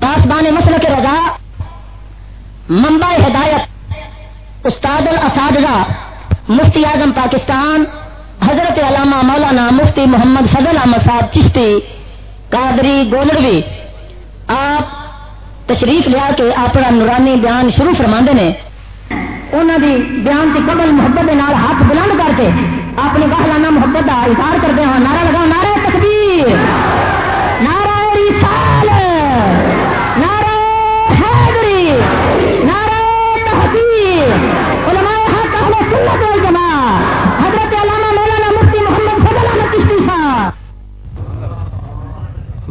پاسبان مسل کے رضا ممبا ہدایت، استاد الاساتذہ، مفتی اعظم پاکستان، حضرت علامہ مولانا مفتی محمد فضل احمد صاحب چشتی، قادری گولروی آپ تشریف لیا کے اپنا نورانی بیان شروع فرما نے۔ انہوں دی بیان کی قبل محبت کے ہاتھ بلند کر کے اپنی گاہلانہ محبت کا اظہار کرتے ہیں نعرہ لگا نعرہ تکبیر۔ نعرہ رسال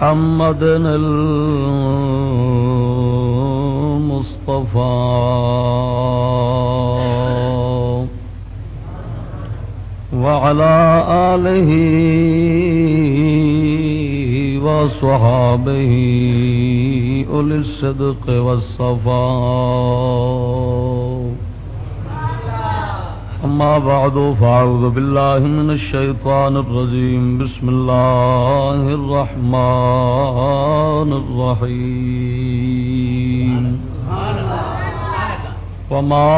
محمد المصطفى. وعلى آله وصحابه أولي الصدق والصفاء. أما بعد، فأعوذ بالله من الشيطان الرجيم. بسم الله الرحمن الرحيم. وما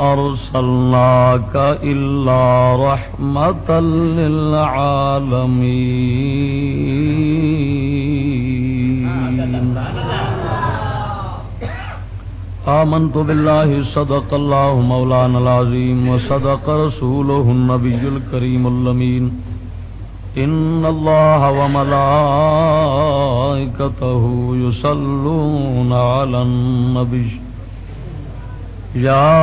أرسلناك إلا رحمة للعالمين. آمنت بالله صدق الله مولانا العظيم وصدق رسوله النبي الكريم اللمين إن الله وملائكته يصلون على النبي يا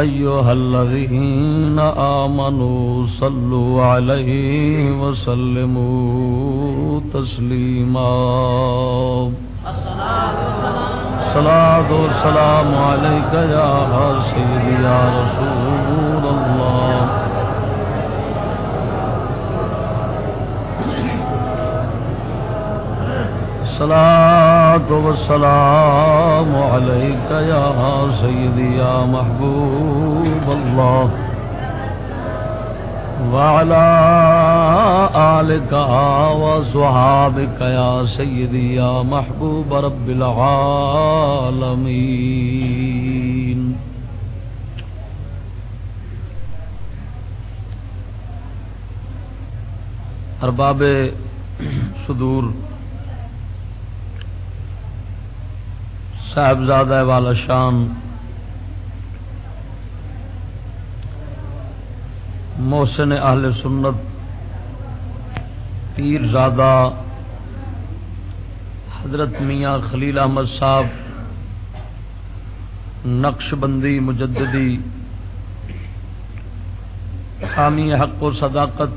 أيها الذين آمنوا صلوا عليه وسلموا تسليما صلاة والسلام عليك يا سيدي يا رسول الله. صلاة والسلام عليك يا سيدي يا محبوب الله. وعلى آلك وصحابك يا سيدي يا محبوب رب العالمين. ارباب صدور صاحبزادہ والا شان محسن اہل سنت، پیر زادہ حضرت میاں خلیل احمد صاحب، نقش بندی مجددی حامی حق و صداقت،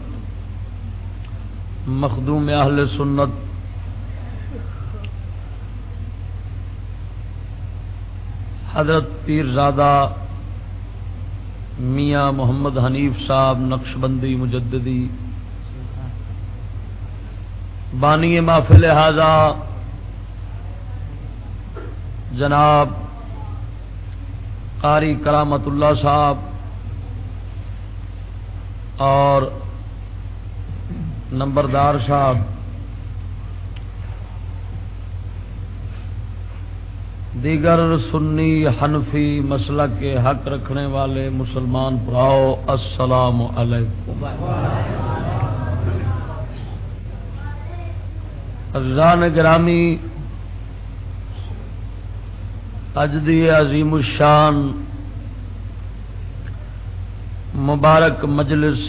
مخدوم اہل سنت، حضرت پیر زادہ میاں محمد حنیف صاحب نقش بندی مجددی۔ بانی محفل لہذا جناب قاری کرامت اللہ صاحب اور نمبردار صاحب۔ دیگر سنی حنفی مسئلہ کے حق رکھنے والے مسلمان پراؤ السلام علیکم۔ افزان گرامی اجدی عظیم الشان مبارک مجلس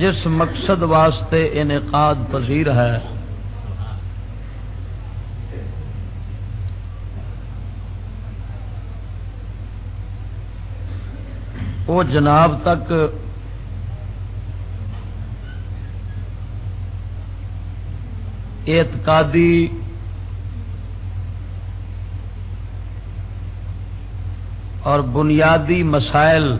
جس مقصد واسطے انعقاد پذیر ہے۔ وہ جناب تک اعتقادی اور بنیادی مسائل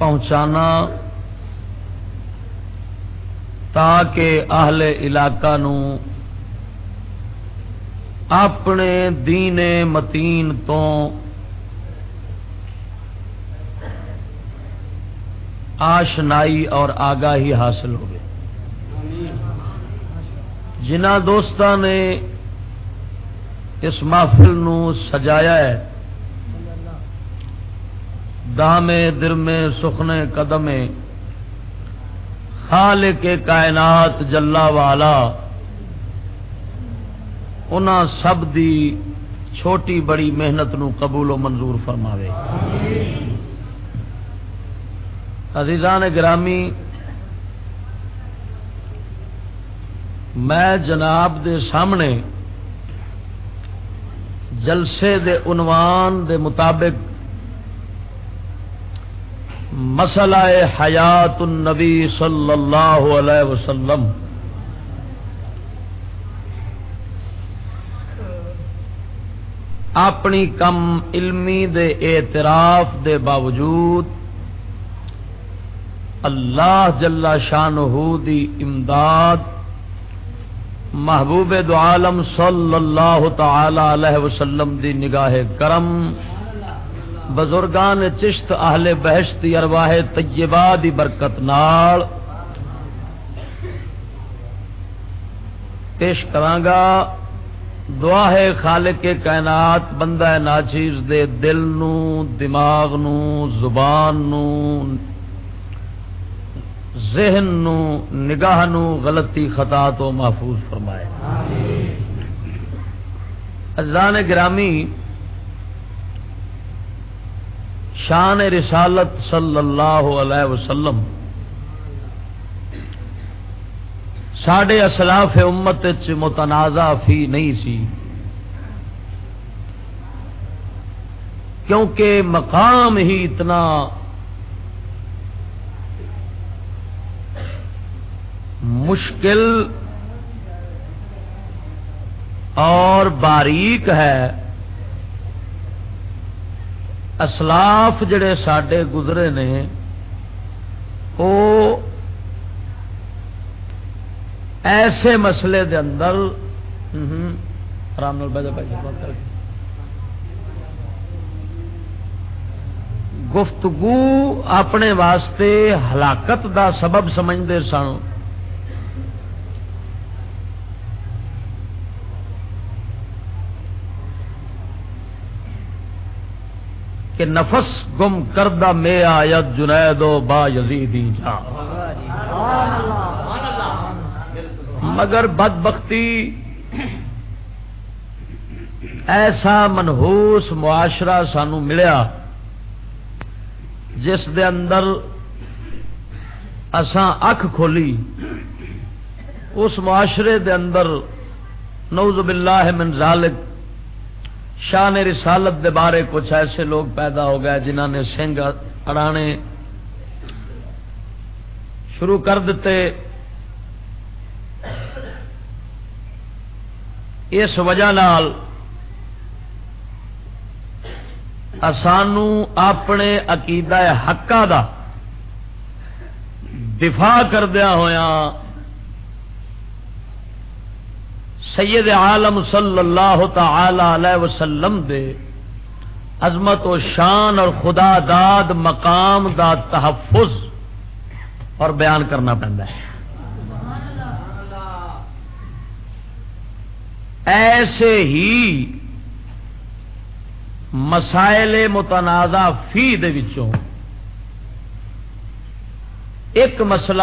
پہنچانا تاکہ اہل علاقہ نو اپنے دین متین تو آشنائی اور آگاہی حاصل ہوگی۔ جنہ دوست نے اس محفل نو سجایا ہے دامے درمے سخنے قدمے۔ خالق کائنات جلا والا۔ ان سب دی چھوٹی بڑی محنت نو قبول و منظور فرماوے۔ عزیزان گرامی، میں جناب دے سامنے جلسے دے عنوان دے مطابق مسئلہ حیات النبی صلی اللہ علیہ وسلم۔ اپنی کم علمی دے اعتراف دے باوجود اللہ جل شان دی امداد محبوب دو عالم صلی اللہ تعالی علیہ وسلم دی نگاہ کرم بزرگان چشت اہل بہشت ارواہ طیبہ دی برکت نال پیش کرانگا دعا ہے خالق کے کائنات بندہ ناچیز دے دل نو دماغ نو زبان نو ذہن نو نگاہ نو غلطی خطا تو محفوظ فرمائے۔ ازان گرامی شان رسالت صلی اللہ علیہ وسلم۔ ساڈے اسلاف امت متنازع فی نہیں سی۔ کیونکہ مقام ہی اتنا مشکل اور باریک ہے۔ اسلاف جڑے سڈے گزرے نے وہ ایسے مسئلے دے اندر آرام گفتگو اپنے واسطے ہلاکت دا سبب سمجھتے سن۔ کہ نفس گم کردہ میں آیت جنید و با یزیدی جا مگر بد بختی ایسا منہوس معاشرہ سانو ملیا جس دے اندر اساں اکھ کھولی۔ اس معاشرے دے اندر نوز باللہ من ذالک شان رسالت دے بارے کچھ ایسے لوگ پیدا ہو گئے جنہوں نے سنگ اڑانے شروع کر دیتے۔ اس وجہ نال سانو اپنے عقیدہ حقا دا دفاع کردیا ہوا سید عالم صلی اللہ تعالی علیہ وسلم دے عظمت و شان اور خدا داد مقام دا تحفظ اور بیان کرنا پہنتا ہے۔ ایسے ہی مسائل متنازع فی دے وچوں ایک مسئلہ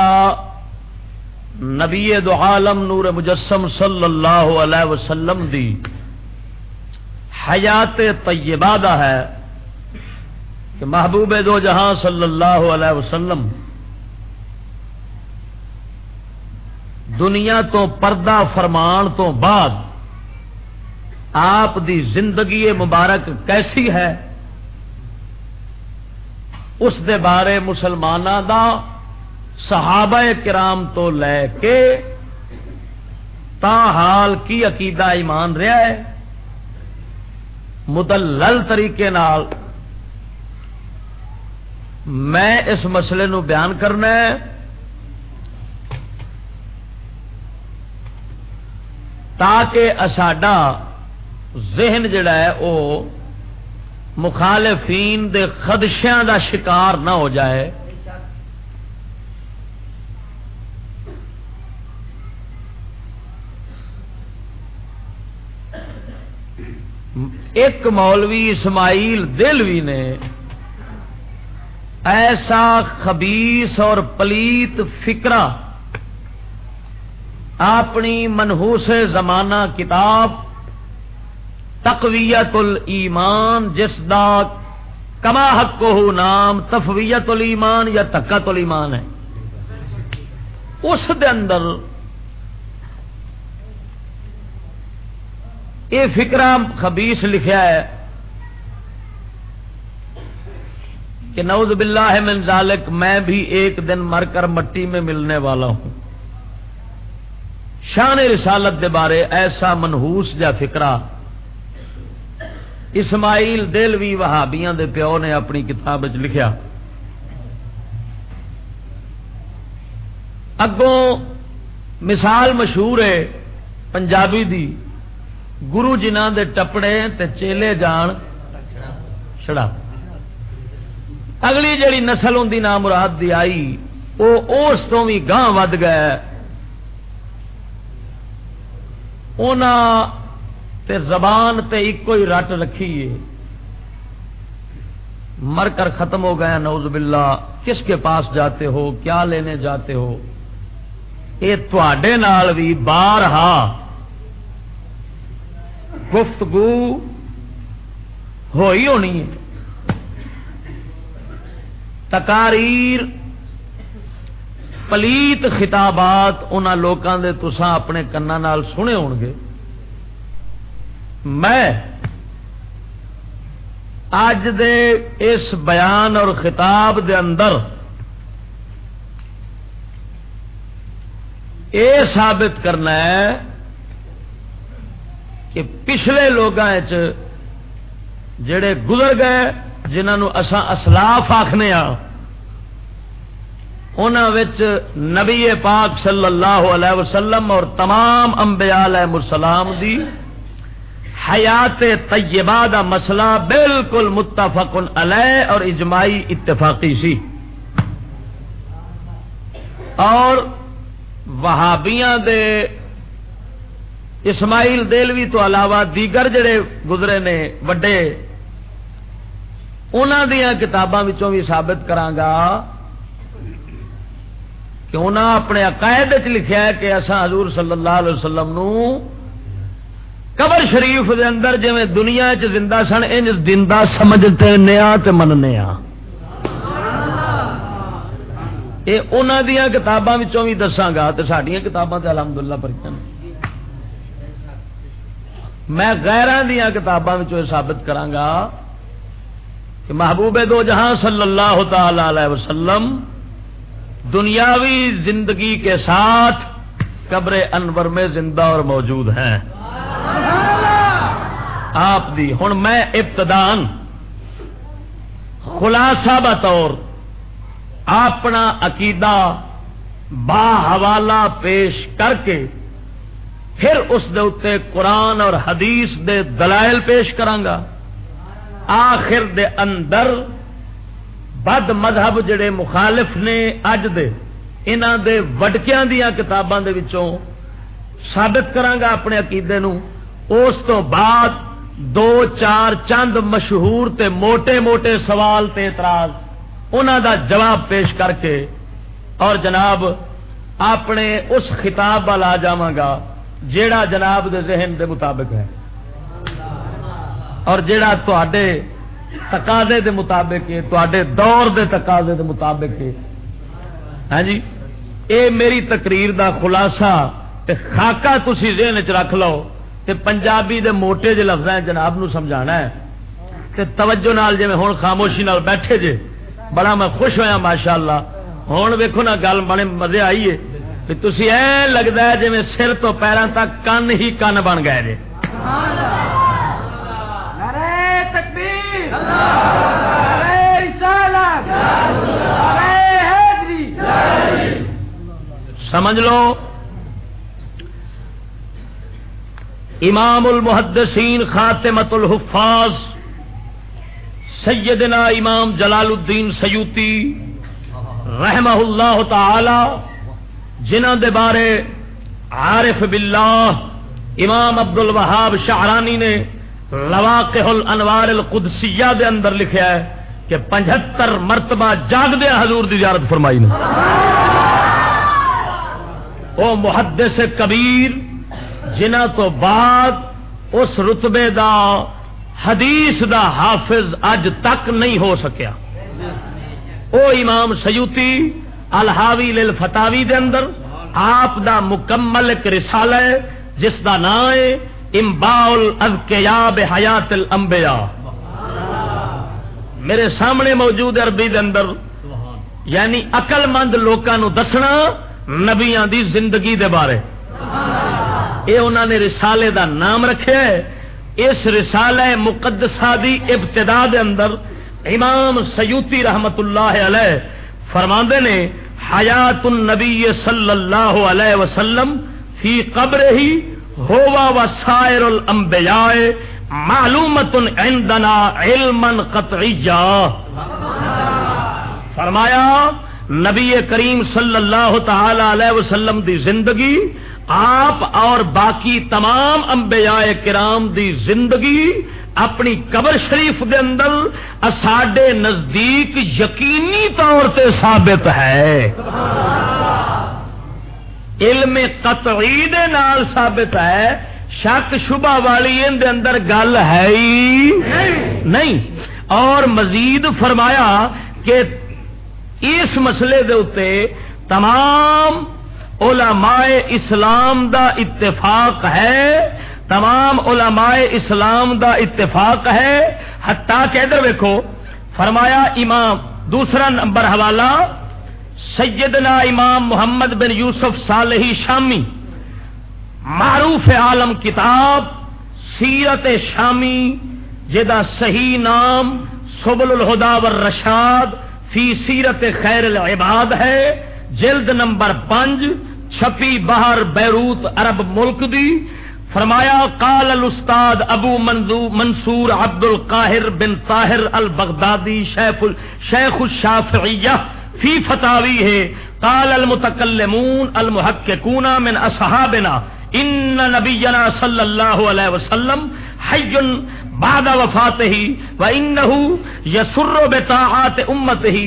نبی دو عالم نور مجسم صلی اللہ علیہ وسلم دی حیات طیبہ دا ہے کہ محبوب دو جہاں صلی اللہ علیہ وسلم دنیا تو پردہ فرمان تو بعد آپ دی زندگی مبارک کیسی ہے؟ اس دے بارے مسلمانوں دا صحابہ کرام تو لے کے تا حال کی عقیدہ ایمان رہا ہے، مدلل طریقے نال میں اس مسئلے نو بیان کرنا ہے۔ تاکہ ساڈا ذہن جڑا ہے وہ مخالفین دے خدشیاں دا شکار نہ ہو جائے۔ ایک مولوی اسماعیل دلوی نے ایسا خبیس اور پلیت فکرا اپنی منہوس زمانہ کتاب تقویت الایمان، جس دا کما حق کو نام تفویت الایمان یا تکت الایمان ہے۔ اس دے اندر یہ فکرا خبیس لکھا ہے کہ نعوذ باللہ من ذالک میں بھی ایک دن مر کر مٹی میں ملنے والا ہوں۔ شان رسالت دے بارے ایسا منہوس جا فکرا اسماعیل دلوی وہابیاں دے پیو نے اپنی کتاب لکھیا۔ اگوں مثال مشہور ہے پنجابی دی۔ گرو جنہ دے ٹپڑے تے چیلے جان چڑا اگلی جڑی نسل ہوں نام مراد دی آئی وہ اس تو بھی گاہ ود گئے۔ تے زبان تے ایک ہی رٹ رکھی ہے مر کر ختم ہو گیا نوز باللہ۔ کس کے پاس جاتے ہو؟ کیا لینے جاتے ہو؟ یہ تھوڑے نال بھی، بارہا۔ گفتگو ہوئی ہونی ہے۔ تکاریر پلیت خطابات ان لوگوں کے تسا اپنے کنا سنے ہو گے۔ میں اج دے اس بیان اور خطاب دے اندر یہ ثابت کرنا ہے کہ پچھلے لوگ جڑے گزر گئے جنہوں اسان اسلاف آخنے نبی پاک صلی اللہ علیہ وسلم اور تمام انبیاء علیہ السلام دی حیات طیبہ دا مسئلہ بالکل متفق علیہ اور اجماعی اتفاقی سی۔ اور وہابیاں دے اسماعیل دلوی تو علاوہ دیگر جڑے گزرے نے، وڈے انہوں دیا کتاباں بھی ثابت کرانگا کہ انہوں اپنے عقائد لکھیا ہے کہ اصا حضور صلی اللہ علیہ وسلم نو قبر شریف دے اندر جی دنیا چ زندہ سن، انج زندہ سمجھتے نیا تے مننے آ یہ انہوں دیا کتاباں بھی دساگا تو سڈیا کتاباں تے الحمدللہ پڑھیاں میں غیران دیا کتاباں ثابت کرانگا کہ محبوب دو جہاں صلی اللہ تعالی علیہ وسلم دنیاوی زندگی کے ساتھ قبر انور میں زندہ اور موجود ہیں۔ آپ دی ہوں میں ابتدان خلاصہ بطور اپنا عقیدہ با حوالہ پیش کر کے پھر اس دے قرآن اور حدیث دے دلائل پیش کرانگا۔ آخر دے اندر بد مذہب جڑے مخالف نے اج دے انہوں دے وڈکیاں دیا کتاباں دے وچوں ثابت کرانگا اپنے عقیدے نو۔ اس تو بعد دو، چار چند مشہور تے موٹے موٹے سوال تے اعتراض انہوں دا جواب پیش کر کے اور جناب اپنے اس خطاب وال آ جاگا جیڑا جناب دے ذہن دے مطابق ہے۔ اور جیڑا تے تقاضے دے مطابق ہے تے دور دے تقاضے دے مطابق ہے۔ ہاں جی؟ اے میری تقریر دا خلاصہ تے خاکہ تسی ذہن چ رکھ لو تے پنجابی دے موٹے جے لفظ جناب نو سمجھانا ہے۔ تے توجہ نال جی ہوں خاموشی نال بیٹھے جے، بڑا میں خوش ہویا ماشاءاللہ۔ ہوں ویکو نا گل، بڑے مزے آئی ہے۔ تھی ای لگتا ہے جی سر تو پیروں تک کن ہی کن بن گئے جی سمجھ لو امام المحدثین خاتمت الحفاظ سیدنا امام جلال الدین سیوتی رحمہ اللہ تعالی جنہ دے بارے عارف باللہ امام عبد الوہاب شاہرانی نے لواقح الانوار القدسیہ دے اندر لکھیا ہے کہ پنجہتر مرتبہ جاگ دیا حضور دی زیارت فرمائی نے۔ او محدث کبیر جنہ تو بعد اس رتبے دا حدیث دا حافظ اج تک نہیں ہو سکیا۔ او امام سیوتی الحاوی للفتاوی دے اندر، آپ دا مکمل ایک رسالہ ہے، جس دا نام ہے امباؤل اذکیاب حیات الانبیاء۔ میرے سامنے موجود عربی دے اندر یعنی اقل مند لوکاں دسنا نبیاں دی زندگی دے بارے۔ اے انہوں نے رسالے دا نام رکھے ہے۔ اس رسالہ مقدسہ دی ابتدا دے اندر امام سیوتی رحمت اللہ علیہ فرماندے نے حیات النبی صلی اللہ علیہ وسلم فی قبر ہی ہوا و سائر الانبیاء معلومت عندنا علما قطعیا۔ فرمایا، نبی کریم صلی اللہ تعالی علیہ وسلم دی زندگی، آپ اور باقی تمام انبیاء کرام دی زندگی اپنی قبر شریف دے اندر ساڈے نزدیک یقینی طور سے ثابت ہے۔ علم قطعی دے نال ثابت ہے۔ شک شبہ والی ان دے اندر گل ہے ہی نہیں۔ اور مزید فرمایا کہ اس مسئلے دے اتے تمام علماء اسلام دا اتفاق ہے۔ تمام علماء اسلام دا اتفاق ہے۔ حتیٰ کہ ادھر ویکو فرمایا امام، دوسرا نمبر حوالہ، سیدنا امام محمد بن یوسف صالحی شامی، معروف عالم کتاب، سیرت شامی جدا صحیح نام، سبل الہدا والرشاد فی سیرت خیر العباد ہے۔ جلد نمبر پنج چھپی باہر بیروت عرب ملک دی۔ فرمایا، قال الاستاد ابو منصور عبد القاہر بن طاہر البغدادی شیخ شیخ الشافعیہ فی فتاوی ہے، قال المتکلمون المحققون من اصحابنا، ان نبینا صلی اللہ علیہ وسلم حی بعد وفاته وانه يسر بطاعات امته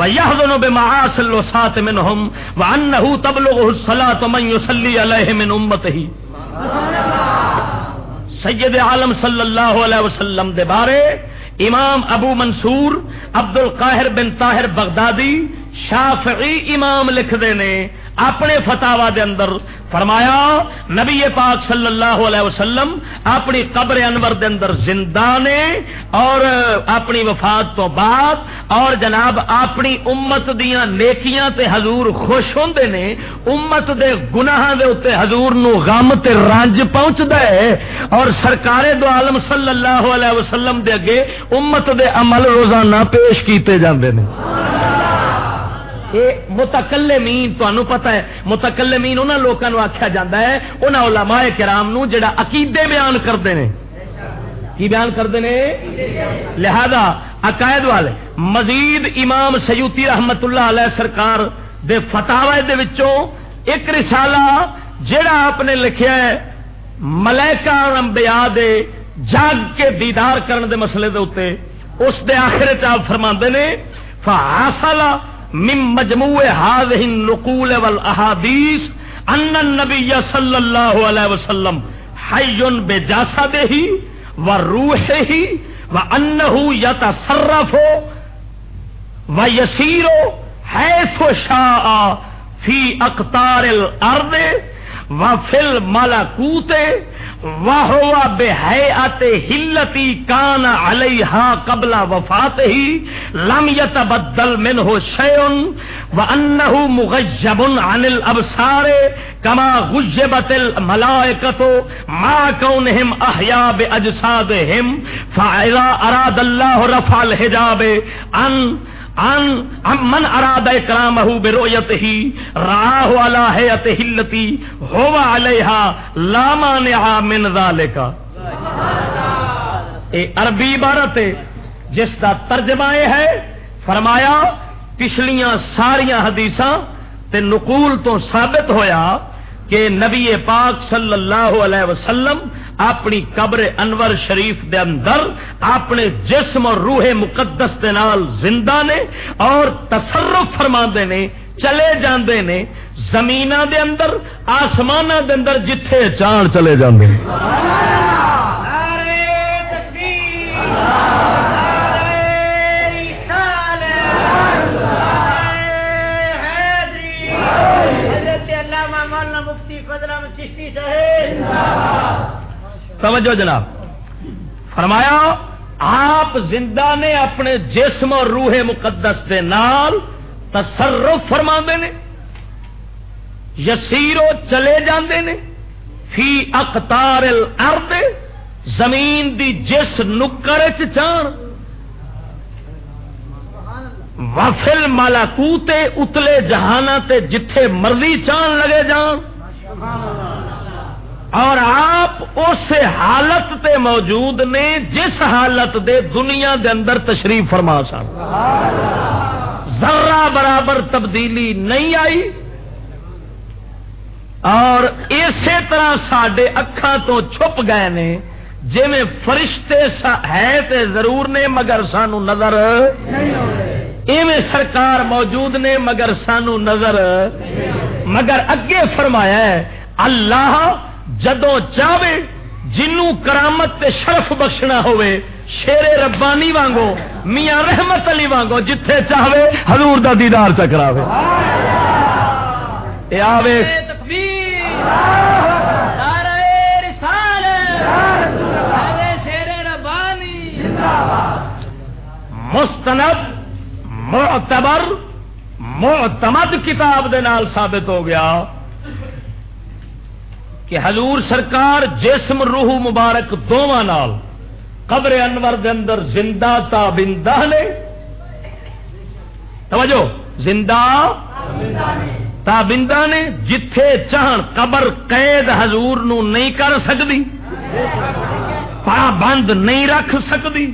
ويحزن بمعاصي الوسات منهم وانه تبلغه الصلاه من يصلي عليه من امته۔ سید عالم صلی اللہ علیہ وسلم دے بارے امام ابو منصور عبد القاہر بن طاہر بغدادی، شافعی امام لکھ دے نے اپنے فتوا دے اندر فرمایا، نبی پاک صلی اللہ علیہ وسلم اپنی قبر انور دے اندر زندہ نے اور اپنی وفات تو بعد اور جناب اپنی امت دیاں نیکیاں تے حضور خوش ہوندے نے، امت دے گناہاں دے اوتے حضور نو غم تے رنج پہنچدا ہے اور سرکار دو عالم صلی اللہ علیہ وسلم دے اگے امت دے عمل روزانہ پیش کیتے جاندے نے۔ متکلمین تمہیں پتا ہے متکلمین انہوں لوگوں آخیا جا ہے انہوں علماء کرام نو جڑا عقیدے بیان کرتے ہیں کی بیان کرتے ہیں لہذا عقائد والے، مزید امام سیوتی رحمت اللہ علیہ سرکار دے فتاوے دے وچوں ایک رسالہ جڑا آپ نے لکھیا ہے، ملائکہ اور انبیاء دے جاگ کے دیدار کرن دے مسئلے دے اوتے، اس دے آخر آپ فرما نے فحاصلہ من مجموع هذه النقول والاحاديث ان النبي صلى الله عليه وسلم حي بجسده وروحه وانه يتصرف ويسير حيث شاء في اقطار الارض وفي الملكوت واہ بے آتے ہلتی کان علیہ قبل وفات ہی لم یتبدل من ہو شیون و انہ مغجب عن الابصار کما غجبت الملائکت ما کونہم احیاء باجسادہم فاذا اراد اللہ رفع الحجاب ان ان من اراد کرامہ برؤیت ہی راہ علی حیت ہلتی ہوا علیہا لا مانعا من ذالکا۔ اے عربی عبارت ہے، جس کا ترجمہ ہے، فرمایا، پچھلیاں ساریاں حدیثاں تے نقول تو ثابت ہویا کہ نبی پاک صلی اللہ علیہ وسلم اپنی قبر انور شریف دے اندر اپنے جسم اور روح مقدس دے نال زندہ نے اور تصرف فرما دے نے، چلے جاندے نے زمین دے اندر آسمان دے اندر جتھے چان چلے جاندے ہیں توجہ جناب۔ فرمایا، آپ زندہ نے اپنے جسم اور روح مقدس دے نال تصرف فرما نے۔ یسیرو چلے جاندے نے۔ فی اقتار الارض، زمین دی جس نکر چان وفل مالا کوتے اتلے جہانا تے جتھے مرضی چان لگے جان اور آپ اس حالت تے موجود نے جس حالت دے دنیا دے اندر تشریف فرما سن۔ ذرہ برابر تبدیلی نہیں آئی۔ اور اسی طرح سڈے اکھان تو چھپ گئے نے۔ جی میں فرشتے ہے تے ضرور نے مگر سانو نظر۔ ایویں سرکار موجود نے مگر سانو نظر۔ مگر اگے فرمایا ہے، اللہ جدو چاہے جنو کرامت تے شرف بخشنا ہوئے شیر ربانی وانگو میاں رحمت علی وانگو جتھے چاہے حضور دا دیدار چکراوے اے آوے۔ مستند معتبر معتمد کتاب دے نال ثابت ہو گیا۔ کہ حضور سرکار جسم روح مبارک دونوں نال قبر انور دے اندر زندہ تابندہ نے۔ توجہ، زندہ تابندہ نے، جتھے چاہن قبر قید حضور نو نہیں کر سکتی پابند نہیں رکھ سکتی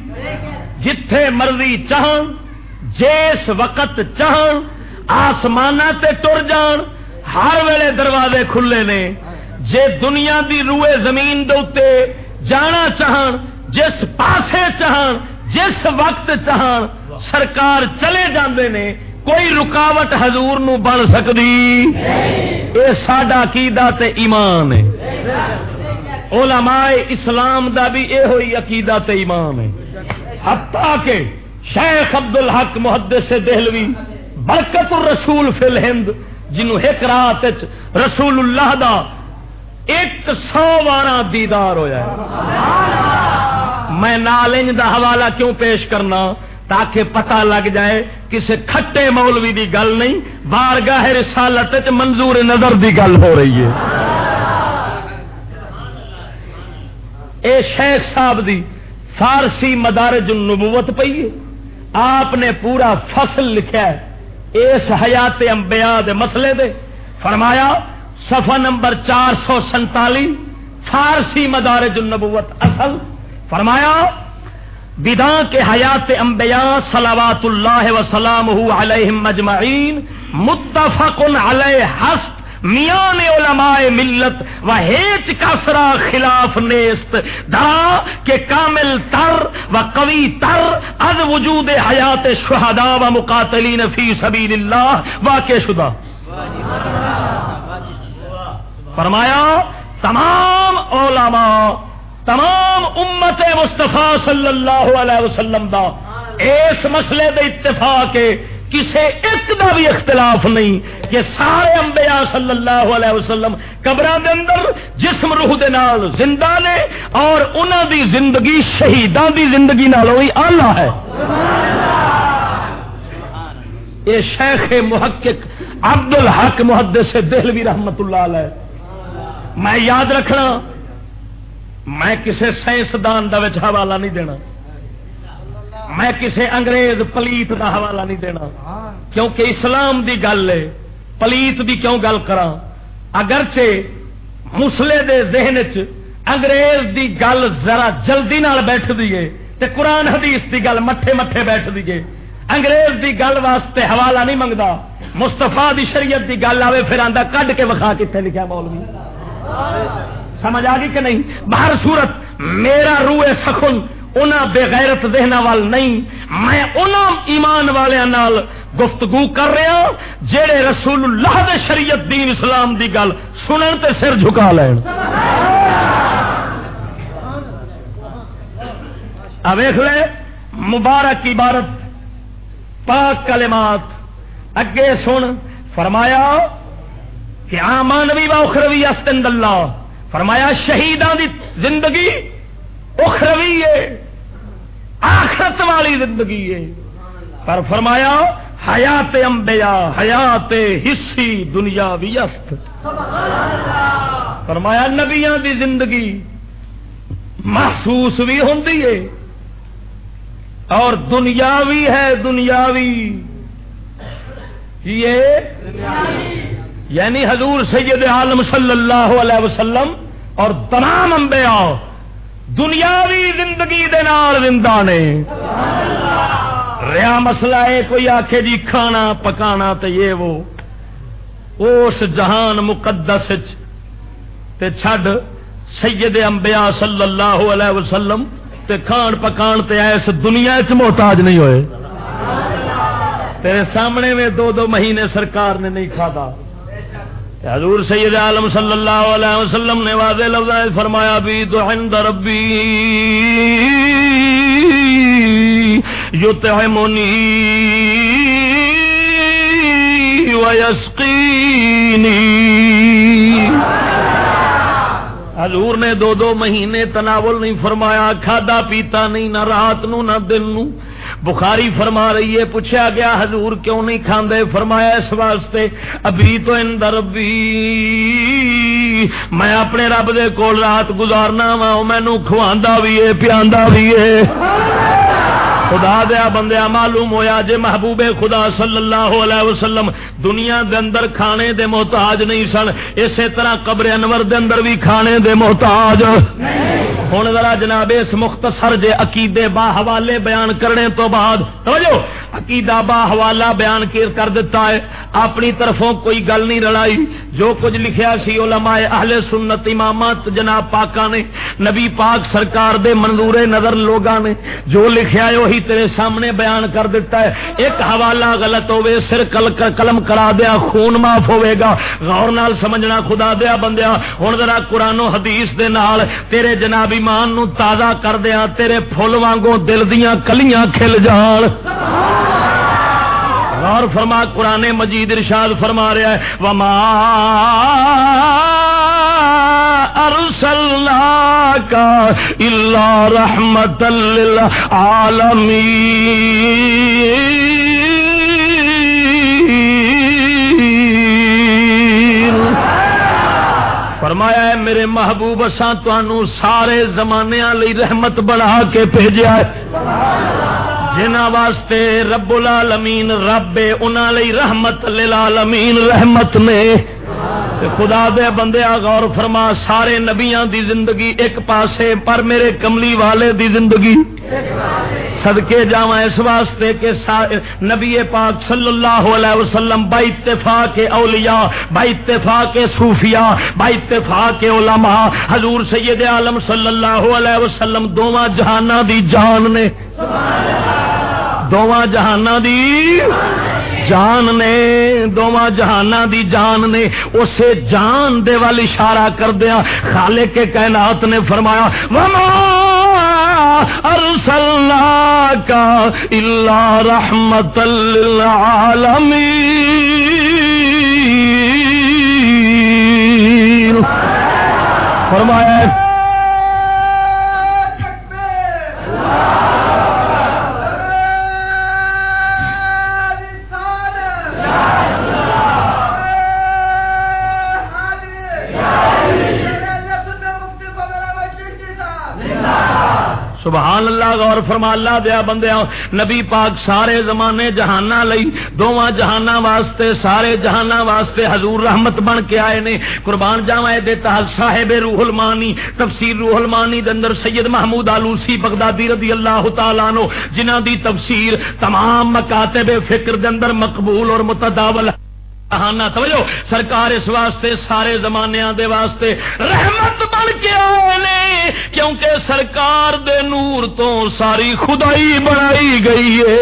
جتھے مرضی چاہن جس وقت چاہن آسمان تے ٹر جان، ہر ویلے دروازے کھلے نے۔ جے دنیا دی روئے زمین دے جانا چاہن، جس پاسے چاہن، جس وقت چاہن، سرکار چلے جاندے نے، کوئی رکاوٹ حضور نو بن سکتی اے ساڈا عقیدہ تے ایمان ہے۔ علماء اسلام دا بھی اے ہوئی عقیدہ تے ایمان ہے۔ حتیٰ کہ شیخ عبد الحق محدث دہلوی برکت الرسول فی الہند، جنہوں ایک رات رسول اللہ دا ایک سو بارہ دیدار ہویا ہے۔ میں نالنج دا حوالہ کیوں پیش کرنا؟ تاکہ پتہ لگ جائے کسی کھٹے مولوی دی گل نہیں، بارگاہ رسالت منظور نظر دی گل ہو رہی ہے۔ اے شیخ صاحب دی فارسی مدارج النبوت پئی ہے۔ آپ نے پورا فصل لکھا ہے۔ اس حیات انبیاء دے مسئلے دے۔ فرمایا صفحہ نمبر چار سو سنتالی فارسی مدارج النبوت، اصل۔ فرمایا بدا کے حیات انبیاء صلوات اللہ وسلام علیہم مجمعین متفق علیہ ہست، میان علماء ملت و ہیچ کسرا خلاف نیست دا کہ کامل تر و قوی تر از وجود حیات شہداء و مقاتلین فی سبیل اللہ، واقع شدہ۔ فرمایا، تمام علماء، تمام امت مصطفیٰ صلی اللہ علیہ وسلم دا اس مسئلے دے اتفاق کسے ایک دا بھی اختلاف نہیں کہ سارے انبیاء صلی اللہ علیہ وسلم قبر دے اندر جسم روح دے نال زندہ نے اور انہوں دی زندگی شہیدان دی زندگی نال ہوئی آلہ ہے۔ یہ شیخ محقق عبد الحق محدث دہلوی رحمت اللہ علیہ۔ میں یاد رکھنا، میں کسی سائنسدان کا حوالہ نہیں دینا۔ میں کسی انگریز پلیت کا حوالہ نہیں دینا۔ کیونکہ اسلام دی گل ہے، پلیت دی کیوں گل کرا اگرچہ مسلے دے ذہن چ انگریز دی گل ذرا جلدی نال بیٹھ دیے تے قرآن حدیث دی گل مٹھے مٹھے بیٹھ دیے انگریز دی گل واسطے حوالہ نہیں منگتا مستفا دی شریعت دی گل آئے پھر آدھا کڈ کے وکھا کتنے لکھا مولوی؟ سمجھ آ گئی کہ نہیں؟ باہر صورت میرا روح سخن انہاں بے غیرت ذہن وال نہیں۔ میں انہاں ایمان والے نال گفتگو کر رہا جڑے رسول اللہ دے شریعت دین اسلام دی گل سنن تے سر جھکا لین۔ ویخ لے، مبارک عبارت، پاک کلمات۔ اگے سن، فرمایا کہ آمانوی و اخروی استند اللہ۔ فرمایا شہیدان دی زندگی اخروی ہے۔ آخرت والی زندگی ہے۔ پر فرمایا حیات امبیا حیات حصی دنیا بھی است۔ فرمایا نبیاں دی زندگی محسوس بھی ہوں اور دنیاوی ہے، دنیاوی۔ یہ یعنی حضور سید عالم صلی اللہ علیہ وسلم اور تمام انبیاء دنیاوی زندگی دے نال زندہ نے۔ ریا مسئلہ ہے، کوئی آخے جی کھانا پکانا تو یہ وہ۔ اس جہان مقدس تے چھڈ سید انبیاء صلی اللہ علیہ وسلم تے کھان پکان تے ایس دنیا چ محتاج نہیں ہوئے۔ تیرے سامنے میں دو دو مہینے سرکار نے نہیں کھادا۔ حضور سید عالم صلی اللہ علیہ وسلم نے واضح لفظ فرمایا بھی تو عند ربی، یطعمنی ویسقینی. حضور نے دو دو مہینے تناول نہیں فرمایا، کھادا پیتا نہیں، نہ رات نو، نہ دن نو۔ بخاری فرما رہی ہے، پوچھا گیا، حضور کیوں نہیں کھاندے؟ فرمایا، اس واسطے ابھی تو اندر بھی میں اپنے رب دے کول رات گزارنا وا مینو کھواندا بھی ہے، پیاندا بھی ہے۔ خدا دیا بندیا معلوم ہویا جے محبوب خدا صلی اللہ علیہ وسلم دنیا دے اندر کھانے دے محتاج نہیں سن، اسی طرح قبر انور دے اندر بھی کھانے دے محتاج۔ ہوں ذرا جناب اس مختصر جے عقیدے با حوالے بیان کرنے تو بعد، توجہ! عقیدہ با حوالہ بیان کر دیتا ہے۔ اپنی طرفوں کوئی گل نہیں رلائی جو کچھ لکھیا سی علماء اہل سنت امامات جناب پاکا نے، نبی پاک سرکار دے منظور نظر لوگاں نے، جو لکھیا ہے وہی تیرے سامنے بیان کر دیتا ہے۔ ایک حوالہ غلط ہوے سر کل قلم کرا دیا، خون معاف ہوے گا۔ غور نال سمجھنا خدا دیا بندیا ہن ذرا قرآن و حدیث دے نال تیرے جناب ایمان نو تازہ کر دیا، تیرے پھل وانگوں دل دیاں کلیاں کھل جان۔ غور فرما، قرآن مجید ارشاد فرما رہا ہے، وما کا اللہ رحمت عالمی فرمایا ہے، میرے محبوب، اساں تانوں سارے زمانے لئی رحمت بنا کے بھیجا ہے۔ جنہ واسطے رب العالمین رب انہاں لئی رحمت للعالمین رحمت نے خدا دے بندے غور فرما، سارے نبیاں دی زندگی ایک پاسے، پر میرے کملی والے دی زندگی صدقے جاواں اس واسطے کہ نبی پاک صلی اللہ علیہ وسلم با اتفاق اولیاء با اتفاق صوفیاء با اتفاق علماء۔ حضور سید عالم صلی اللہ علیہ وسلم دوواں جہاناں دی جان نے۔ دونوں جہان دی سبحان اللہ جان نے دونوں جہان دی جان نے، اسے جان دے وال اشارہ کر دیا خالے کے کائنات نے فرمایا، وما ارسلنا کا اللہ رحمت للعالمین فرمایا سبحان اللہ غور فرما، اللہ دیا بندے نبی پاک سارے زمانے جہانا لئی دونوں جہانا واسطے، سارے جہانا واسطے حضور رحمت بن کے آئے نے۔ قربان جاوا دیتا صاحب روح المانی، تفسیر روح المانی دے اندر سید محمود آلوسی بغدادی رضی اللہ تعالیٰ نو جنہ دی تفسیر تمام مکاتب فکر دے اندر مقبول اور متداول کہانا توجہ سرکار اس واسطے، سارے زمانے دے واسطے رحمت بن کے آئے کیونکہ سرکار دے نور تو ساری خدائی بنائی گئی ہے۔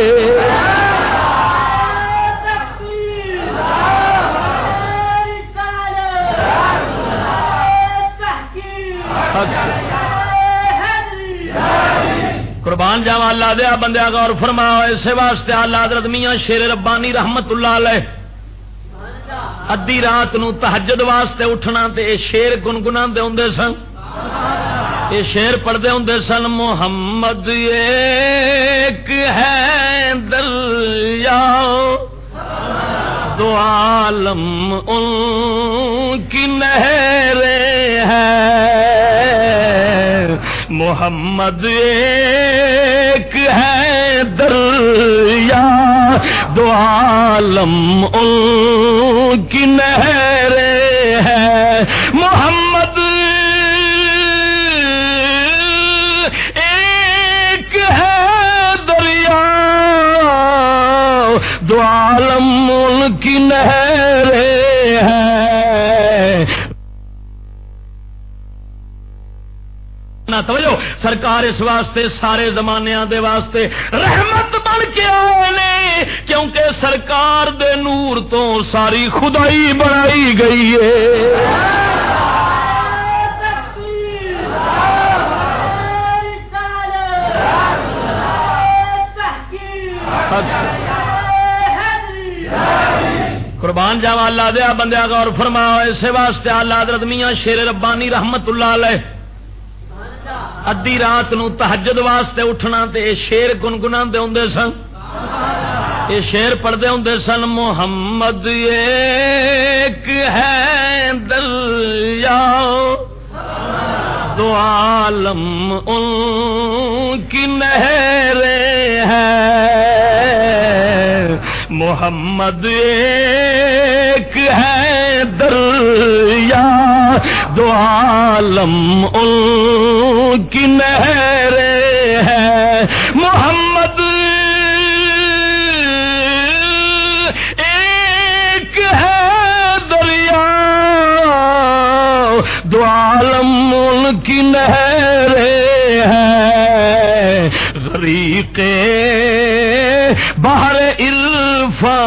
قربان جاوا اللہ دیا بندیا گور فرما اسے واسطے اللہ حضرت میاں شیر ربانی رحمت اللہ علیہ ادی رات نو تحجد واسطے اٹھنا تے شیر گنگنا دے ہوں سن. یہ شیر پڑھتے ہوں سن، محمد ایک ہے دریا، دو عالم ان کی نہریں ہیں۔ محمد ایک ہے دریا دو عالم ان کی نہر ہے محمد ایک ہے دریا۔ دو عالم ان کی نہر توجہ، سرکار اس واسطے، سارے زمانے دے واسطے رحمت بن کے آئے کیونکہ سرکار دے نور تو ساری خدائی بنائی گئی ہے۔ قربان جاوا اللہ دیا بندیا گور فرما اسے واسطے اللہ حضرت میاں شیر ربانی رحمت اللہ علیہ۔ ادی رات نو تحجد واسطے اٹھنا تے شیر گنگنا ہوں سن۔ یہ شیر پڑھتے ہوں سن، محمد ایک ہے دریا دو عالم ان کی نہریں ہیں۔ محمد ایک ہے دریا دو عالم ان کی نہر ہے محمد عالم ان کی نہر ہے غریق باہر الفا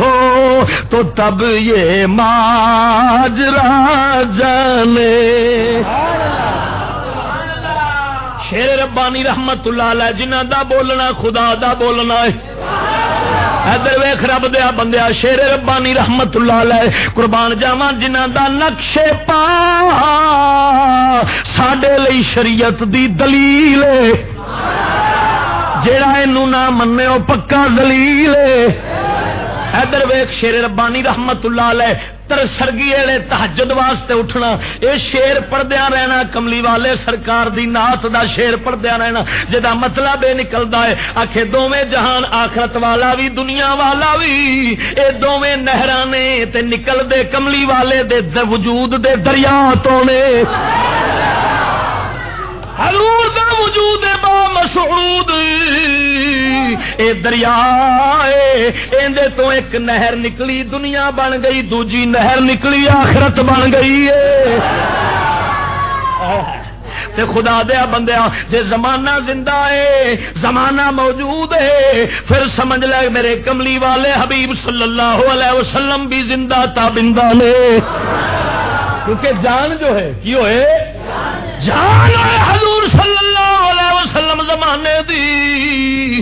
ہو تو تب یہ ماجرا جانے۔ شیر ربانی رحمت اللہ علیہ جنہ دا بولنا خدا دا بولنا ہے۔ ادھر ویخ رب دیا بندیا، شیر ربانی رحمت اللہ علیہ، قربان جاوا جنہ دا نقشے پا سڈے لی شریعت دی دلیل جہا یہ نہ منے پکا دلیل ادھر ویخ شیر ربانی رحمت اللہ علیہ، تر سرگی تحجد واسطے اٹھنا۔ اے شیر پڑدیا رہنا، کملی والے سرکار دی نات دا شیر پڑدیا رہنا۔ جدا مطلب یہ نکلتا ہے آخے دونیں جہان آخرت والا بھی دنیا والا بھی اے دونیں نہر نے تے نکل دے کملی والے دے وجود دے دریا تو نے۔ حضور دا وجود با مسعود اے دریا، اے تو ایک نہر نکلی، دنیا بن گئی، دوجی نہر نکلی، آخرت بن گئی ہے تے خدا دیا بندیا جے زمانہ زندہ ہے زمانہ موجود ہے پھر سمجھ لے میرے کملی والے حبیب صلی اللہ علیہ وسلم بھی زندہ تابندہ لے کیونکہ جان جو ہے کیوں ہے جان حضور زمانے دی۔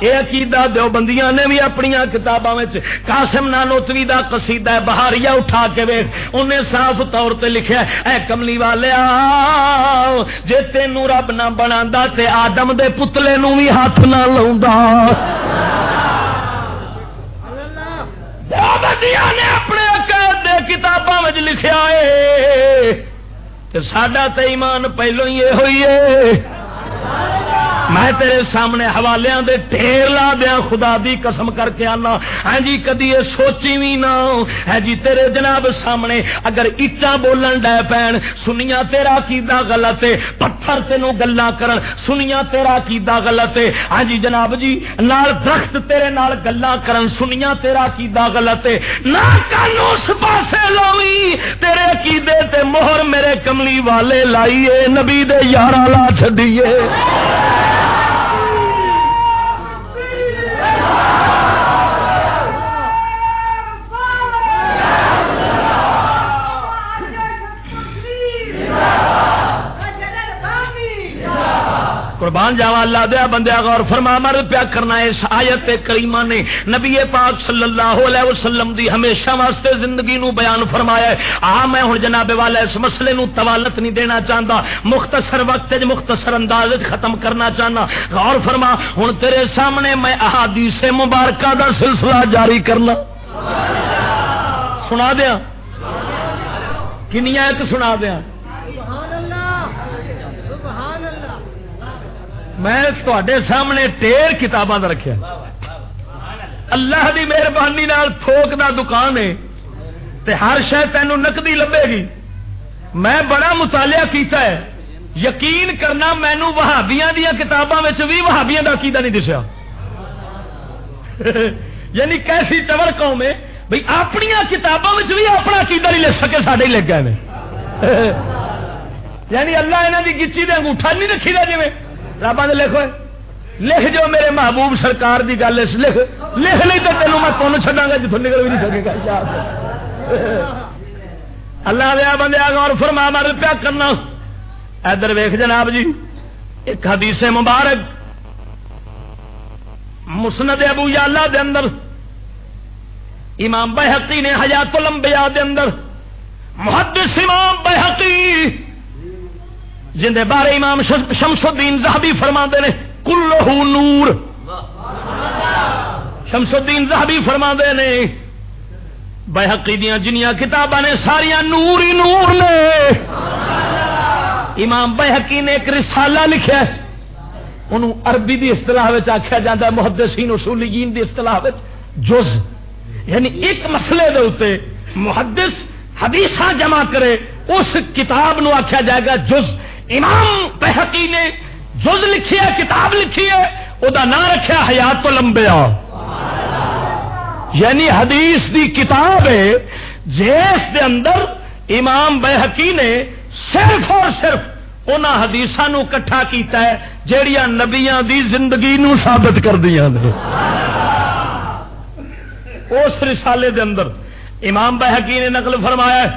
یہ عقیدہ دیوبندیاں نے بھی اپنی کتابوں قاسم نانوتوی دا قصیدہ بہاریا اٹھا کے ویخ انہیں صاف طور تے لکھیا اے کملی والیا جے تینوں رب نہ بنا تے آدم دے پتلے نو بھی ہاتھ نہ لاؤں نے اپنے کتابوں لکھا ہے۔ ساڈا تے ایمان پہلو ہی یہ ہوئی ہے۔ میں تیرے سامنے حوالے دے ڈھیر لا دیا خدا دی قسم کر کے آنا۔ ہاں جی کدی یہ سوچی بھی نہ ہے ہاں جی تیرے جناب سامنے اگر اچا بولن ڈے پین سنیا تیرا کیدا غلط ہے؟ پتھر تینوں گلا کرن سنیا تیرا کیدا غلط ہے؟ ہاں جی جناب جی نال درخت تیرے نال گلا کرن سنیا تیرا کیدا غلط ہے؟ نہ کن اس پاسے لاوی، تیرے عقیدے تے مہر میرے کملی والے لائیے، نبی دے یارا لا چڈیے قربان جاوا، اللہ دیا بندیا غور فرما، مر پیا کرنا اس آیت کریمہ نے نبی پاک صلی اللہ علیہ وسلم دی ہمیشہ واسطے زندگی نو بیان فرمایا ہے۔ آ، میں ہن جناب والا اس مسئلے نو توالت نہیں دینا چاہتا مختصر وقت مختصر انداز ختم کرنا چاہنا غور فرما، ہن تیرے سامنے میں احادیث مبارکہ دا سلسلہ جاری کرنا۔ سنا دیا کنیا ایک سنا دیا میں تے سامنے ٹیر کتاباں رکھا اللہ دی مہربانی تھوک دا دکان ہے تے ہر شہ تین نقدی لبے گی میں بڑا مطالعہ کیتا ہے یقین کرنا مینو وہابیا دیا کتاباں بھی وہابیا کا عقیدہ نہیں دسیا یعنی کیسی چور قوم ہے بھائی اپنی کتابوں بھی اپنا عقیدہ نہیں لکھ سکے سارے لگ گئے یعنی اللہ یہاں کی گچی دے انگوٹھا نہیں رکھی دا جی رابا نے لکھو لکھ جو میرے محبوب سرکار دی گل اس لکھ۔ لکھ نہیں تو تینوں میں کون چڈا گا جتوں نکل بھی نہیں سکے گا۔ اللہ دیا بندے اور فرما مار پیا کرنا۔ ادھر ویخ جناب جی ایک حدیث مبارک۔ مسند ابو یالا دے اندر، امام بحقی نے حیات الانبیاء دے اندر۔ محدث امام بحقی جن دے بارے امام شمس الدین زہبی فرما نے کلو نور۔ شمس الدین زہبی فرما نے، بحقی دیا جنیا کتاباں نے ساریا نور ہی نور نے۔ امام بحقی نے ایک رسالہ لکھا انہوں عربی دی اصطلاح آخیا جا ہے، محدثین اصولیین دی اصطلاح جز۔ یعنی ایک مسئلے دے اتنے محدث حدیث جمع کرے، اس کتاب نو آخیا جائے گا جز۔ امام بحقی نے جز لکھی ہے، کتاب لکھی ہے وہ نام رکھا حیات لمبیا یعنی حدیث دی کتاب ہے، جیس دے اندر امام بحقی نے صرف اور صرف ان حدیث کٹھا کیتا ہے جہیا نبیا دی زندگی نو ثابت کر دیا اس رسالے دے اندر امام بحقی نے نقل فرمایا ہے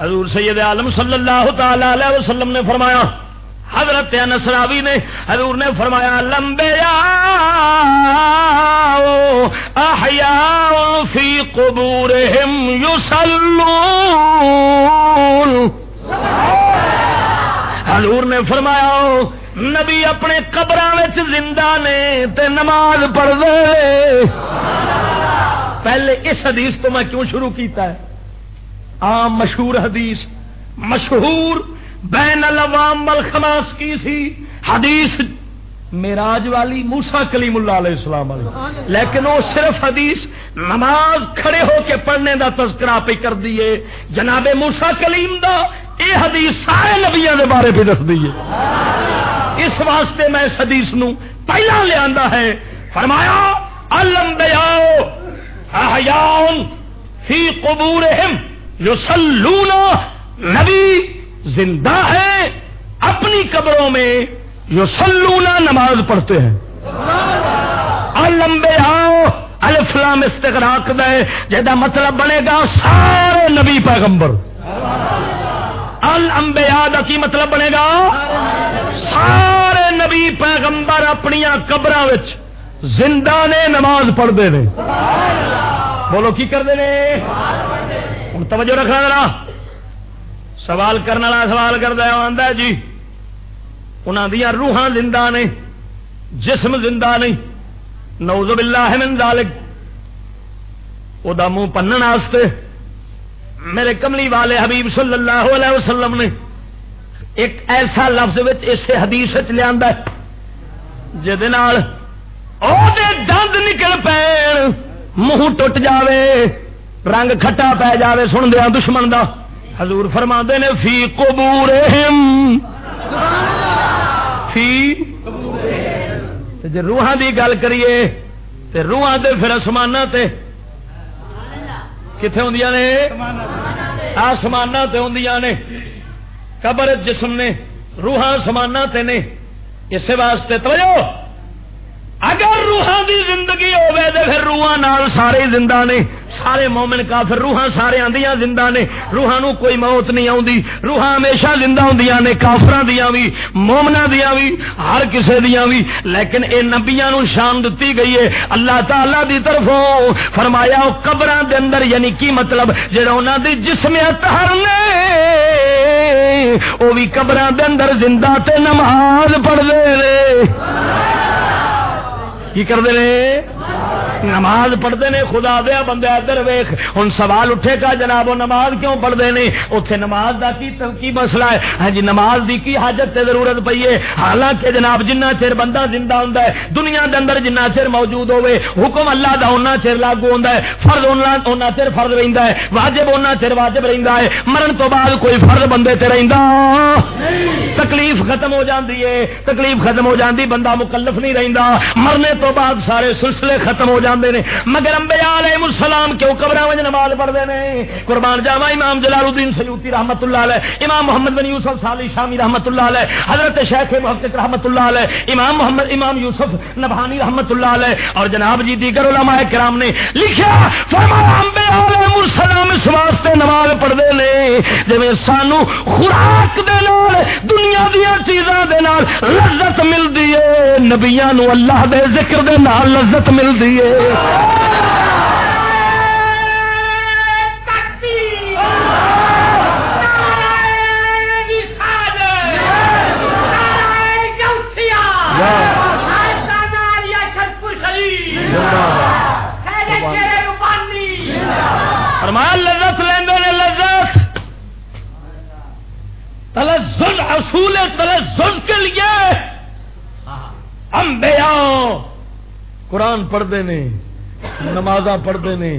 حضور سید عالم صلی اللہ تعالی علیہ وسلم نے فرمایا، حضرت نسراوی نے، حضور نے فرمایا، لمبے احیاء فی قبورہم یسلون حضور نے فرمایا، نبی اپنے قبر زندہ نے تے نماز پڑھ دے۔ پہلے اس حدیث کو میں کیوں شروع کیتا ہے؟ عام مشہور حدیث مشہور بین الوام الخماس کی سی حدیث میراج والی موسا کلیم اللہ علیہ السلام والی۔ لیکن وہ صرف حدیث نماز کھڑے ہو کے پڑھنے دا تذکرہ پہ کر دیے جناب موسا کلیم دا اے حدیث سارے نبیا کے بارے پہ دس دیے اس واسطے میں اس حدیث نو پہلا لیا ہے۔ فرمایا احیاء فی قبورہم۔ یسلون نبی زندہ ہے اپنی قبروں میں یسلونا نماز پڑھتے ہیں۔ لمبے آؤ الفلام استغراق دے جہاں مطلب بنے گا سارے نبی پیغمبر۔ الانبیاء دا کی مطلب بنے گا؟ سارے نبی پیغمبر اپنی قبر زندہ نے نماز پڑھتے ہیں۔ بولو کی کرتے ہیں ہوں، توجہ رکھنا ذرا۔ سوال کرنے والا سوال کرتا ہے جی انہوں دیا روحان زندہ نے، جسم زندہ نہیں نوز باللہ من ذالک۔ او دا منہ پنن واسطے میرے کملی والے حبیب صلی اللہ علیہ وسلم نے ایک ایسا لفظ وچ اسے حدیث وچ لیا جہد نال دند نکل پے منہ ٹوٹ جاوے۔ رنگ کھٹا پی جائے سن دیا دشمن دا۔ حضور فرما نے، فی قبور فی جی روحان دی گل کریے، تے روحان دے پھر آسمان تے۔ کتنے ہوں نے؟ آسمان تے ہوں نے۔ قبر جسم نے روحان آسمان تے نے۔ اس واسطے توجہ۔ اگر روحان دی زندگی ہوے تو پھر روحان نال سارے زندہ نے، سارے مومن کافر روحان سارے آندیاں زندہ نے روحان نو کوئی موت نہیں آندی روحان ہمیشہ زندہ ہوندیاں نے، کافراں دیاں وی، مومناں دیاں وی، ہر کسے دیاں وی، لیکن اے نبیاں نو شان دتی گئی ہے، اللہ تعالی دی طرفوں فرمایا، او قبراں دے اندر یعنی کی مطلب؟ جڑا انہاں دی جسم اطہر نے، او وی قبراں دے اندر زندہ تے نماز پڑھ دے کی کرتے نماز پڑھتے ہیں، خدا دیا بندے ادھر ویخ۔ ہوں سوال اٹھے گا، جناب، وہ نماز کیوں پڑھتے ہیں؟ اتنے نماز کا کی کی مسئلہ ہے؟ ہاں جی نماز دی کی حاجت تے ضرورت پی ہے؟ حالانکہ جناب، جنہ چر بندہ زندہ ہوں دنیا کے اندر جنہ چر موجود ہوے حکم اللہ کا اُنہ چر لاگو ہوں فرد اُنہ چر فرد رہتا ہے۔ واجب اُنہ چر واجب رہتا ہے۔ مرن تو بعد کوئی فرد بندے تے رہتا تکلیف ختم ہو جاتی ہے۔ تکلیف ختم ہو جاتی بندہ مکلف نہیں رہتا مرنے تو بعد سارے سلسلے ختم ہو جاندے۔ جاندے نے، مگر انبیاء علیہ السلام کیوں قبراں وچ نماز پڑھدے نے؟ قربان جاوا امام جلال الدین سیوطی رحمتہ اللہ علیہ، امام محمد بن یوسف صالح شامی رحمتہ اللہ علیہ، حضرت شیخ محقق رحمتہ اللہ علیہ، امام محمد، امام یوسف نبہانی رحمتہ اللہ علیہ، اور جناب جی دیگر علماء کرام نے لکھا، فرمایا، انبیاء علیہ السلام اس واسطے نماز پڑھدے نے، جویں سانو خوراک دے نال، دنیا دیاں چیزاں دے نال لذت ملدی ہے، نبیاں نو اللہ دے ذکر دے نال لذت ملدی ہے۔ تلزز اصول تلزز کے لیے انبیاء قرآن پڑھتے نے نماز پڑھتے نے،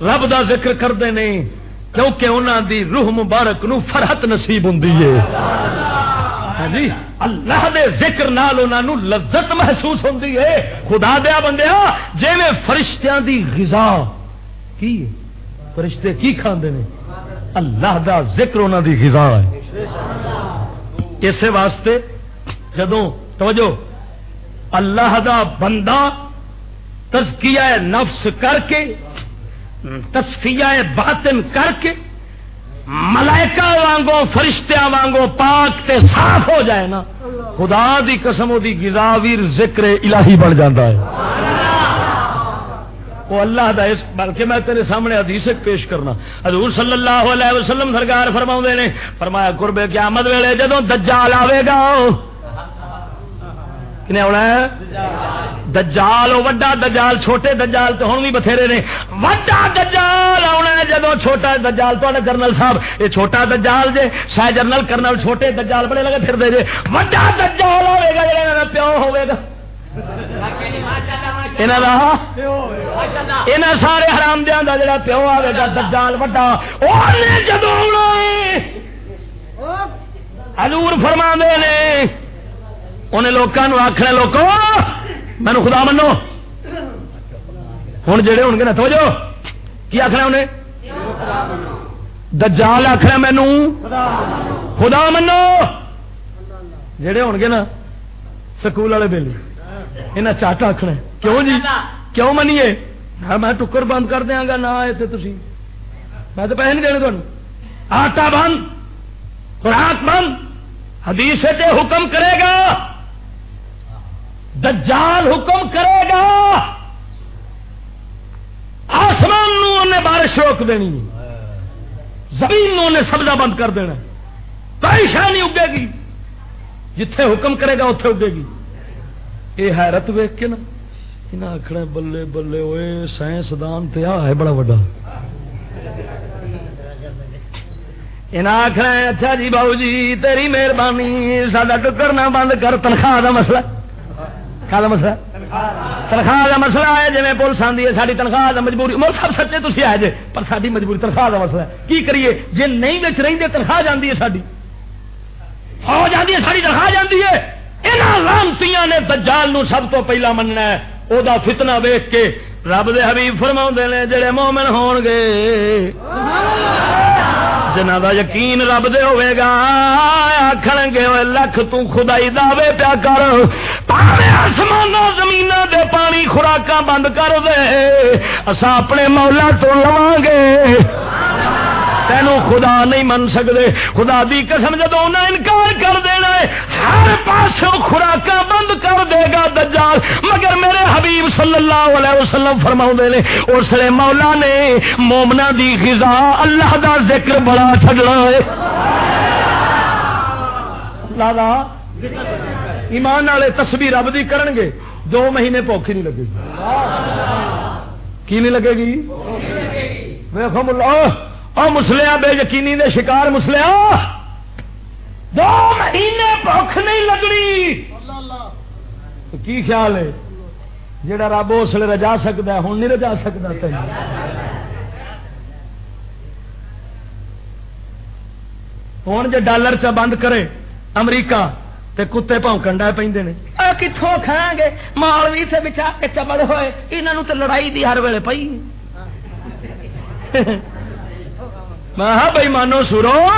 رب دا ذکر کرتے نے، کیونکہ انہوں دی روح مبارک نو فرحت نصیب ہوں ہاں جی اللہ دے ذکر نال انہوں لذت محسوس ہوں خدا دیا بندیا جی میں فرشتیاں دی غذا کی فرشتے کی کھاندے نے؟ اللہ دا ذکر انہوں دی غذا ہے۔ اسے واسطے جدوں، توجہ، اللہ دا بندہ تزکیہ نفس کر کے تصفیہ باطن کر کے، ملائکہ وانگو فرشتیاں وانگو پاک تے صاف ہو جائے نا، خدا دی قسم دی گزاویر ذکر الہی بن جاتا ہے۔ وہ اللہ دا اس بلکہ میں تیرے سامنے حدیث پیش کرنا۔ حضور صلی اللہ علیہ وسلم سرکار فرما نے، فرمایا قربے قیامت ویلے جدو دجال آئے گا کنے ہونا ہے؟ دجال، او وڈا دجال، چھوٹے دجال تو ہوں بھی بتھیرے نے۔ وڈا دجال آنا ہے جدو چھوٹا دجال تو جنرل صاحب یہ چھوٹا دجال جے، شاہ جنرل کرنل چھوٹے دجال بڑے لگے پھر دے جے۔ وڈا دجال ہوے گا، جڑا میرا پیو ہوے گا۔ سارے حرام دیا جڑا پیو آئے گا، دجال وڈا۔ جدو آنا ہے، حضور فرما دے نے انہیں لوگوں آخر لوگ مینو خدا منو۔ ہوں جڑے ہو گے نا، توجہ۔ کی آخر انہیں؟ دجال آخر مینو۔ خدا منو۔ جڑے ہو گے نا، سکول والے بل یہاں چٹ آخنا کیوں جی؟ کیوں منیے؟ میں ٹکر بند کر دیا گا، نہ آئے تھے تھی میں تو پیسے نہیں دینے تمہیں آٹا بند، خوراک بند، حدیث حکم کرے گا۔ دجال حکم کرے گا، آسمان نو انہیں بارش روک دینی، زمین نو انہیں سبزہ بند کر دینا کوئی شہ نہیں اگے گی، جتھے حکم کرے گا اتے اگے گی۔ یہ حیرت ویک کے نا یہاں آخر بلے بلے ہوئے سائنسدان تیا ہے بڑا وا آخر اچھا جی باؤ جی تیری مہربانی سڈا ٹکرنا بند کر، تنخواہ کا مسئلہ۔ کا مسئلہ تنخواہ کا مسئلہ ہے جی پولیس آتی ہے ساری تنخواہ کا مجبوری۔ مل سب سچے تھی آئے جی پر ساری مجبوری تنخواہ کا مسئلہ ہے۔ کی کریے؟ جی نہیں بچ رہی تنخواہ جاتی ہے ساری ہو جاتی ہے ساری تنخواہ جاتی ہے۔ یہاں لانتی نے دجال نو سب تو پہلا مننا ہے۔ وہ فتنا ویخ کے رب دے حبیب فرما نے، جڑے مومن ہون گے۔ جنہ دا یقین رب دے ہوئے گا۔ آخر گے لکھ تو خدائی دعوے پیا کر۔ پاوے آسمان زمین دے پانی خوراک بند کر دے۔ اصا اپنے مولا تو لوا گے۔ تینو خدا نہیں من سکتے خدا دی قسم جدو انہیں انکار کر دینا ہے ہر پاس خوراک بند کر دے گا دجال۔ مگر میرے حبیب صلی اللہ علیہ وسلم فرما نے اس لیے مولا نے مومنا دی غذا اللہ دا ذکر بڑا چڈنا ہے۔ لالا ایمان والے تسبیح رب دی کرن گے دو مہینے پوکھی نہیں لگے گی۔ کی نہیں لگے گی؟ ویخو ملا اور مسلیا بے یقینی دے شکار مسلیا دو مہینے بخ نہیں لگنی۔ کی خیال ہے؟ جڑا رب اس لیے رجا سکتا ہے ہوں نہیں رجا سکتا ہوں جی ڈالر چ بند کرے امریکہ تے کتے پونکن ڈے پہ کتوں کھائیں گے؟ مال بھی سے بچا کے چبڑ ہوئے یہاں تو لڑائی دی ہر ویلے پی میں ہاں بھائی مانو سرو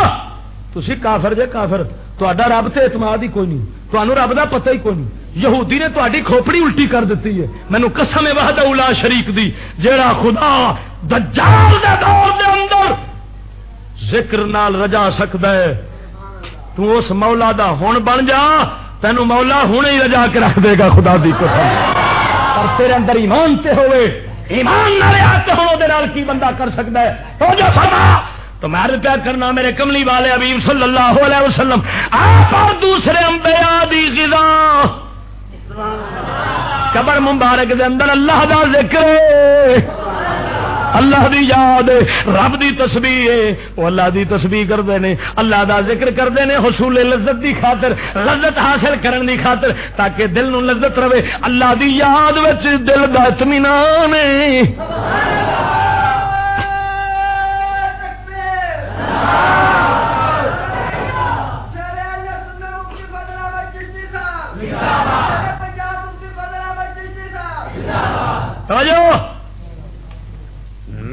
تھی کافر جے کافر تا رب سے اعتماد ہی کوئی نہیں تمہوں رب کا پتہ ہی کوئی نہیں۔ یہودی نے تاری کھوپڑی الٹی کر دیتی ہے۔ مینو قسم وحد اولا شریک دی، جیڑا خدا دجال دے دور دے اندر ذکر نال رجا سکتا ہے۔ تو اس مولا دا ہون بن جا، تینو مولا ہوں ہی رجا کے رکھ دے گا، خدا دی قسم۔ اور تیرے اندر ایمان تے ہوئے، ایمان نہ آتے ہو کی بندہ کر سکتا ہے؟ تو جو فرما۔ تو میں عرض پیا کرنا میرے کملی والے ابھی صلی اللہ علیہ وسلم، آپ اور دوسرے امبیا دی غذا۔ قبر مبارک دے اندر اللہ دا ذکر اللہ دی یاد رب دی تسبیح وہ اللہ دی تسبیح کرتے ہیں۔ اللہ دا ذکر کرتے ہیں حصول لذت دی خاطر، لذت حاصل کرن دی خاطر، تاکہ دل نو لذت رہے۔ اللہ دی یاد وچ دل دا اطمینان ہے۔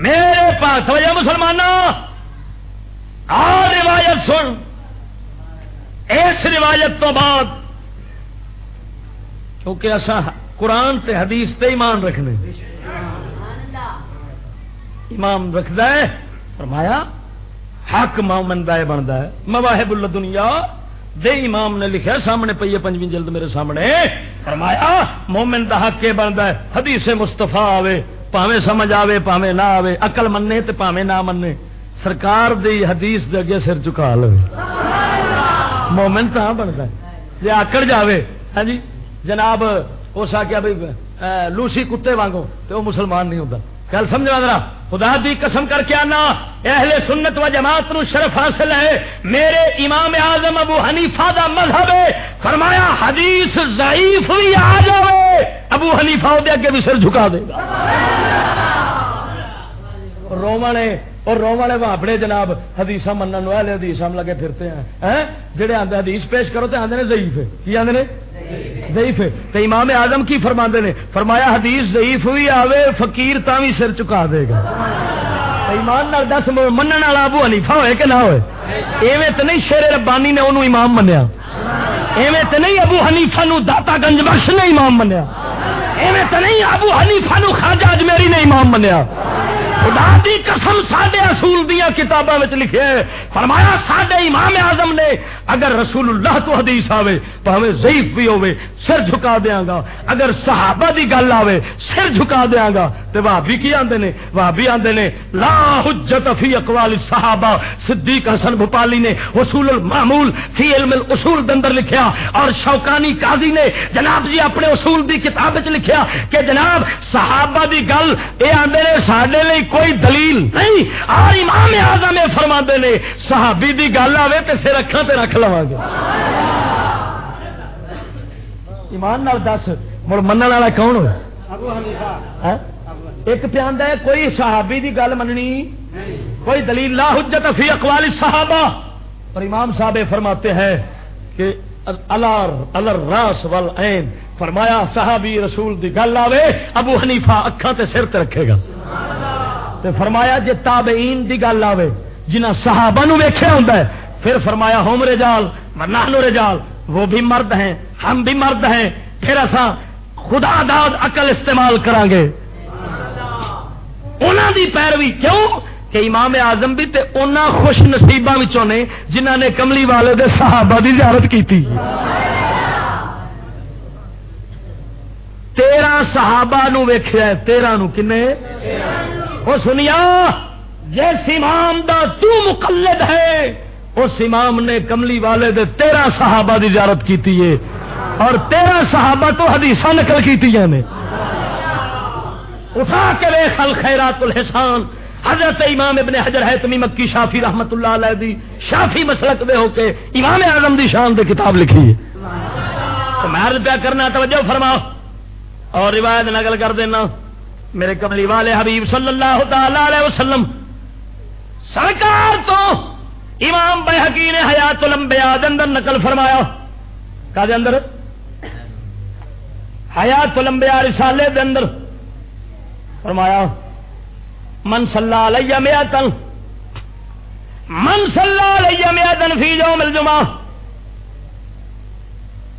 میرے پاس وجہ مسلمان آ روایت سن۔ اس روایت تو بعد کیونکہ اصا قرآن تے حدیث تے ایمان رکھنے۔ ایمان رکھد فرمایا حق مومن دا بنتا ہے۔ مواہب اللہ دنیا دے امام نے لکھا سامنے پی ہے، پنجویں جلد میرے سامنے۔ فرمایا، مومن دا حق کے بنتا ہے۔ حدیث مستفا آوے پاوے سمجھ آوے پاوے نہ آوے۔ اقل مننے تے پاوے نہ مننے۔ سرکار دی حدیث دے اگے سر چکا لو مومن تو بنتا ہے۔ جی آکڑ جاوے ہاں جی جناب اس آ بھائی لوسی کتے وانگو تو وہ مسلمان نہیں ہوتا گل سمجھنا ذرا، خدا دی قسم کر کے آنا، اہل سنت و جماعت نو شرف حاصل ہے۔ میرے امام اعظم ابو حنیفہ دا مذہب ہے۔ فرمایا، حدیث ضعیف بھی آ جائے ابو حنیفہ دے اگے بھی سر جھکا دے گا۔ رومنے اور رو والے واپڑے جناب حدیث من والے حدیث ہم لگے پھرتے ہیں۔ جہے آدھے حدیث پیش کرو تو آدھے ضعیف ہے۔ کی آدھے ضعیف ہے۔ تو امام آدم کی فرما نے، فرمایا حدیث ضعیف بھی آوے، فقیر تا بھی سر چکا دے گا۔ ایمان نال دس من والا ابو حنیفہ ہوئے کہ نہ ہوئے؟ ایویں تو نہیں شیر ربانی نے انہوں امام منیا۔ ایویں تو نہیں ابو حنیفہ نو داتا گنج بخش نے امام منیا۔ ایویں تو نہیں ابو حنیفہ نو خواجہ اجمیری نے امام منیا۔ خدا دی قسم سڈے اصول دیا کتابوں میں لکھے فرمایا سڈے امام اعظم نے، اگر رسول اللہ تو حدیث آوے تو ہمیں ضعیف بھی ہوے سر جھکا دیا گا۔ اگر صحابہ دی گل آوے، سر جھکا دیا گا۔ تو بھابی کی آدھے نے؟ بھابی آدھے نے، لا حجت فی اقوال صحابہ صدیق حسن بھوپالی نے، اصول المعمول فی علم الاصول دندر لکھیا۔ اور شوکانی قاضی نے، جناب جی اپنے اصول دی کتاب لکھیا کہ جناب صحابہ دی گل، اے آندے نے، ساڈے لئی کوئی دلیل نہیں۔ اور امام اعظم فرما نے، صحابی دی گل آوے تے سر رکھا تے رکھ لواں گے۔ ایمان نال دس، مڑ منن والا کون ہو ایک پیاند ہے، کوئی صحابی دی گل مننی کوئی دلیل، لا حجت فی اقوال صحابہ اور امام صاحب فرماتے ہیں کہ الر راس ول این فرمایا، صحابی رسول دی گل آوے، ابو حنیفہ اکھاں تے سر تے رکھے گا۔ تے فرمایا جے تابعین دی گل آوے جنہ صحابہ نو ویکھیا ہوندا ہے، پھر فرمایا ہوم رجال نحن رجال، وہ بھی مرد ہیں، ہم بھی مرد ہیں، پھر اسا خدا داد عقل استعمال کران گے انہاں دی پیروی کیوں؟ کہ امام اعظم بھی تے اونا خوش نصیباں وچوں نے، جنہاں نے کملی والے دے صحابہ دی زیارت کیتی۔ تیرہ صحابہ نو ویکھیا ہے، تیرہ نو کنے؟ او سنیا، جس امام دا تو مقلد ہے، اس امام نے کملی والے دے تیرہ صحابہ دی زیارت کیتی ہے۔ اور تیرہ صحابہ تو حدیثہ نقل کیتی نے۔ اٹھا کے وے خل خیرات الحسان، حضرت امام ابن حجر ہے تمی مکی شافی رحمت اللہ علیہ دی شافی مسلک دے ہو کے امام اعظم دی شان دے کتاب لکھی ہے۔ تو میں عرض پیا کرنا، توجہ فرماؤ۔ اور روایت نقل کر دینا۔ میرے کملی والے حبیب صلی اللہ تعالی علیہ وسلم، سرکار تو امام بحقی نے حیات الانبیاء دے اندر نقل فرمایا۔ کا دے اندر؟ حیات الانبیاء رسالے دے اندر۔ فرمایا، من صلی علیہ میتن من صلی علیہ میتن فی یوم الجمعہ.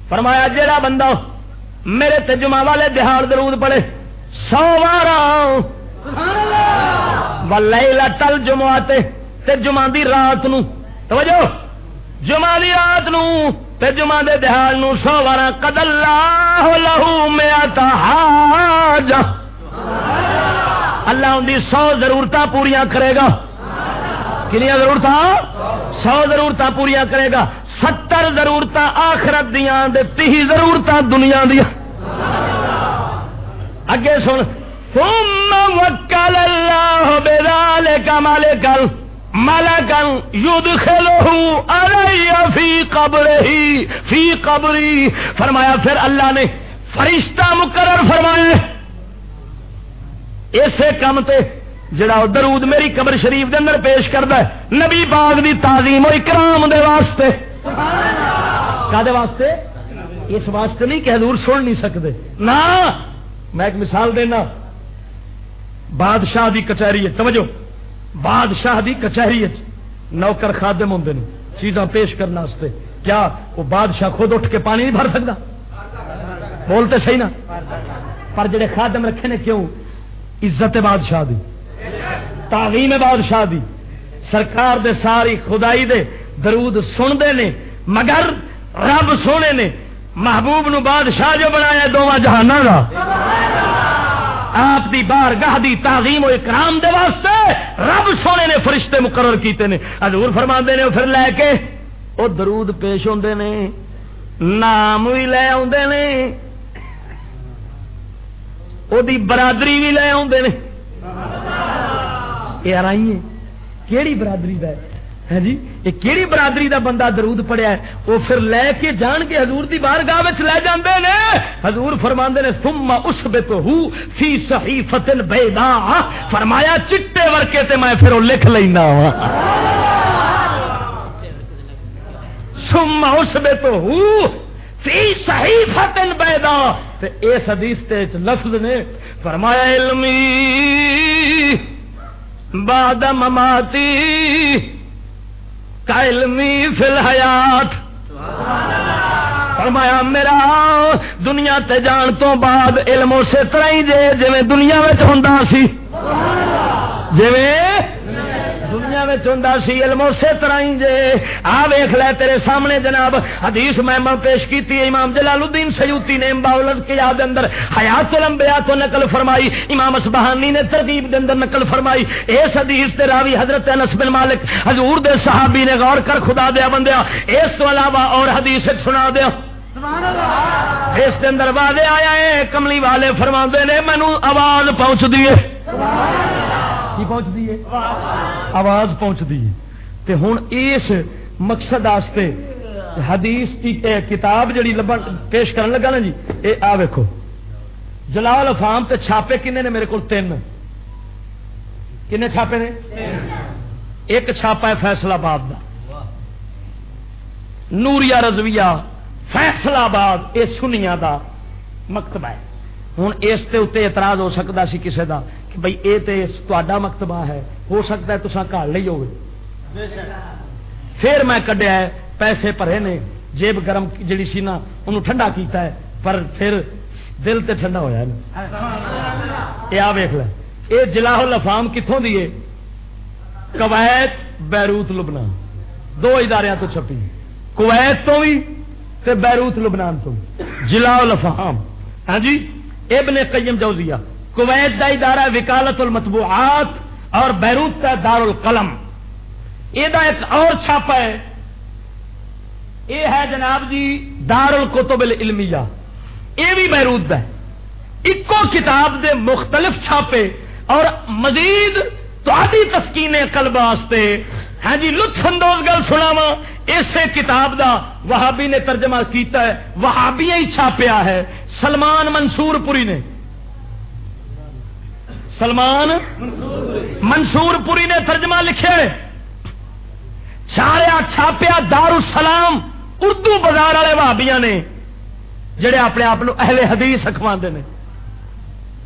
فرمایا، جیڑا بندہ میرے تے جمعہ والے دہاڑ درود پڑے سو بارہ ولیلہ تل تے تے جمعہ دی رات نو. توجہ! جمعہ دی رات نو تے جمعہ دے دہاڑ نو سو بارہ قد اللہ لہو میتا حاجہ. اللہ! ان سو ضرورت پوریا کرے گا. کنیا ضرورت سو ضرورت پوریا کرے گا. ستر ضرورت آخرت دیا تی ضرورت دنیا دیا اگے سن۔ ثم وکل اللہ بذال کا مالکل ملکن یدخلہ علی فی قبرہی فی قبری فرمایا پھر اللہ نے فرشتہ مقرر فرمائے اسے کام تے جڑا درود میری قبر شریف دے اندر پیش کردا ہے۔ نبی باغ دی تعظیم و اکرام دے واسطے۔ کا دے واسطے؟ اس واسطے نہیں کہ حضور سن نہیں سکتے نہ! میں ایک مثال دینا۔ بادشاہ دی کچہری ہے توجہ۔ بادشاہ دی کچہری ہے نوکر خادم ہوندے نے، چیزاں پیش کرنا واسطے۔ کیا وہ بادشاہ خود اٹھ کے پانی نہیں بھر سکتا؟ بولتے صحیح نا۔ پر جڑے خادم رکھے نے کیوں؟ عزت بادشاہ دی۔ تعلیم بادشاہ دی۔ سرکار دے ساری خدائی دے درود سنتے نے، مگر رب سونے نے محبوب نو بادشاہ جو بنایا دونوں جہان کا آپ دی بار گاہ دی تعظیم و اکرام دے واسطے رب سونے نے فرشتے مقرر کیتے نے. حضور فرما نے، پھر لے کے وہ درود پیش ہوندے نے، نام بھی لے آدھے نے وہ برادری بھی لے آندے آدھے یار آئیے کہڑی برادری کا ہے ہے جی؟ یہ کہڑی برادری دا بندہ درود پڑیا ہے؟ وہ پھر لے کے جان کے حضور دی بار گاہ لے جاندے نے۔ حضور فرما نے، ثم اس بے تو فی صحیفت بیدا فرمایا، چٹے ورکے تے میں پھر لکھ لینا وا ثم اس بے تو فی صحیفت بیدا تے اس حدیث تے لفظ نے فرمایا، علمی بعد مماتی کا علمی فی الحیات۔ فرمایا، میرا، دنیا تے جان تو بعد علم اسی طرح ہی جے جی دنیا ہوں سی۔ جی میں سی علم اسی طرح ہی جے۔ آ ویخ لے تیرے سامنے جناب حدیث میں پیش کی امام جلال الدین سیوتی نے باولد کے یاد اندر۔ حیات الانبیاء تو نقل فرمائی امام اسبہانی نے ترغیب دے اندر نقل فرمائی۔ اس حدیث تے راوی حضرت انس بن مالک حضور دے صحابی نے غور کر خدا دیا بندیا اس تو علاوہ اور حدیث سنا دیا۔ اس کے اندر واضح آیا ہے کملی والے فرما نے مینو آواز پہنچ دیے کی پہنچ دیے آواز پہنچ دیے تے ہوں اس مقصد آستے حدیث کی کتاب جڑی لبن پیش کرن لگا نا جی اے آ ویکو جلال افام تے چھاپے کنے نے میرے کو تین۔ کنے چھاپے نے؟ ایک چھاپا ہے فیصلہ آباد دا۔ نوریا رضویہ فیصلہ آباد یہ سنیا دا مکتبہ ہے۔ ہوں اس کے اتنے اعتراض ہو سکتا سی کسی دا کہ بھائی یہ تو مکتبہ ہے ہو سکتا ہے تو گھر لی ہو پھر میں کڈیا پیسے بھرے نے جیب گرم جڑی سی نا انہوں ٹھنڈا کیتا ہے پر پھر دل تے ٹھنڈا ہوا یہ آ ویخ لے یہ جلاح الفام کتوں دیے کویت بیروت لبنان دو ادارے تو چھپی کویت تو بھی تے بیروت لبنان تو جلا الفہام ہاں جی ابن قیم جوزیہ کویت دا ادارہ وکالت المطبوعات اور بیروت کا دار القلم یہ ایک اور چھاپا ہے۔ یہ ہے جناب جی دار القتب العلمیہ۔ یہ بھی بیروت ہے۔ اکو کتاب دے مختلف چھاپے اور مزید تسکین قلب واسطے ہاں جی لطف اندوز گل سنا وا اسے کتاب دا وہابی نے ترجمہ کیتا ہے۔ وہابی ہی چھاپیا ہے۔ سلمان منصور پوری نے۔ سلمان منصور پوری نے ترجمہ لکھے چاریا چھاپیا دار السلام اردو بازار والے وہابیاں نے، جڑے اپنے آپ اہل حدیث اخوا نے۔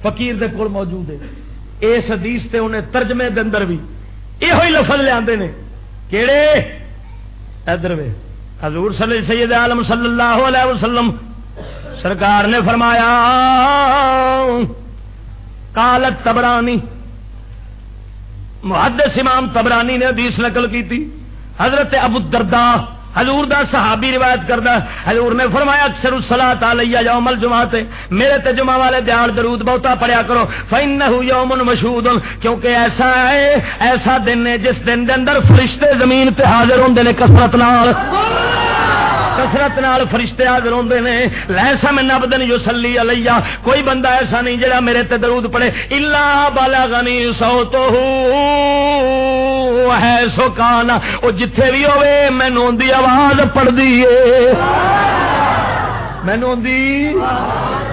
فقیر دے کول موجود ہے۔ اس حدیث تے انہیں ترجمے دے اندر بھی یہ لفظ لے آتے ہیں کہڑے ادھر وے۔ حضور صلی سید عالم صلی اللہ علیہ وسلم، سرکار نے فرمایا کالت تبرانی، محدث امام تبرانی نے حدیث نقل کی تھی۔ حضرت ابو الدرداء، حضور دا صحابی روایت کردا حضور نے فرمایا، اکثر الصلاۃ علیہ یوم الجمعہ میرے تے جمعہ والے دیار درود بہتا پڑھیا کرو۔ فانه یوم مشهود کیونکہ ایسا ہے، ایسا دن ہے جس دن دے اندر فرشتے زمین تے حاضر ہوندے نے کثرت نال۔ کثرت نال فرشتے حاضر ہوندے نے لیسا من عبدن یصلی علیہ، کوئی بندہ ایسا نہیں جڑا میرے تے درود پڑھے، الا بلغنی صوتہ ہے سو کان او جتھے بھی ہوے مینوں دی آواز پڑ دیے مینو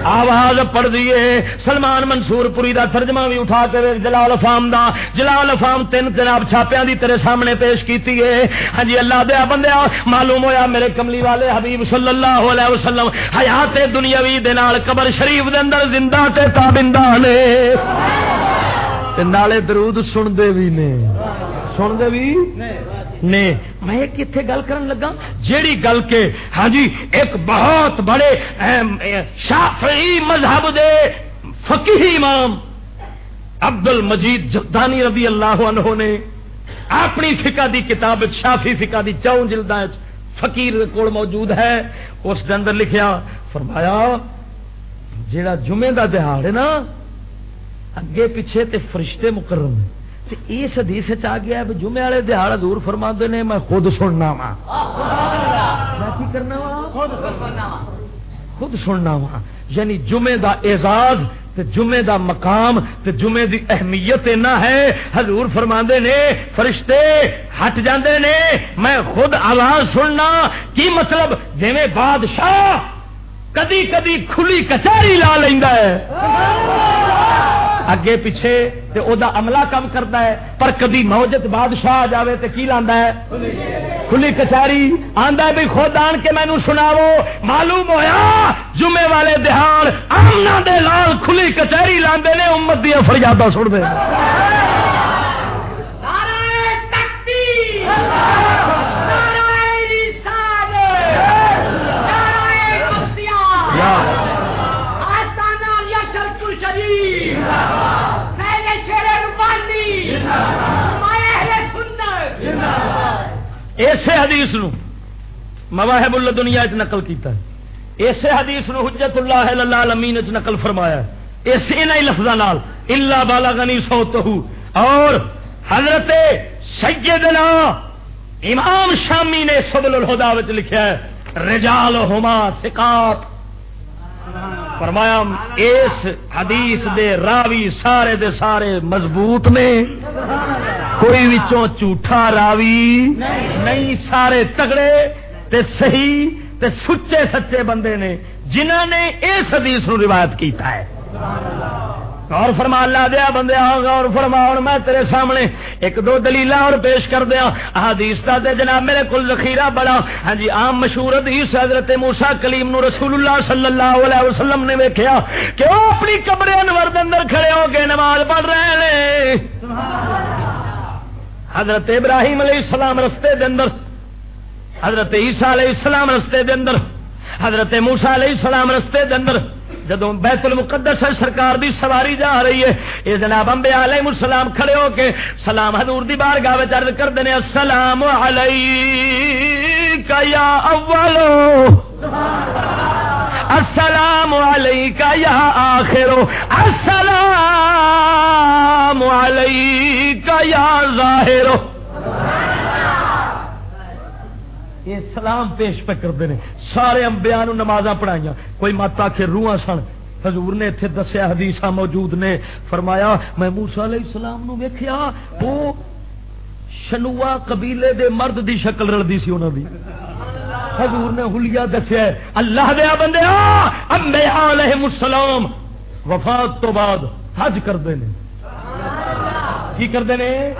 آواز پڑ دیے سلمان منصور پوری دا ترجمہ بھی اٹھا کے جلال فام دا۔ جلال فام تین جناب چھاپیاں دی تیرے سامنے پیش کیتی ہے۔ ہاں جی اللہ دیا بندیا، معلوم ہویا میرے کملی والے حبیب صلی اللہ علیہ وسلم حیات دنیاوی دے نال قبر شریف دے اندر زندہ تے تابندہ نے تے نالے درود سن دے بھی نے۔ سن دے بھی؟ نے میں کتنے گل کرن لگا۔ جیڑی گل کے ہاں جی ایک بہت بڑے شافعی مذہب دے فقی امام عبد المجید جدانی رضی اللہ عنہ نے اپنی فقہ دی کتاب شافی فقہ دی چون جلد فقیر کول موجود ہے۔ اس دے اندر لکھیا فرمایا جیڑا جمعے دا دہاڑ ہے نا اگے پیچھے تے فرشتے مقرر ہیں۔ اس حدیث آ گیا جمعے والے دہاڑ دور فرما نے میں خود سننا وا کرنا وا خود سننا وا یعنی جمعے دا اعزاز تے جمعے دا مقام تے جمعے دی اہمیت نہ ہے حضور فرما نے فرشتے ہٹ جاندے نے میں خود آواز سننا کی مطلب جی بادشاہ کدی کدی کھلی کچہری لا لینا ہے اگے پیچھے تے او دا عملہ کم کرتا ہے، پر کدی موجت بادشاہ آ جاوے تے کی لاندا ہے؟ کھلی کچہری آندا ہے بھی خود آن کے مینوں سناو، معلوم ہویا جمعے والے دہاڑ آمنا دے لال کھلی کچہری لاندے نے امت دی فریاداں سن دے۔ اسے حدیث نو مواہب اللہ دنیا چ نقل کیتا ہے۔ اسے حدیث نو حجت اللہ العالمین چ نقل فرمایا ہے۔ اس انہی لفظاں نال الا بالا غنی سوتہ اور حضرت سیدنا امام شامی نے سبل الہدا وچ لکھیا ہے رجال ہما ثقات۔ فرمایا، اس حدیث دے راوی سارے دے سارے مضبوط نے۔ کوئی وچوں جھوٹا راوی نہیں، سارے تگڑے تے صحیح تے سچے سچے بندے نے جنہ نے اس حدیث نو روایت کیتا ہے۔ اور فرما اللہ دیا بندے اور فرما اور میں تیرے سامنے ایک دو دلیل اور پیش کر دیا۔ حدیث کا دے جناب میرے کل ذخیرہ بڑا۔ ہاں جی عام مشہور حدیث حضرت موسا کلیم نو رسول اللہ صلی اللہ علیہ وسلم نے ویکیا کہ وہ اپنی کمرے انور دے اندر کھڑے ہو کے نماز پڑھ رہے ہیں۔ حضرت ابراہیم علیہ السلام رستے دے اندر، حضرت عیسیٰ علیہ السلام رستے دے اندر، حضرت موسا علیہ السلام رستے دے اندر۔ جدو بیت المقدس سرکار دی سواری جا رہی ہے یہ جناب امبے علیہ السلام کھڑے ہو کے سلام حضور دی بار گاہ چرد کر دینے، السلام علیکہ یا اولو السلام علیکہ یا آخرو السلام علیکہ یا ظاہرو یہ سلام پیش پہ کرتے ہیں۔ سارے امبیا نماز پڑھائی کوئی مت آخ روح سن۔ حضور نے اتنے دسیا حدیث موجود نے۔ فرمایا، میں موسا علیہ السلام نو ویکھیا، وہ شنوا قبیلے دے مرد دی شکل رلدی سی انہوں دی۔ حضور نے حلیہ دسیا اللہ دیا بندے امبیا علیہ السلام وفات تو بعد حج کرتے ہیں کی کرتے ہیں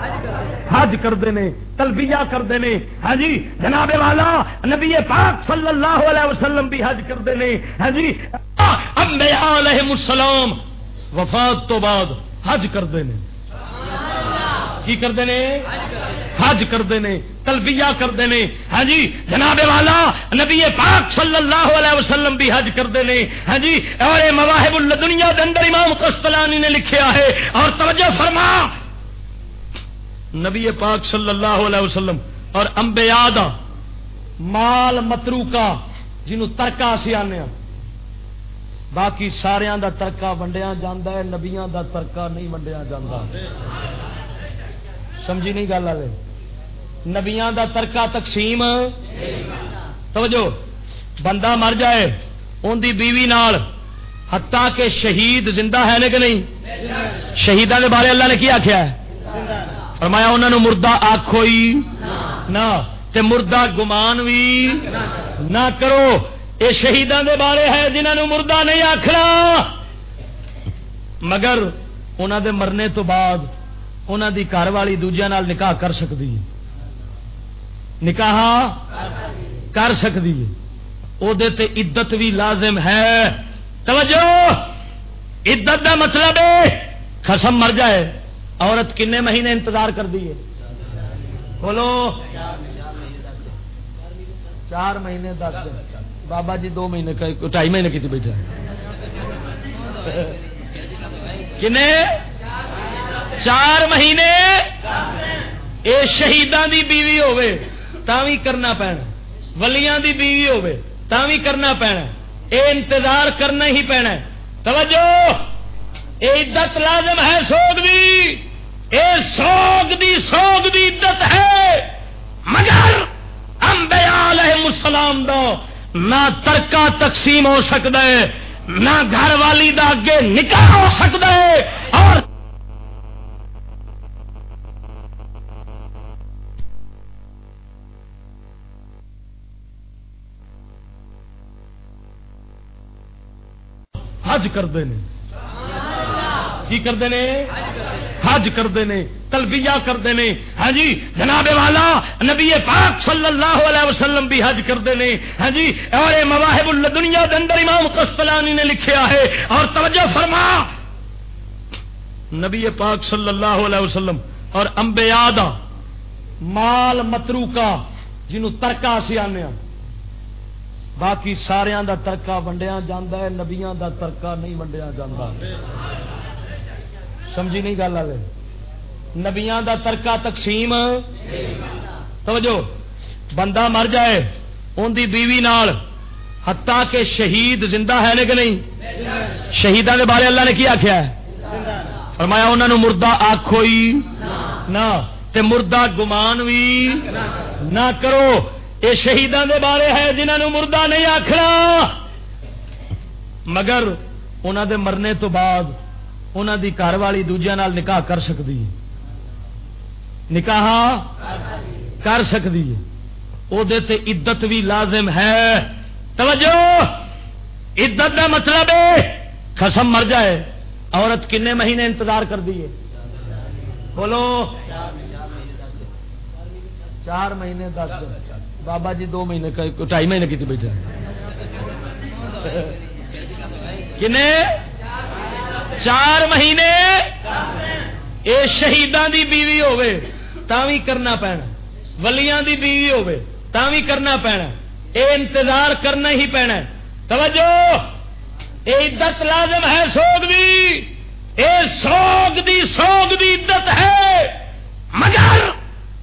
حج کرتے ہیں، تلبیہ کرتے ہیں۔ ہاں جی جناب والا، نبی پاک صلی اللہ علیہ وسلم بھی حج کرتے ہیں۔ ہاں جی انبیاء علیہ السلام وفات تو بعد حج کرتے ہیں۔ کی کرتے ہیں؟ حج کرتے ہیں، تلبیہ کرتے ہیں۔ ہاں جی جناب والا، نبی پاک صلی اللہ علیہ وسلم بھی حج کرتے ہیں۔ ہاں جی اور مواہب الدنیا دے اندر امام قسطلانی نے لکھیا ہے، اور توجہ فرما۔ نبی پاک صلی اللہ علیہ وسلم اور امبیا مال مترو کا جنہوں ترکا سی آنے باقی سارا دا ترکا ونڈیا جا نبیا دا ترکا نہیں ونڈیا جا سمجھی نہیں گل والے نبیا دا ترکا تقسیم۔ توجہ۔ بندہ مر جائے ان دی بیوی نال ہتا کہ شہید زندہ ہے نا کہ نہیں؟ شہیدان کے بارے اللہ نے کی آخیا ہے؟ فرمایا انہوں نے مردہ آخو ہی نہ، تے مردہ گمان بھی نہ کرو۔ یہ شہیدان دے بارے ہے جنہوں نے مردہ نہیں آخنا مگر انہوں دے مرنے تو بعد انہوں دی گھر والی دوجے نال نکاح کر سکتی ہے۔ نکاح کر سکتی ہے۔ وہ عدت بھی لازم ہے۔ توجہ! عدت دا مطلب ہے خسم مر جائے۔ عورت کنے مہینے انتظار کر دیے بولو. چار مہینے دس دن. بابا جی دو مہینے ڈھائی مہینے کی بیٹھا کنے؟ چار مہینے؟ یہ شہیدان دی بیوی ہوے تا بھی کرنا پینا. ولیاں دی بیوی ہوے تا بھی کرنا پینا. اے انتظار کرنا ہی پینا توجہ! اے عدت لازم ہے سوگ دی! سوگ دی سوگ دی عدت ہے، مگر امبیا علیہ السلام دا نہ ترکا تقسیم ہو سکتا ہے، نہ گھر والی دا اگے نکاح ہو سکتا ہے، اور حج کرتے ہیں کی کرتے ہیں حج کرتے ہیں، تلبیہ کرتے ہیں۔ ہاں جی جناب والا، نبی پاک صلی اللہ علیہ وسلم بھی حج کرتے ہیں۔ ہاں جی اور مواہب اللہ دنیا کے اندر امام قسطلانی نے لکھیا ہے۔ اور توجہ فرما۔ نبی پاک صلی اللہ علیہ وسلم اور امبیا مال مترو کا جنہوں ترکا سی آنے باقی سارا دا ترکا ونڈیا جا نبیا دا ترکا نہیں ونڈیا جاتا سمجھی نہیں گل والے۔ نبیا دا ترکا تقسیم۔ توجہ۔ بندہ مر جائے ان دی بیوی نال ہتا کہ شہید زندہ ہے کہ نہیں؟ شہیدان دے بارے اللہ نے کی آخیا ہے؟ فرمایا انہوں نے مردہ آخو ہی نہ، تے مردہ گمان بھی نہ کرو۔ یہ شہیدان دے بارے ہے جنہوں نے مردہ نہیں آخنا مگر انہوں دے مرنے تو بعد انہوں دی گھر والی دوجیا نال نکاح کر سکتی ہے نکاح کر سکتی ہے وہ عدت بھی لازم ہے توجہ عدت کا مطلب خسم مر جائے عورت کنے مہینے انتظار کر دیے بولو چار مہینے دس بابا جی دو مہینے ڈھائی مہینے کی بیٹھے کنے چار مہینے یہ شہیدان دی بیوی ہوے تا بھی کرنا پینا۔ ولیاں دی بیوی ہوے تا بھی کرنا پینا۔ اے انتظار کرنا ہی پینا۔ توجہ! اے عدت لازم ہے سوگ دی۔ اے سوگ دی سوگ دی عدت ہے۔ مگر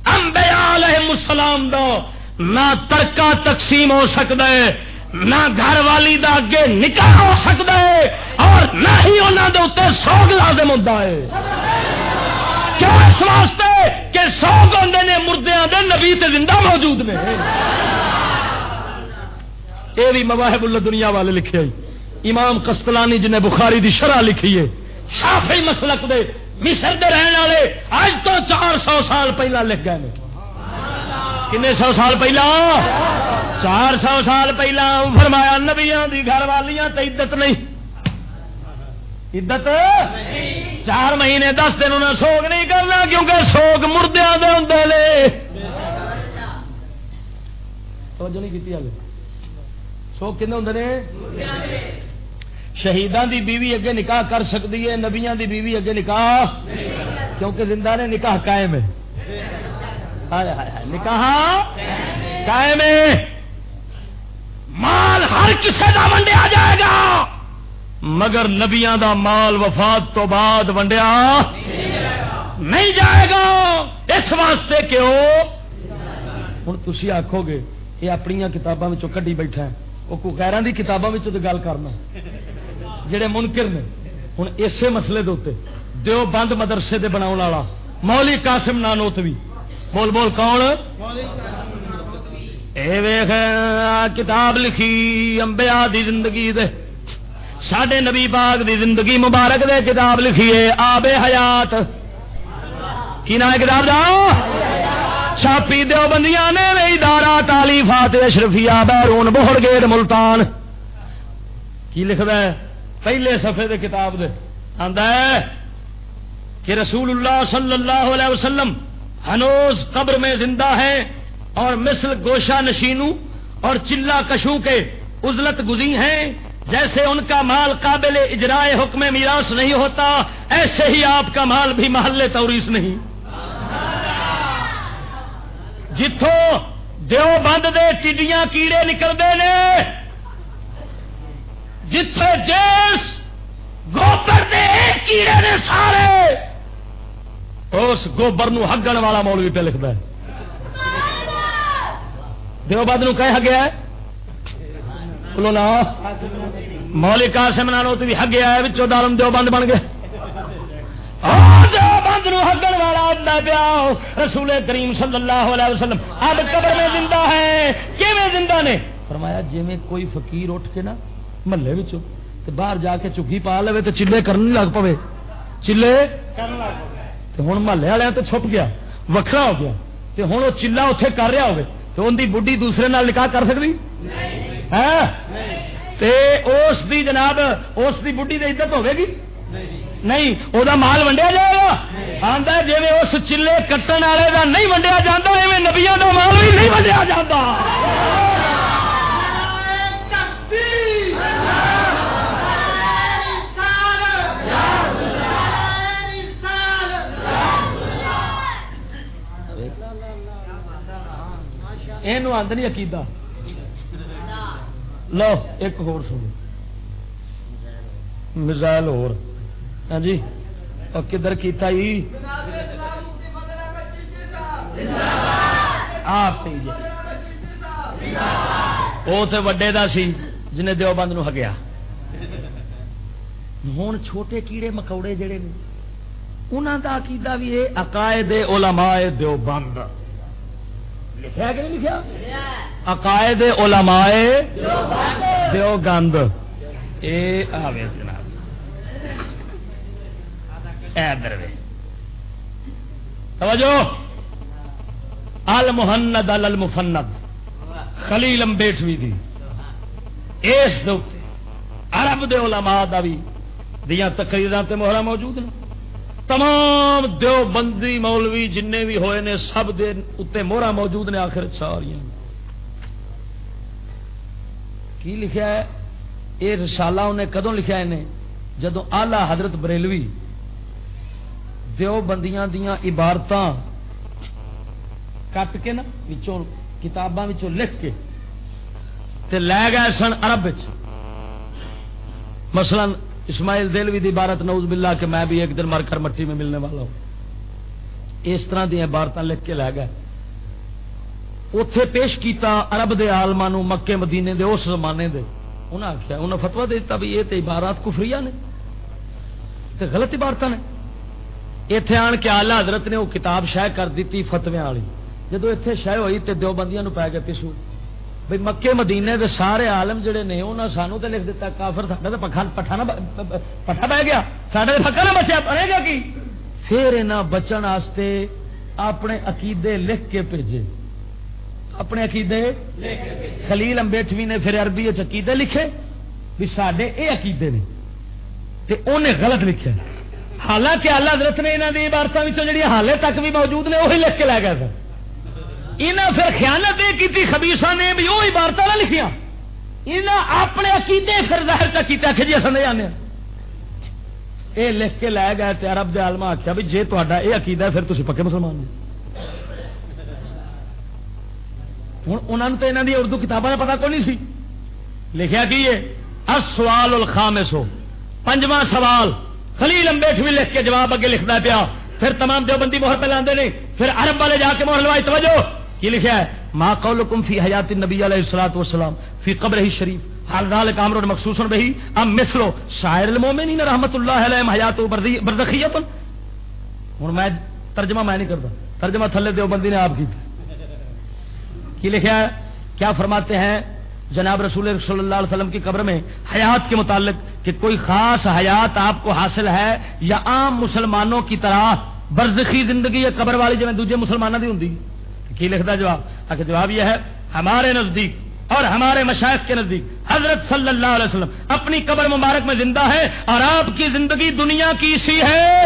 انبیاء علیہ السلام دا نہ ترکا تقسیم ہو سکتا ہے۔ نہ گھر والی دا اگے نکاح ہو سکتا ہے اور نہ ہی انہوں دے اتنے سوگ لازم ہوتا ہے۔ کیوں اس واسطے کہ سوگ آدھے نے مردیاں دے نبی تے زندہ موجود نے؟ یہ بھی مواہب اللہ دنیا والے لکھے امام قسطلانی جنہیں بخاری دی شرح لکھی ہے۔ شافی مسلک دے مصر دے رہن والے اج تو چار سو سال پہلا لکھ گئے کنے سو سال پہلا؟ چار سو سال پہلا فرمایا، نبیاں دی گھر والیاں تے عدت نہیں۔ عدت؟ چار مہینے دس دن انہیں سوگ نہیں کرنا کیونکہ سوگ مردیا دے ہوں توجہ نہیں کی سوگ کھنے ہوں نے؟ شہیدان دی بیوی اگے نکاح کر سکتی ہے، نبیاں دی بیوی اگے نکاح کیونکہ زندہ نے نکاح قائم ہے۔ نکاح قائم ہے۔ مال ہر کسی کا ونڈیا جائے گا۔ مگر نبیاں دا مال وفات تو بعد ونڈیا نہیں جائے گا۔ اس واسطے کہ ہوں تھی آخو گے، یہ اپنی کتابوں میں کڈی بیٹھا ہے۔ وہ کو غیران کی کتابوں میں گل کرنا۔ جڑے منکر نے ہوں اسی مسئلے دے دیو بند مدرسے دے بناؤ والا، مولی قاسم نانوت بھی بول بول کون؟ اے ویخ کتاب لکھی امبیا دی زندگی دے۔ سڈے نبی باغ دی زندگی مبارک دے کتاب لکھی ہے، آب حیات۔ کی نام کتاب دا؟ چھاپی دو بندیاں نے ادارہ تالیفات اشرفیہ بیرون بہڑ گیٹ ملتان۔ کی لکھدا ہے؟ پہلے صفحے دے کتاب دے۔ آندا ہے کہ رسول اللہ صلی اللہ علیہ وسلم ہنوز قبر میں زندہ ہے اور مثل گوشہ نشینو اور چلا کشو کے ازلت گزی ہیں، جیسے ان کا مال قابل اجرائے حکم میراث نہیں ہوتا، ایسے ہی آپ کا مال بھی محلے توریس نہیں۔ جتوں دیو بند دے ٹڈیاں کیڑے نکلتے ہیں جتھے جیس گوبر دے کیڑے نے سارے، اس گوبر نو ہگن والا مولوی پہ لکھتا ہے۔ دیو بند نو کہ ہگیا ہے بولو نا مولی قاسم نالو تو بھی ہگیا ہے بچوں دارم دیو بند بن گئے۔ بند نو ہگن والا پیا رسول کریم صلی اللہ علیہ وسلم۔ اب قبر میں زندہ ہے، کیویں زندہ نے؟ فرمایا جی میں کوئی فقیر اٹھ کے نا، محلے باہر جا کے چگی پا لے تو چلے کرنے لگ پے چلے؟ ہوں محلے والے تو چھپ گیا، وکھرا ہو گیا۔ ہوں وہ چلا اتے کر رہا ہوگی تو ان کی بڑھی دوسرے نال نکاح کر سکتی اس دی جناب اس دی بڑھی کی عزت ہوے گی؟ نہیں۔ وہ مال ونڈیا جائے گا؟ آتا جی اس چلے کٹن والے کا نہیں ونڈیا جاتا ایویں نبیا کا مال بھی نہیں ونڈیا جاتا یہ آدمی عقیدہ لو ایک ہو میزائل ہو ہاں جی اور کدھر کیتا ہی آپ وہ تو وڈے دا سی جنہیں دیوبند نو ہگیا ہوں چھوٹے کیڑے مکوڑے جڑے نے انہوں کا عقیدہ بھی یہ عقائد علماء دیوبند لکھا کہ نہیں لکھا عقائد علماء دیوگند اے آوے جناب۔ اے دروے۔ توجہ۔ المحند المفند خلیل امبیٹوی دی۔ اس دے عرب دے علماء دا بھی۔ دیا تقریرات تے مہرا موجود ہیں۔ تمام دیو بندی مولوی جن بھی ہوئے نے، سب دے اتنے موہرا موجود نے آخر ساری کی لکھا ہے؟ یہ رسالہ انہیں کدو لکھا ہے جدو آلہ حضرت بریلوی دیو بندیاں دیاں عبارت کٹ کے نا کتاباں لکھ کے تے لے گئے سن عرب مثلا اسماعیل دلوی دی عبارت نوز باللہ کہ میں بھی ایک دن مر کر مٹی میں ملنے والا ہوں۔ اس طرح دیا عبارت لکھ کے لے گئے۔ اتے پیش کیتا عرب دے آلما مکے، مدینے دے، اس زمانے دے۔ انہیں آخیا انہیں فتوا دیتا بھی یہ تو عبارات کفری نے۔ تے غلط عبارت نے۔ اتے آن کے آلہ حضرت نے وہ کتاب شہ کر دیتی فتویا والی۔ جدو اتنے شہ ہوئی تو دو بندیاں پی گئے پسو بھائی مکے مدینے دے سارے عالم جڑے نے انہوں سانو تے لکھ دیتا کافر ساڈا تو پٹھا پٹھا پٹھا بہ گیا۔ سارے پکا نہ بچیا بنے گا کی؟ پھر یہاں بچن واسطے اپنے عقیدے لکھ کے بھیجے۔ اپنے عقیدے خلیل امبیٹوی نے پھر عربی عقیدے لکھے بھی سڈے یہ عقیدے نے۔ تے انہیں غلط لکھے حالانکہ اللہ حضرت نے یہاں کی عبارتوں جی حالے تک بھی موجود نے وہی لکھ کے لے گئے سر انہیں پھر خیانت یہ کی خبیسا نے بھی وہ عبارت نہ لکھیا انہیں اپنے عقیدے پھر ظاہر کا کیتا کہ جی اصل نہیں آنے۔ یہ لکھ کے لے گئے تے عرب دے عالما آخیا بھی جی تا یہ عقیدہ ہے پھر تھی پکے مسلمان ہوں انہوں تو یہاں دی اردو کتابوں کا پتا کو نہیں سی؟ لکھیا کی ہے؟ سوال الخامس۔ ہو پنجواں سوال۔ خلیل امبیٹ بھی لکھ کے جواب اگے لکھنا پیا۔ پھر تمام دیوبندی مہر پہ لاندے پھر عرب والے جا کے مہر لوائی، توجہ! کی لکھا ہے، ما قولکم فی حیات النبی علیہ الصلوۃ والسلام فی قبر ہی شریف حال ذالک امر مخصوص بہی ام مثلو شاعر المؤمنین رحمت اللہ علیہ حیات برزخیت ہن میں ترجمہ میں نہیں کرتا، ترجمہ تھلے دیوبندی نے آپ کی۔ کی لکھا ہے، کیا فرماتے ہیں، جناب رسول صلی اللہ علیہ وسلم کی قبر میں حیات کے متعلق کہ کوئی خاص حیات آپ کو حاصل ہے یا عام مسلمانوں کی طرح برزخی زندگی یا قبر والی جی دوجے مسلمانوں کی ہوں کی لکھتا جواب؟ جواب یہ ہے، ہمارے نزدیک اور ہمارے مشاہد کے نزدیک حضرت صلی اللہ علیہ وسلم اپنی قبر مبارک میں زندہ ہے اور آپ کی زندگی دنیا کی سی ہے۔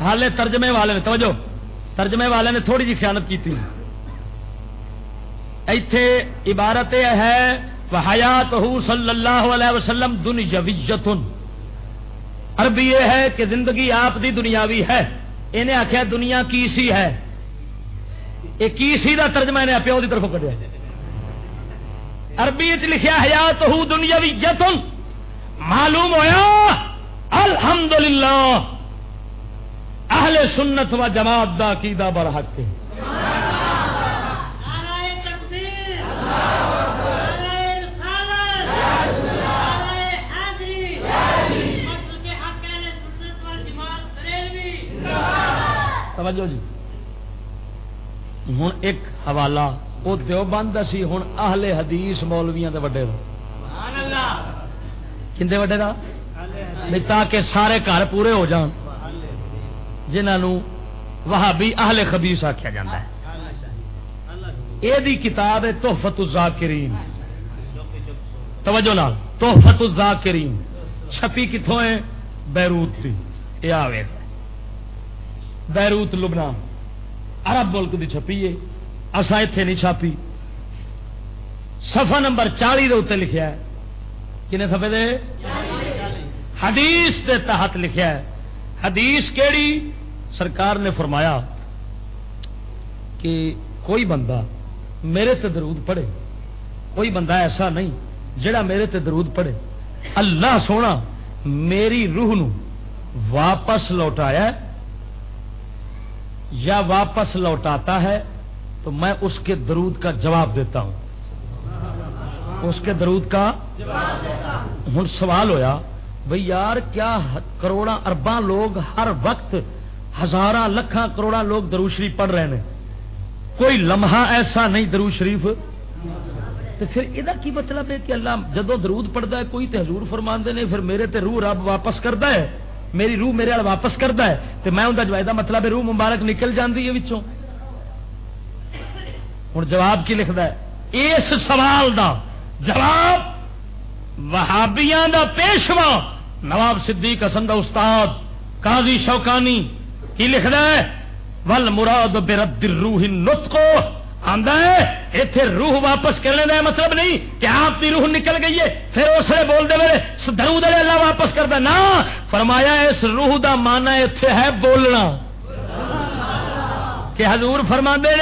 حال ترجمے والے نے، توجہ، ترجمے والے نے تھوڑی جی خیالت کی تھی۔ ایتھے عبارت ہے حیات صلی اللہ علیہ وسلم دنیا عربی یہ ہے کہ زندگی آپ دی دنیاوی ہے۔ انہیں آخیا دنیا کی سی ہے؟ یہ کی سی کا ترجمہ انہیں پیو کی طرف کٹیا عربی چ لکھا حیات ہو دنیاوی جتن معلوم ہوا الحمدللہ۔ اہل سنت و جماعت دا عقیدہ برحق کے توجہ جی۔ ہوں ایک حوالہ وہ دیو بند سی ہوں اہل حدیث مولویا کے وڈے کھے وڈے کا تاکہ سارے گھر پورے ہو جان۔ جنہوں وہ بھی اہل خبیس آخیا جا ہے۔ یہ کتاب ہے توحفت الزاکرین توجہ لال توحفت الزاکرین چھپی کتوں ہے؟ بیروت۔ تھی یہ آئے بیروت، لبنان۔ عرب ملک کی چھپی ہے۔ اصا اتے نہیں چھاپی۔ سفا نمبر چالی دے لکھا ہے۔ کنے سفے دے؟ حدیث دے تحت لکھا ہے۔ حدیث کیڑی؟ سرکار نے فرمایا کہ کوئی بندہ میرے تے درود پڑھے۔ کوئی بندہ ایسا نہیں جڑا میرے تے درود پڑھے۔ اللہ سونا، میری روح نو واپس لوٹایا یا واپس لوٹاتا ہے تو میں اس کے درود کا جواب دیتا ہوں۔ اس کے درود کا ہوں سوال ہویا بھائی یار کیا کروڑا ارباں لوگ ہر وقت ہزار لکھاں کروڑا لوگ درو شریف پڑھ رہے ہیں؟ کوئی لمحہ ایسا نہیں درو شریف؟ تو پھر یہ کی مطلب ہے کہ اللہ جدو درود پڑھتا ہے، کوئی تو حضور فرما نے، پھر میرے تے روح رب واپس کرتا ہے۔ میری روح میرے واپس کرتا ہے تو میں انہیں جائدہ مطلب ہے، روح مبارک نکل جاتی ہے ہوں جواب کی لکھتا ہے، اس سوال دا جواب وہابیاں دا پیشوا۔ نواب صدیق حسن دا استاد قاضی شوکانی کی لکھنا ہے ول مراد برد روح اتے روح واپس کرنے کا مطلب نہیں کہ آپ کی روح نکل گئی ہے پھر اس نے بول دے درو دے اللہ واپس کرتا نا فرمایا اس روح دا مانا اتے ہے بولنا۔ کہ حضور فرما دے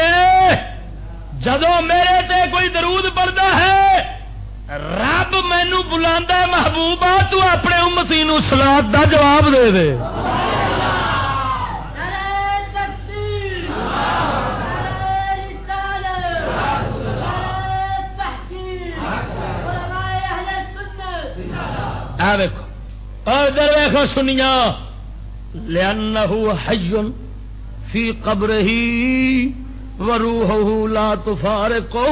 جدو میرے تے کوئی درود پڑتا ہے رب مینو بلا محبوبہ تو اپنے امتی نو سلاد دا جواب دے دے۔ اور در سنیا لیا حی فی قبر ہی وروح لا تفار کو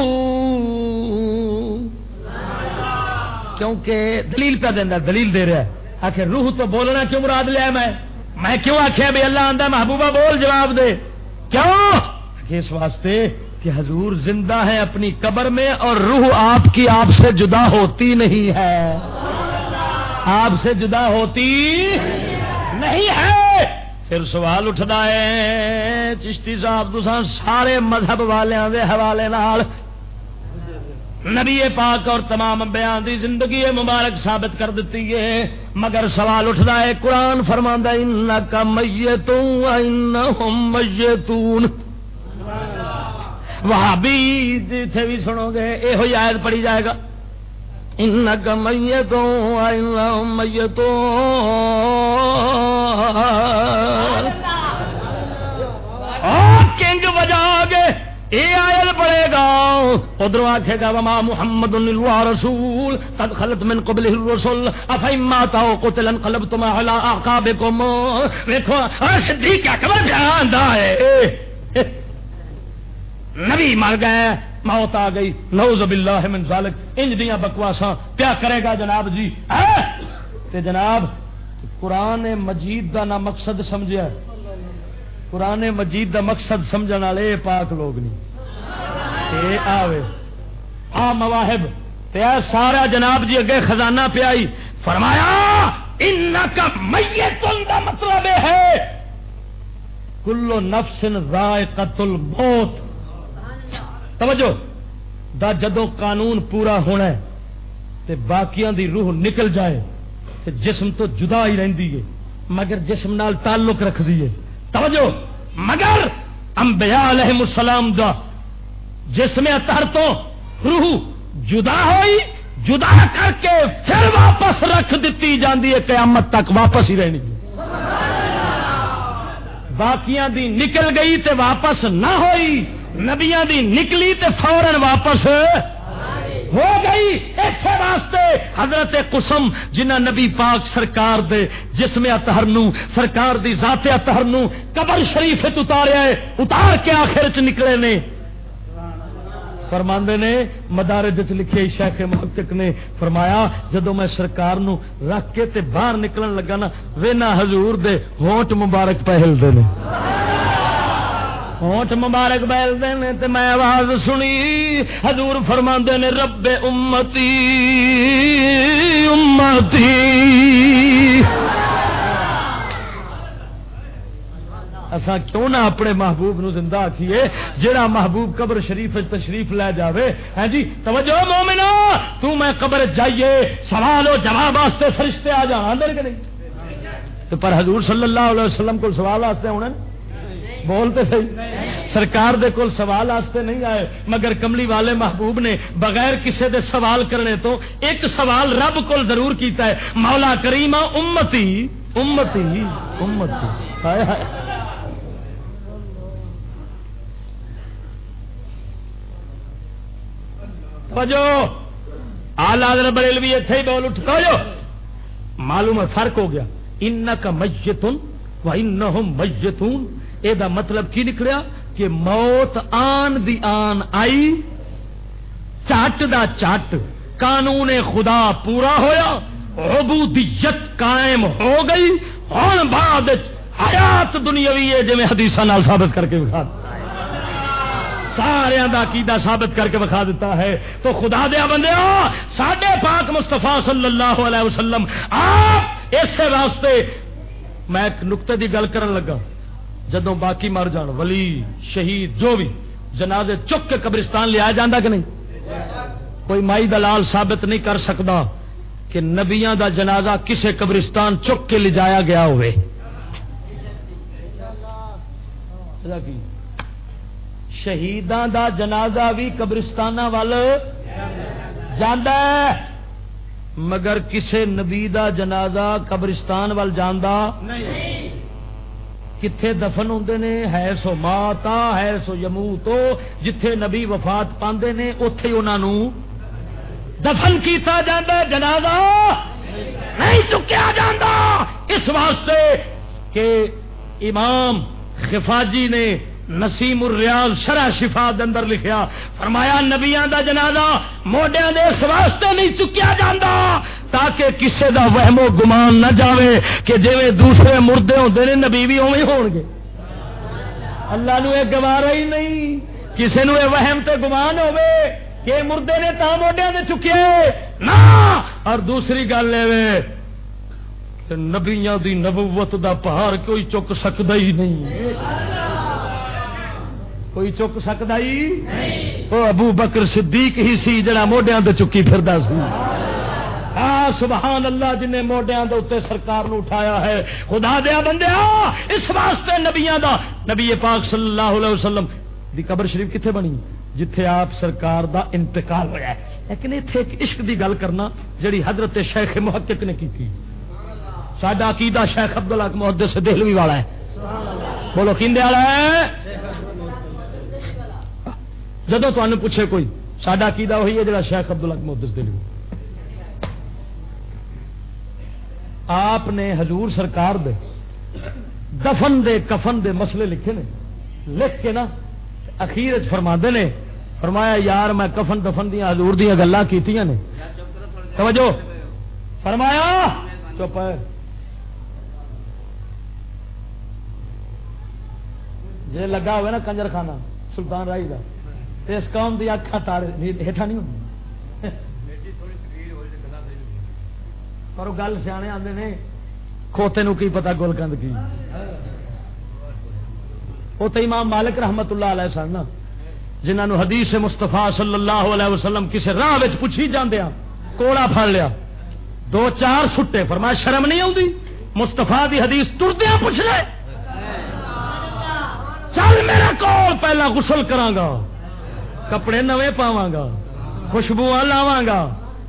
کیونکہ دلیل پہ دینا دلیل دے رہا ہے۔ آخر روح تو بولنا کیوں مراد لیا میں؟ میں کیوں آخیا بھی اللہ آدھا محبوبہ بول جواب دے۔ کیوں؟ اس واسطے کہ حضور زندہ ہے اپنی قبر میں اور روح آپ کی آپ سے جدا ہوتی نہیں ہے۔ آپ سے جدا ہوتی نہیں ہے۔ پھر سوال اٹھتا ہے، چشتی صاحب تو سارے مذہب والوں کے حوالے نال نبی پاک اور تمام بیان دی زندگی مبارک ثابت کر دیتی ہے۔ مگر سوال اٹھتا ہے، قرآن فرما ان کا میتون میتون وہاں بھی بھی سنو گے یہ آیت پڑی جائے گا۔ ان کا میتوں میتوں کنگ بجا گے یہ آئل پڑے گا. ادھر آخے گا، وما محمد رسول. قد خلط من قبل الرسل. افیم ماتا قتل انقلبتم على اعقابكم دیکھو صدیق اکبر بیان دا ہے. نبی مر گئے. موت آ گئی۔ نوز باللہ من ذالک۔ انج دیاں بکواساں۔ کیا کرے گا جناب جی؟ ہاں؟ تے جناب، قرآن مجید دا نہ مقصد سمجھیا۔ قرآن مجید دا مقصد سمجھن والے پاک لوگ نہیں۔ اے آوے۔ آ مواہب، تے سارا جناب جی اگے خزانہ پہ آئی۔ فرمایا ان کا میتن دا مطلب ہے۔ کلو نفس ذائقت الموت توجہ، دا جدو قانون پورا ہونا ہے، تے باقیاں دی روح نکل جائے، تے جسم تو جدا ہی رہندی ہے، مگر جسم نال تعلق رکھ دیے توجہ، مگر انبیاء علیہ السلام دا جسم اطہر تو روح جدا ہوئی، جدا کر کے پھر واپس رکھ دیتی جاندی ہے، قیامت تک واپس ہی رہنی باقیاں دی نکل گئی تے واپس نہ ہوئی نبیا دی نکلی تے فورن واپس ہو گئی اس واسطے حضرت قسم جنہ نبی پاک سرکار دے جسم اتہر سرکار دی ذات اتہر قبر شریف اتاریا ہے، اتار کے آخر چ نکلے نے۔ فرماندے نے، مدارج لکھے شیخ محقق نے فرمایا جدو میں سرکار نو رکھ کے تے باہر نکلن لگا نا، وینا حضور دے ہونٹ مبارک پہل دے نے۔ ہونٹ مبارک بیل دے تے میں آواز سنی۔ حضور فرما نے رب امتی امتی۔ اسا کیوں نہ اپنے محبوب نو زندہ آکھیے جڑا محبوب قبر شریف تشریف لے جاوے۔ ہیں ہاں جی توجہ مومنا تو میں قبر جائیے، سوال و جواب واسطے فرشتے آ جا اندر کہ نہیں؟ پر حضور صلی اللہ علیہ وسلم کو سوال واسطے ہونے بولتے صحیح۔ سرکار دے کول سوال آستے نہیں آئے، مگر کملی والے محبوب نے بغیر کسے دے سوال کرنے تو ایک سوال رب کول ضرور کیتا ہے، مولا کریمہ امتی امتی امتی۔ ہائے ہائے۔ بجو، آلہ بریلوی اتنے ہی بول اٹھ جو معلوم ہے، فرق ہو گیا۔ ان کا مجتن و ان یہ مطلب کی نکلیا کہ موت آن دی آن آئی چٹ دا چٹ قانون خدا پورا ہویا، عبودیت قائم ہو گئی ہوں بعد حیات دنیاوی ہے جی حدیث ثابت کر کے بکھا سارا دا عقیدہ ثابت کر کے بکھا دیتا ہے۔ تو خدا دیا بندے ساڈے پاک مستفا صلی اللہ علیہ وسلم، آپ اس واسطے میں ایک نقطے دی گل کرن لگا۔ جدو باقی مر جان، ولی، شہید، جو بھی، جنازے چک کے قبرستان لیا جاندہ کہ نہیں؟ کوئی مائی دلال ثابت نہیں کر سکتا کہ نبیاں دا جنازہ کسے قبرستان چک کے لے جایا گیا ہوئے۔ شہیدان دا جنازہ بھی قبرستان وال جانا مگر کسے نبی دا جنازہ قبرستان وال جانا کتنے دفن ہوں نے؟ ہے سو ماتا، ہے سو یمو تو جتھے نبی وفات پاندے نے، اوتھے انہاں نو دفن کیتا جاندہ جنازہ نہیں چکیا جاندہ اس واسطے کہ امام خفاجی نے نسیم الریاض شرح شفا اندر لکھیا، فرمایا، نبیاں دا جنازہ موڈیا دے اس واسطے نہیں چکیا جاندہ تاکہ کسے دا وہم و گمان نہ جاوے کہ جی دوسرے مردے ہوتے نے، نبی بھی اوی ہون گے اللہ نو یہ گوارا ہی نہیں، کسے نو یہ وہم تے گمان ہوئے کہ مردے نے تا موڈیا دے چکے نہ۔ اور دوسری گل لے نبیاں دی نبوت دا پہاڑ کوئی چک سکتا ہی نہیں۔ کوئی چک سکتا ہی؟ وہ ابو بکر صدیق ہی سی جڑا موڈیا دے چکی پھر سی۔ سبحان اللہ جن موڈیا اتنے سرکار نو اٹھایا ہے۔ خدا دیا بندے اس واسطے نبیاں دا نبی پاک صلی اللہ علیہ وسلم دی قبر شریف کتنے بنی؟ جتھے آپ سرکار دا انتقال ہوا ہے۔ لیکن اتنے ایک عشق دی گل کرنا جڑی حضرت شیخ محقق نے کی تھی سڈا عقیدہ شیخ عبد اللہ محدے سے دہلوی والا ہے۔ بولو کھندے والا ہے؟ جدو تمہیں پوچھے کوئی سڈا عقیدہ وہی ہے جڑا شیخ عبد اللہ محدث دہلوی آپ نے حضور سرکار دے دفن دے کفن دے مسئلے لکھے نے، لکھ کے نا اخیر فرما نے، فرمایا یار میں کفن دفن دیا ہزور دیا گلا کی توجہ۔ فرمایا۔ چپ جی لگا ہوا نا کنجر خانہ سلطان رائی کا اس قوم کی اکھا تارے ہیٹھا نہیں ہوتی پر گل سیانے آتے نے، کھوتے نو کی پتا گول کند کی؟ وہ تو امام مالک رحمت اللہ علیہ سن جنہوں حدیث مستفا صلی اللہ علیہ وسلم کسی راہ پوچھی جاندیا کوڑا پھڑ لیا۔ دو چار سٹے، فرمایا شرم نہیں آتی مستفا دی حدیث تردیا پوچھ لے۔ چل میرا کول، پہلا غسل گا۔ کپڑے نوے پاوا گا خوشبو لاوا گا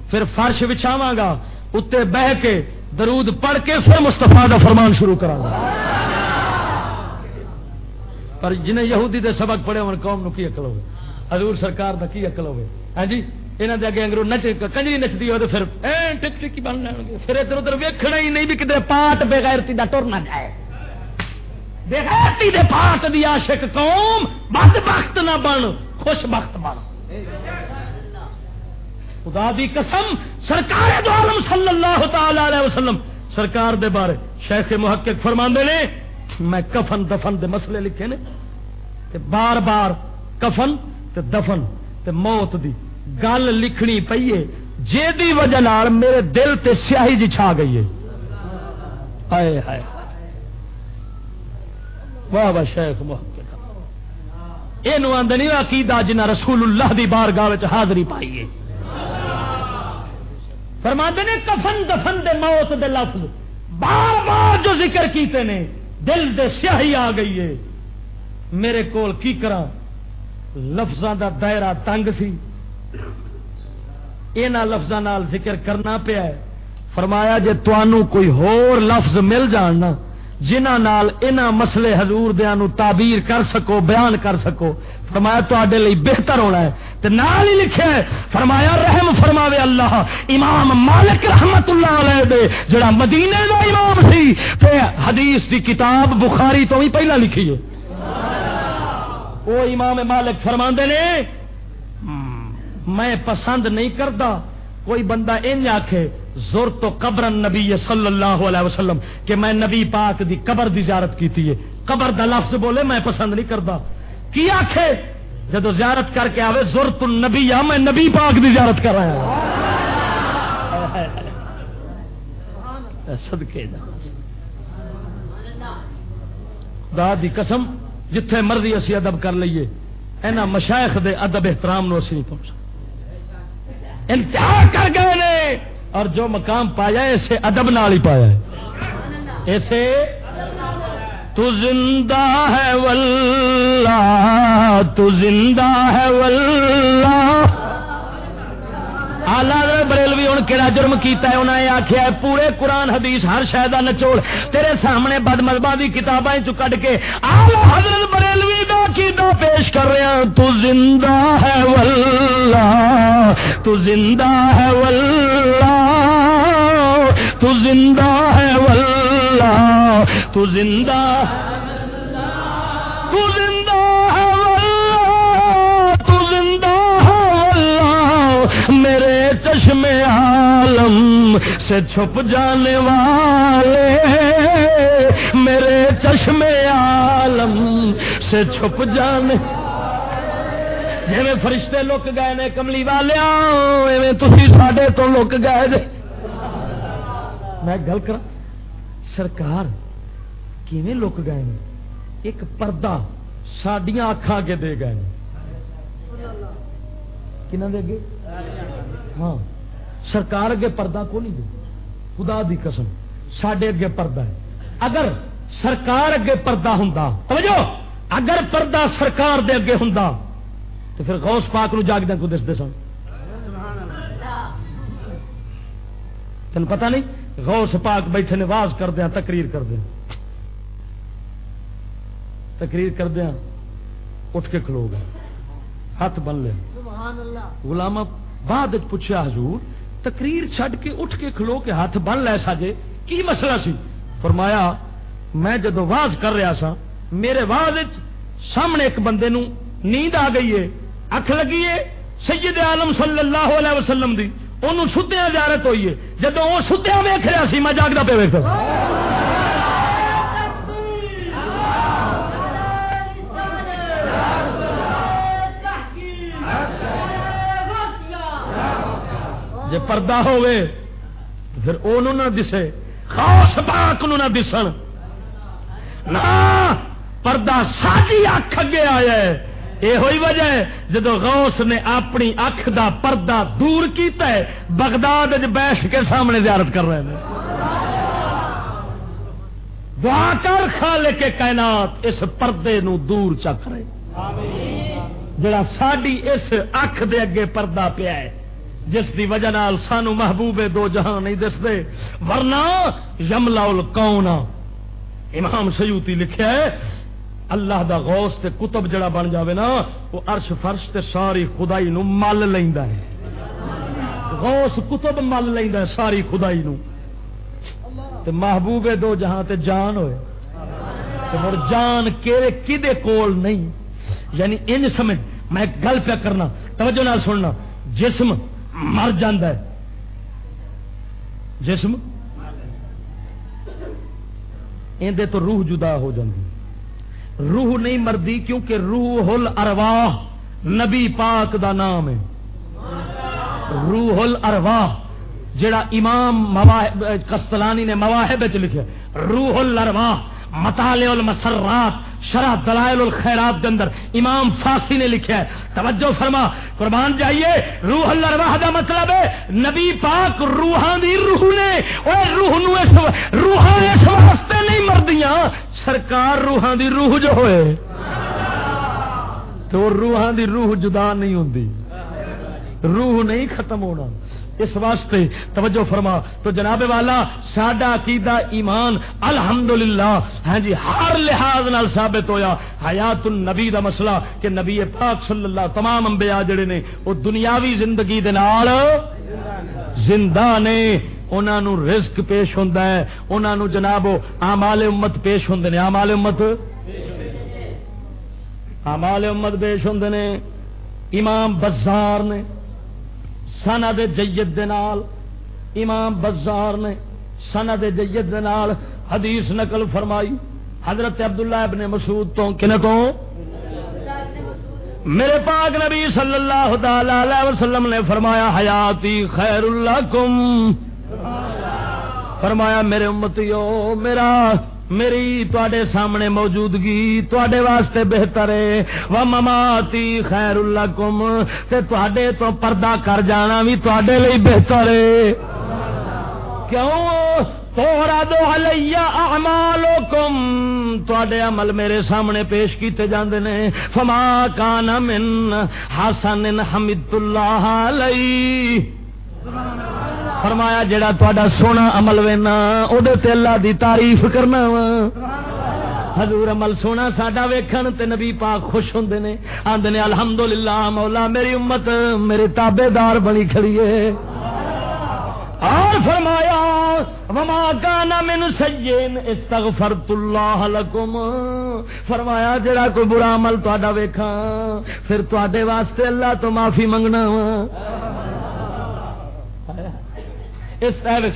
پھر فرش بچھاوا گا اتنے بہ کے درود پڑھ کے پھر مستفا کا فرمان شروع کرا گا پر جنہیں یہودی دے سبق پڑے ہو قوم نو کی اکل ہوگی حضور سرکار دا کی اکل ہوگی ہاں جی؟ یہاں دے اگے انگرو نچ، کنجری نچتی ہو تو پھر ٹک ٹک بن لیں گے۔ پھر ادھر ادھر ویکھنا ہی نہیں بھی کدھر پاٹ بےغیرتی دا ٹر نہ جائے۔ بےغیرتی دے پاٹ دی عاشق قوم بد بخت نہ بن۔ خوش بخت بن خدا دی قسم سرکار دو عالم صلی اللہ تعالی علیہ وسلم سرکار دے بارے شیخ محقق فرماندے نے، میں کفن دفن دے مسئلے لکھے نے، تے بار بار کفن تے دفن تے موت دی گل لکھنی پی جے دی وجہ نال میرے دل تے سیاہی جی چھا گئی ہے۔ آئے ہائے۔ واہ واہ شیخ محقق۔ یہ آدھنی عقیدہ جنہ رسول اللہ دی بار گاہ حاضری پائی ہے۔ نے کفن دفن دے موت دے لفظ۔ بار بار جو ذکر کیتے نے، دل دے سیاہی آ گئی ہے۔ میرے کول کی کرا لفظاں دا دائرہ تنگ سی۔ یہاں لفظوں ذکر کرنا پیا ہے۔ فرمایا جے توانو کوئی ہور لفظ مل جان نا جنہ نال انہ مسئلے حضور دیا نو تعبیر کر سکو، بیان کر سکو، فرمایا تو لئی بہتر ہونا ہے۔ تے نال ہی لکھے فرمایا رحم فرماوے اللہ، امام مالک رحمت اللہ علیہ دے، جڑا مدینے دا امام سی، تے حدیث دی کتاب بخاری تو ہی پہلا لکھی ہے۔ وہ امام مالک فرما نے میں پسند نہیں کرتا کوئی بندہ ان آخے زور تو قبر نبی صلی اللہ علیہ وسلم کہ میں نبی پاک دی قبر دی زیارت کی ہے۔ قبر دا لفظ بولے، میں پسند نہیں کرتا۔ کی آخے جدو زیارت کر کے آوے زور تو نبی یا میں نبی پاک دی زیارت کر رہا ہوں صدقے دا دی قسم، جتھے مرضی اسی ادب کر لیے اینا مشائخ دے ادب احترام نو اسی نہیں پہنچا۔ انتہا کر گئے نے۔ اور جو مقام پایا اسے ادب نال ہی پایا ہے۔ اسے تو زندہ ہے واللہ، تو زندہ ہے واللہ۔ آلہ بریلوی ہوں کہڑا جرم کیتا ہے؟ انہیں آخیا پورے قرآن حدیث ہر شاید نچوڑ، تیرے سامنے بد مذہبہ کی کتابیں چھ کے آلہ حضرت بریلوی دا کیتا پیش کر رہا ہاں۔ تو زندہ ہے واللہ، تو زندہ ہے واللہ، تو زندہ ہے واللہ، تو زندہ تو زندہ چشم عالم سے چھپ جانے والے، میرے چشم عالم سے چھپ جانے۔ جی فرشتے لک گئے نے کملی والے تھی سڈے تو لک گئے جے۔ میں گل کر سرکار کیویں لک گئے نے؟ ایک پردہ سڈیا اکھا کے دے گئے کنہ دے گے ہاں۔ سرکار اگے پردہ کو نہیں دے؟ خدا دی قسم۔ سڈے اگے پردہ ہے۔ اگر سرکار اگے پردہ ہوں توجہ! اگر پردہ سرکار دے اگے ہوں تو پھر غوث پاک نو جاگ کو دستے سن؟ تین پتہ نہیں؟ غوث پاک بیٹھے نے واز کر دیا تقریر کر دیا تقریر کر دیا اٹھ کے کھلو گئے۔ ہاتھ بن لے غلامہ بعد پوچھا حضور تقریر چھڈ کے اٹھ کے کھلو کے ہاتھ بن لے ساجے کی مسئلہ سی؟ فرمایا میں جدو واز کر رہا سا میرے واز سامنے ایک بندے نو نیند آ گئی ہے اکھ لگی ہے سید عالم صلی اللہ علیہ وسلم دی انہوں ستیا زیارت ہوئی ہے۔ جدو وہ ستیا ویخ رہا سی میں جاگتا پہ ویک جی پردہ ہوئے پھر انہوں نہ دسے خاص پاک نہ دسن۔ نہ پردہ ساری اکھ اگے آیا ہے۔ یہ ہوئی وجہ ہے جدو غوث نے اپنی اکھ دا پردہ دور کیتا ہے بغداد بیٹھ کے سامنے زیارت کر رہے ہیں۔ دعا کر خالق کے کائنات اس پردے نو دور چک رہے۔ جڑا ساڈی اس اکھ دے اگے پردہ پیا ہے جس دی وجہ نال سانو محبوب دو جہاں نہیں دستے۔ ورنہ یملا کون امام سیوتی لکھیا ہے، اللہ دا غوث تے کتب جڑا بن جاوے نا، وہ عرش فرش تے ساری خدائی نو مل لیندا ہے۔ غوث کتب مل لیندا ہے ساری خدائی نو۔ تے محبوب دو جہاں تے جان ہوئے۔ تے مر جان کیڑے کدے کول نہیں۔ یعنی ان سمجھ، میں گل پہ کرنا، توجہ نال سننا۔ جسم مر ہے۔ جسم اندے تو روح جدا ہو جاتی روح نہیں مردی کیونکہ روح الارواح نبی پاک دا نام ہے۔ روح الارواح جڑا امام کستلانی نے مواہب لکھا روح الارواح مطالع المسرات، شرح دلائل الخیرات کے اندر امام فاسی نے لکھا ہے۔ توجہ فرما، قربان جائیے، روح اللہ دا مطلب ہے، نبی پاک روحان دی روح نے اور روح نو اس روحان اس واسطے نہیں مردیاں، سرکار روحان دی روح جو ہوئے، تو روحان دی روح جدا نہیں ہوندی۔ روح نہیں ختم ہونا۔ اس واسطے توجہ فرما۔ تو جناب والا، ساڈا عقیدہ ایمان الحمدللہ۔ ہاں جی ہر لحاظ نال ثابت ہویا۔ حیات النبی دا مسئلہ کہ نبی پاک صلی اللہ تمام انبیاء جڑے نے، وہ دنیاوی زندگی دے نال زندہ نے۔ انہوں رزق پیش ہوتا ہے۔ انہوں جناب آمال امت پیش ہوں نے آمال امت آمال امت پیش ہوں نے۔ امام بزار نے۔ سنا دے جید دے نال، امام بزار نے سنا دے جید دے نال حدیث نقل فرمائی۔ حضرت عبداللہ ابن مسعود تو کن کو میرے پاک نبی صلی اللہ تعالی وسلم نے فرمایا، حیاتی خیر اللہ کم فرمایا، میرے امتیو، میرا میری تے سامنے موجودگی تے واسطے بہتر ہے۔ و مماتی خیر اللہ کم تے تو پردہ کر جانا بھی تے بہتر ہے۔ کیوں؟ توڑا دو حلیہ اعمالکم۔ تے عمل میرے سامنے پیش کیتے جاندے نے۔ فما کان من حسن حمد اللہ علیہ۔ فرمایا جڑا تا سونا عمل وینا تے اللہ دی تعریف کرنا وا۔ حضور عمل سونا ساڈا ویکھن تے نبی پاک خوش ہوندے نے۔ آندے نے، الحمدللہ، مولا میری امت میرے تابے دار بنی کھڑی ہے۔ اور فرمایا، وما کان من سجین استغفرت اللہ لکم۔ فرمایا جڑا کوئی برا عمل تہاڈا ویکھاں، پھر تواڈے واسطے اللہ تو معافی منگنا وا۔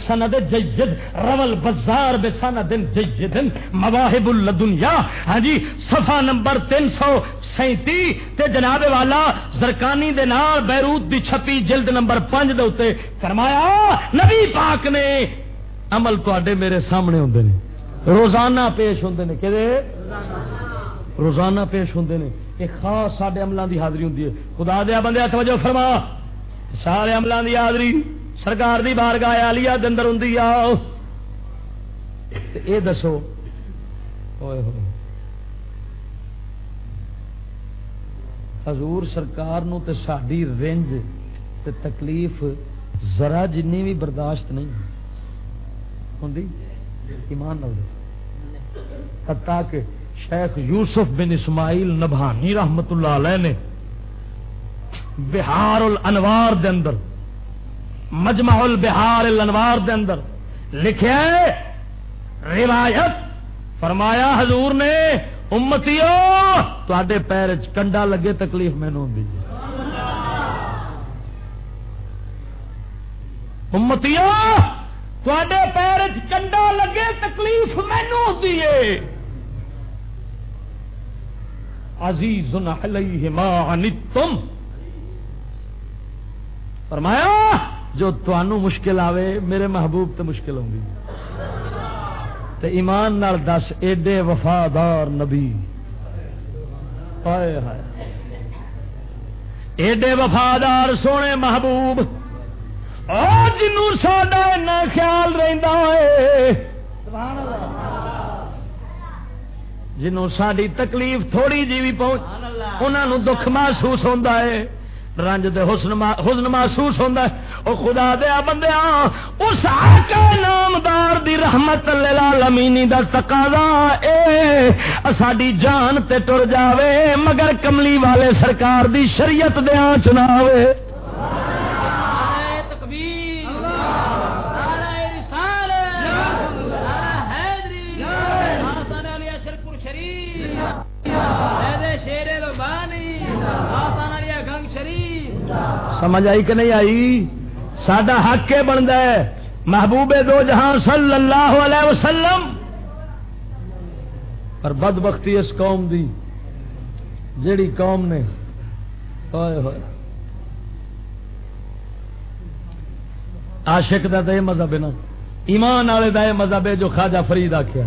سند جید رول بازار بے سند جید مواہب الدنیا ہاں جی صفحہ نمبر تین سو سینتی۔ تے جناب والا زرکانی دے نال بیروت دی چھپی جلد نمبر پانچ دے اتے فرمایا، نبی پاک نے عمل تے میرے سامنے ہوں نے۔ روزانہ پیش ہوں نے۔ کہ روزانہ پیش ہوں نے۔ یہ خاص سارے عملوں کی حاضری ہوں خدا دیا بندے، توجہ فرما۔ سارے عملوں کی حاضری۔ سرکار دی بار گایا لیا دندر ہوں یہ دسو۔ حضور سرکار نو تے ساری رنج تے تکلیف ذرا جن بھی برداشت نہیں ہوں ایمان نال حتیٰ کہ شیخ یوسف بن اسماعیل نبھانی رحمت اللہ علیہ نے بہار الانوار دے اندر مجمع البہار الانوار دے اندر لکھے روایت، فرمایا حضور نے، امتیو تے پیر کنڈا لگے تکلیف مینو ہوں امتیو تے پیر کنڈا لگے تکلیف مینو ہوتی ہے۔ عزیز علیہ ما عنتم۔ فرمایا جو تنوع مشکل آوے، میرے محبوب تے مشکل ہوں گی۔ تے ایمان نال دس، ایڈے وفادار نبی۔ ایڈے وفادار سونے محبوب۔ اور جنوں ساڈا اینا خیال رہندا ہے۔ جنوں ساری تکلیف تھوڑی جی بھی پہنچ انہوں دکھ محسوس ہوتا ہے۔ رنج دے حسن حسن محسوس ہوتا ہے۔ او خدا دیا بندیا اس آقا نامدار دی رحمت للعالمینی دا تقاضا اے ساڈی جان تے ٹر جاوے مگر کملی والے سرکار دی شریعت دے آنچ نہ ہوئے سمجھ آئی کہ نہیں آئی سڈا حق کے بنتا ہے۔ محبوب دو جہاں صلی اللہ علیہ وسلم۔ پر بد بختی اس قوم دی۔ جیڑی قوم نے ہوئے ہوئے عاشق دا یہ مذہب ہے نا۔ ایمان والے دا یہ مذہب ہے جو خواجہ فرید آخیا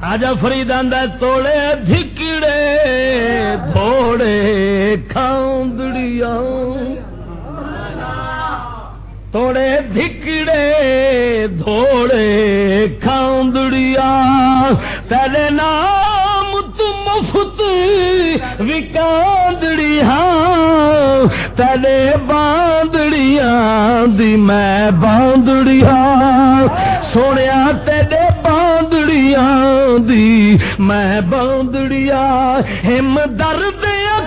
خواجہ فرید آدھا توڑے دھکڑے تھوڑے کھاندڑیا توڑے دھکڑے دھوڑے کھاندڑیا تیرے نام تو مفت وکاندڑی ہاں تیرے باندڑیاں دی میں باندڑیا سونے تیرے باندڑیاں دی میں باندڑیا ہم درد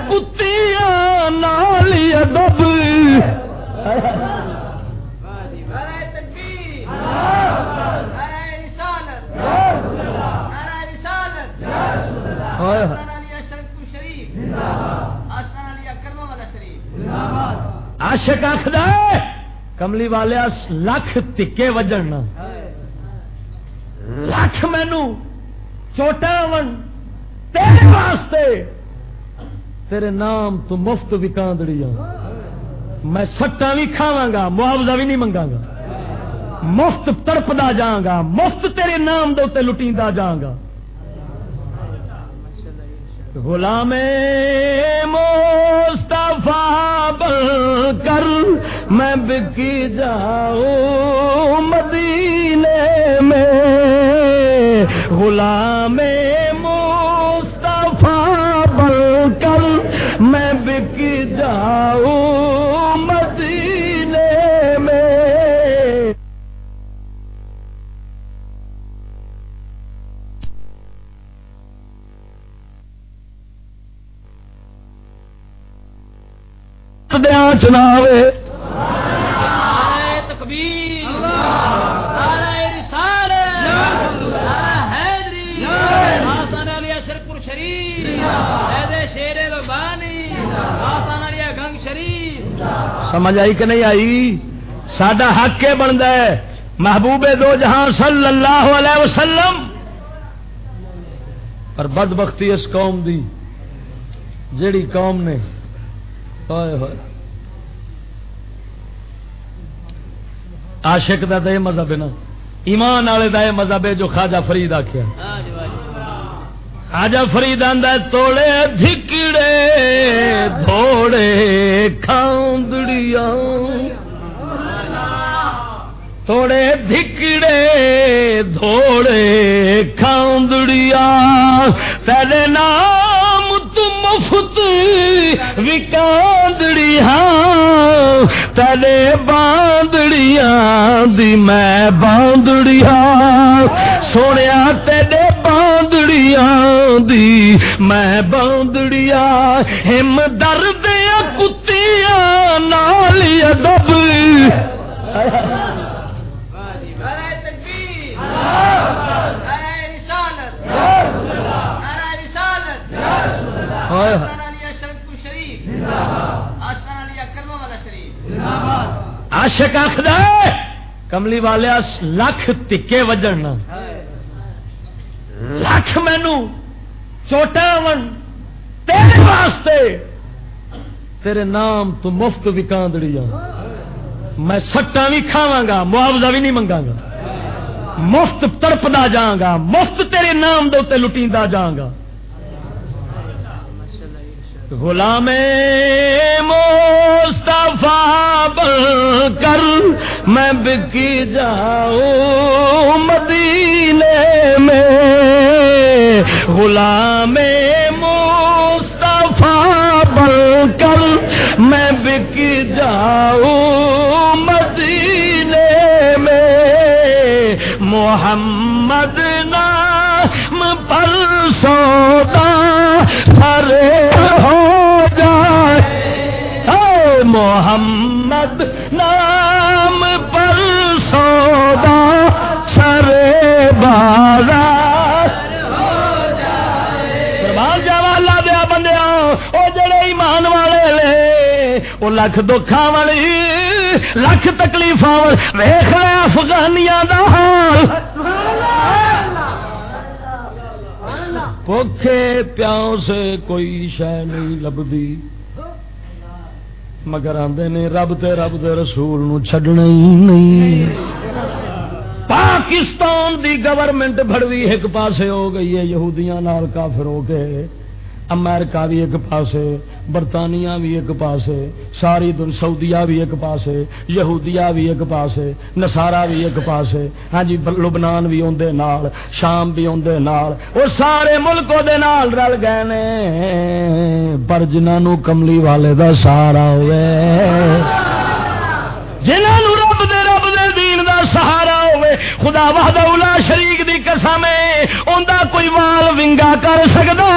کتیاں نال ادب عاشق آخر کملی والے لکھ تکے وجن لکھ مینو چوٹا ون۔ تیرے واسطے۔ تیرے نام تو مفت ہاں۔ بھی کاندڑی میں سٹا بھی کھاوا گا، معاوضہ بھی نہیں منگا گا۔ مفت تڑپدا جاگا، مفت تیرے نام دے لٹیدا جاگا۔ غلام مصطفیٰ بن کر میں بکی جاؤں مدینے میں۔ غلام مصطفیٰ بن کر میں بکی جاؤں دیا چناوے۔ سمجھ آئی کہ نہیں آئی؟ سڈا حق کے بنتا ہے؟ محبوب دو جہاں صلی اللہ علیہ وسلم۔ پر بد بختی اس قوم دی جیڑی قوم نے عاشق دا دے مذہب ہے نا۔ ایمان والے دا مذہب ہے جو خواجہ فرید آخیا خواجہ فرید آدھا توڑے دھکڑے دھوڑے کھاندڑیاں۔ توڑے دھکڑے دھوڑے کھاندڑیا تیرے نام مفت وکاندڑی ہاں تیرے باندڑیاں دی میں باندڑیا سونے تیرے باندڑیاں دی میں باندڑیا ہم درد کتیاں نال ادب۔ عاشق آخر کملی والے لکھ تکے وجن لکھ مینو چوٹا ون تیرے واسطے۔ تیرے نام تو مفت بھی کاندڑی میں سٹا بھی کھاوا گا معاوضہ بھی نہیں منگا گا۔ مفت تڑپدا جاگا مفت تیرے نام دے لٹیدا جاگا غلام مصطفیٰ بن کر میں بکی جاؤں مدینے میں۔ غلام مصطفیٰ بن کر میں بکی جاؤں مدینے میں۔ محمد نام پر سودا، سرے محمد نام پر سودا سر بازار جا والا دیا بندیا وہ جڑے ایمان والے لے وہ لکھ دکھا والی لکھ تکلیف ویخ رہے افغانیاں دا حال۔ پوکھے پیاؤں سے کوئی شہ نہیں لبدی مگر آدھے نے رب تے رب دے رسول نو چھڈنا ہی نہیں۔ پاکستان دی گورنمنٹ بڑوی ایک پاسے ہو گئی ہے، یہودیاں نال کافر ہو کے۔ امریکہ بھی ایک پاسے، برطانیہ بھی ایک پاسے، ساری دن سعودیہ بھی ایک پاسے، یہودیہ بھی ایک پاسے نسارا بھی ایک پاسے۔ ہاں جی لبنان بھی اندر نال، شام بھی اندر نال۔ وہ سارے ملک دے نال رل گئے نے۔ پر جنہوں کملی والے دا سہارا ہوئے جنہوں رب دے رب دے دین دا سہارا ہوئے خدا وحدہ اولا شریک دی قسم ہے اوندا کوئی وال ونگا کر سکدا۔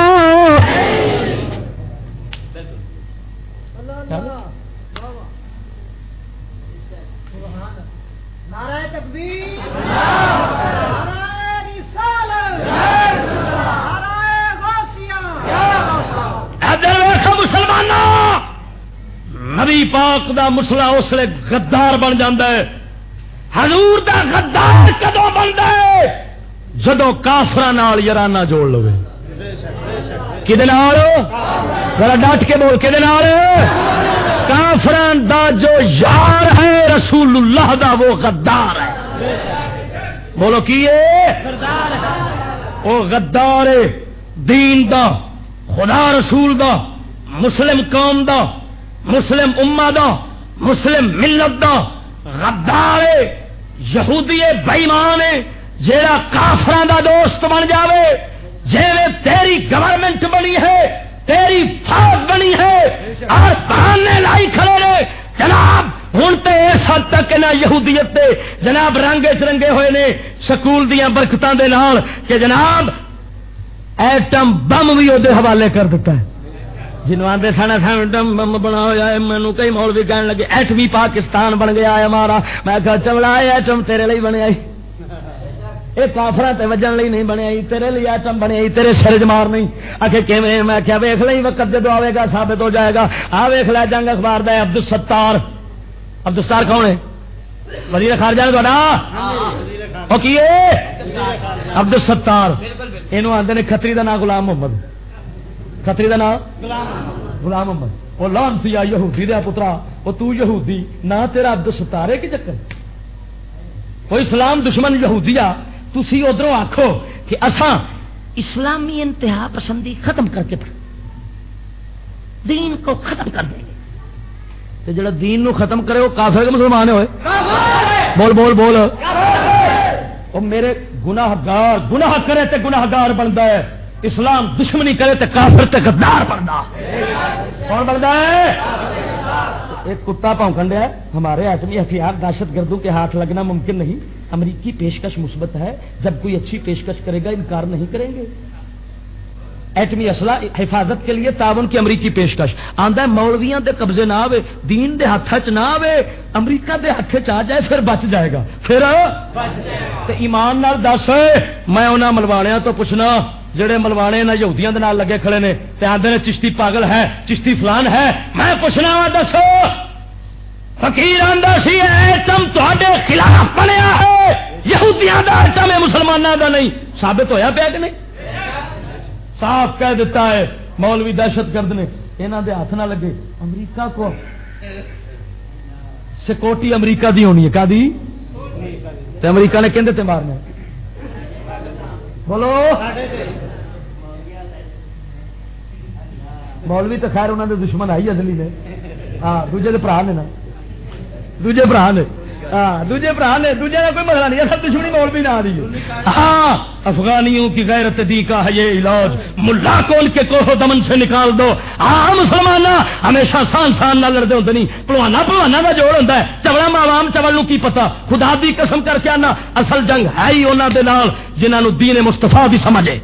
مسلمان نبی پاک دا مسلا اس لیے غدار بن جاندہ ہے۔ حضور دا غدار کدو بنتا ہے؟ جدو کافر یارانہ جوڑ لو کہ ڈٹ کے بول کے کافران دا جو یار ہے رسول اللہ دا وہ غدار ہے۔ بولو، کی وہ غدار دین دا، خدا رسول دا، مسلم قوم دا، مسلم اما دا، مسلم ملت دا۔ غدار یہودی بئیمان جیڑا کافران دا دوست بن جاوے جی تیری گورنمنٹ بنی ہے، تیری فوج بنی ہے اور بہانے لائی کھڑے نے، جناب ہوں تو اس حد تک نہ یہودیت دے جناب رنگ چرنگے ہوئے نے، سکول دیا برکتوں کے نال، کہ جناب ایٹم بم بھی وہ حوالے کر دیتا ہے۔ جنوب آدھے سن ایٹم بم بنا ہوا ہے مینو کئی مول بھی کہنے لگے ایٹمی پاکستان بن گیا ہے ہمارا۔ میں کہا چمڑا ایٹم تیرے لیے بنیا یہ وجن لی نہیں بنیا تیرے لیے ایٹم بنیا تیرے سر چ مار نہیں۔ آخر میں کیا ویخ لیں وقت جدو آئے گا ثابت ہو جائے گا۔ آ ویخ لیا جنگ اخبار دے عبد ستار عبد ستار کون ہے؟ وزیر خارجہ تا کی عبد ستار یہ آدھے کتری کا نام غلام محمد۔ کتری کا نام؟ غلام محمد۔ وہ لان سی یہودی دیا پترا وہ تو یہودی نہ تیرا عبد ستارے کی چکر۔ وہ اسلام دشمن یہودی آ تھی ادھر آخو کہ اساں اسلامی انتہا پسندی ختم کر کے پڑھ دین کو ختم کر دیں گے۔ جڑا دین نو ختم کرے وہ کافر کے مسلمان ہوئے۔ بول بول بول۔ وہ میرے گناہ گار گناہ کرے تے گناہ گار بنتا ہے۔ اسلام دشمنی کرے تے کافر تے غدار بنتا کون بنتا ہے؟ ایک کتا پونکھن ہے۔ ہمارے ایٹمی ہتھیار دہشت گردوں کے ہاتھ لگنا ممکن نہیں۔ امریکی پیشکش مثبت ہے۔ جب کوئی اچھی پیشکش کرے گا انکار نہیں کریں گے۔ ایٹمی اسلح حفاظت کے لیے تعاون کی امریکی پیشکش۔ آدھا مولویاں دے قبضے نہ آئے دین دے ہاتھ چ نہ آئے امریکہ دے ہاتھ چ آ جائے پھر بچ جائے گا۔ پھر؟ ایمان نال دس میں انہوں ملوانیا تو پوچھنا جڑے ملوانے نہ یہودیاں دے نال لگے کھڑے نے تے آندے نے چشتی پاگل ہے، چشتی فلان ہے، میں پوچھنا وا دسو، فقیر آندا سی ایٹم تواڈے خلاف بنیا ہے، یہودیاں دا ایٹم ہے مسلماناں دا نہیں، ثابت ہویا پیا کہ نہیں؟ صاف کہہ دیتا ہے، مولوی دہشت گرد نے، انہاں دے ہاتھ نہ لگے، امریکہ کو۔ سیکورٹی امریکہ دی ہونی ہے، کا دی؟ تے امریکہ نے کہندے تے مارنا بولو۔ مولوی تو خیر انہوں نے دشمن آئی اصلی نے ہاں دوجے برا نے نا۔ دوجے برا نے۔ ہاں دوجے برا نے، دوجے کا کوئی مسئلہ نہیں سب دشمنی مولوی نہ آ رہی ہاں افغانیوں کی غیرت دی کا ہے یہ علاج۔ ملا کو ان کے کوہ دمن سے نکال دو۔ ہاں مسلمان ہمیشہ سان سان نہ لڑتے ہوتے نہیں۔ پلوانا پلوانا کا جوڑ ہوتا ہے۔ چوڑا عوام چول کی پتا خدا دی قسم کر کے آنا، اصل جنگ ہے ہی انہوں کے نال جنہوں دین مستفا بھی سمجھے۔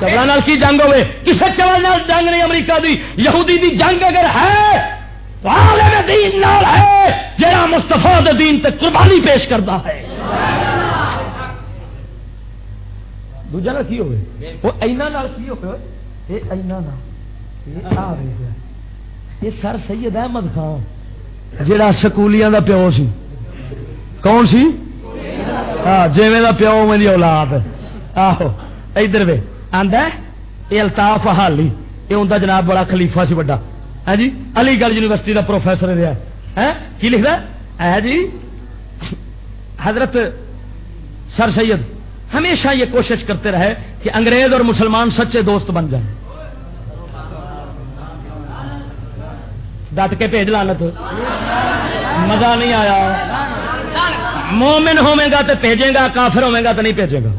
چوڑا کی جنگ ہوئے؟ کسی چوڑ جنگ نہیں، امریکہ دی یہودی دی جنگ اگر ہے عالم دین نال ہے جہاں مستفا دین تے قربانی پیش کرتا ہے۔ دوجا کی ہوئے؟ وہ اینا نال کی ہوئے؟ یہ اینا نال۔ یہ سر سید احمد خان، جڑا سکولیاں دا پیو سی۔ کون سی؟ ہاں جیویں دا پیو میری اولاد۔ آہو، ادھر وے، آندا یہ الطاف حالی۔ یہ ہوندا جناب بڑا خلیفہ سی بڑا ہے جی؟ علی گڑھ یونیورسٹی کا پروفیسر رہا ہے۔ ہاں؟ کی لکھتا ہے؟ ہاں جی؟ حضرت سر سید، ہمیشہ یہ کوشش کرتے رہے کہ انگریز اور مسلمان سچے دوست بن جائیں۔ ڈٹ کے بھیج لانت مزہ نہیں آیا۔ مومن ہوے گا تو بھیجے گا، کافر ہوے گا تو نہیں بھیجے گا۔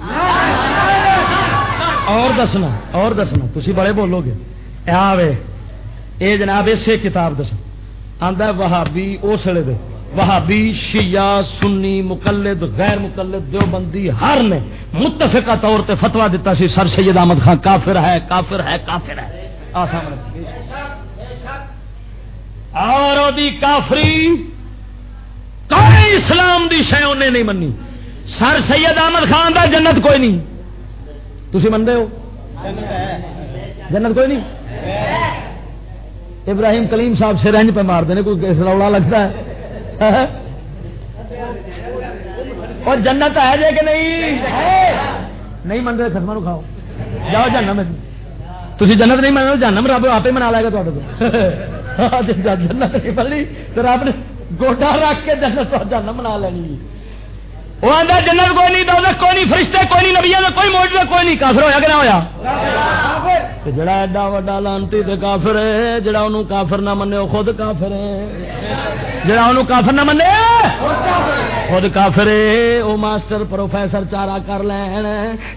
اور دسنا اور دسنا تھی بڑے بولو گے۔ آوے۔ اے جناب، اسے کتاب دس آدھا وہابی اسلے دے۔ وہابی شیعہ، سنی، مقلد، غیر مقلد، دیوبندی، ہر نے متفقہ طور تے فتوا دیتا سی، سر سید احمد خان، کافر ہے کافر ہے کافر ہے۔ آسان اور دی کافری کوئی اسلام دی شے انہیں نہیں منی سر سید احمد خان دا جنت کوئی نہیں۔ تھی منتے ہو؟ جنت کوئی نہیں؟ ابراہیم کلیم صاحب سے رنج پہ مار دینے، کوئی رولا لگتا ہے؟ اور جنت ہے جے کہ نہیں؟ نہیں منگے خسما کھاؤ۔ جاؤ جانا میں۔ تھی جنت نہیں من جانا رب آپ منا لے گا ہاں، جنت جی، نہیں ملی تو رب نے گوڈا رکھ کے جنت جانا منا لینی۔ وہ آتا جنت کوئی نہیں دولت کوئی نہیں فرشتے کوئی نہیں نبیا کوئی موجود کوئی نہیں کافر ہویا کہ نہ ہویا؟ جڑا ایڈا وڈا لانتی تے کافر ہے جڑا انہوں کافر نہ منے وہ خود کافر ہے۔ جڑا انہوں کافر نہ منے خود کافر ہے۔ وہ ماسٹر پروفیسر چارا کر لین۔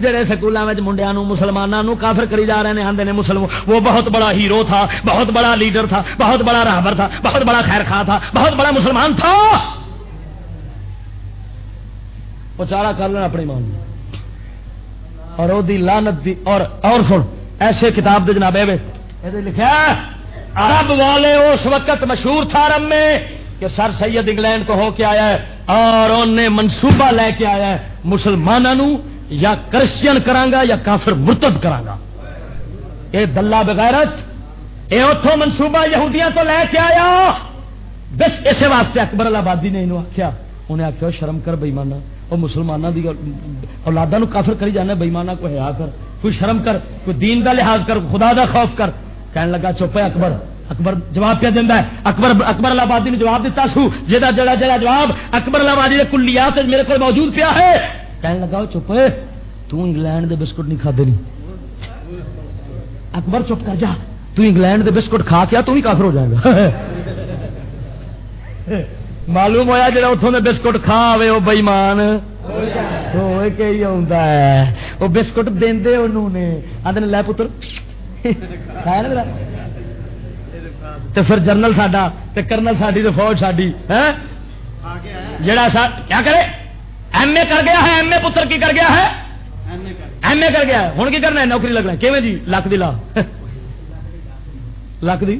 جڑے سکولوں میں منڈیا مسلمانوں کافر کری جا رہے ہیں آدھے مسلم وہ بہت بڑا ہیرو تھا بہت بڑا لیڈر تھا بہت بڑا راہبر تھا بہت بڑا خیر خواہ تھا بہت بڑا مسلمان تھا۔ وہ چارا کر لینا اپنی مان اور وہ لانت دی اور اور سن، ایسے کتاب دے جناب لکھا عرب والے اس وقت مشہور تھا عرب میں کہ سر سید انگلینڈ کو ہو کے آیا ہے، اور انہیں منصوبہ لے کے آیا ہے مسلمانوں یا کرسچن کرانگا یا کافر مرتد کرانگا۔ اے دلہ بغیرت، اے اتو منصوبہ یہودیاں تو لے کے آیا۔ بس اسے واسطے اکبر آبادی نے انہوں آخیا انہیں آخیا شرم کر بئی مانا وہ مسلمانوں کی اولادا کافر کری جانا بےمانا کو ہیا کر، کوئی شرم کر، کوئی دین دا لحاظ کر، خدا دا خوف کر۔ کہنے لگا، چپ ہے اکبر۔ اکبر جواب کیا دینا ہے؟ اکبر اکبر آبادی نے جواب دیتا سو جا جڑا جڑا جواب اکبر آبادی نے کلیات میرے کو موجود پیا ہے۔ کہنے لگا چپ تو انگلینڈ دے بسکٹ نہیں کھا نہیں اکبر چپ کر جا، تو انگلینڈ دے بسکٹ کھا کیا تو بھی کافر ہو جائے گا۔ معلوم ہوا جا اتوں نے بسکٹ کھا آئے وہ بئیمان؟ وہ بسکٹ دے آدھے لے پتر۔ تو پھر جنرل ساڈا کرنل ساری تو فوج ساری جڑا سا کیا کرے؟ ایم اے کر گیا ہے، ایم اے پتر کی کر گیا ہے؟ ایم اے کر گیا ہے۔ ہوں کی کرنا ہے؟ نوکری لگنا کیون جی؟ لکھ دی لا۔ لکھ دی؟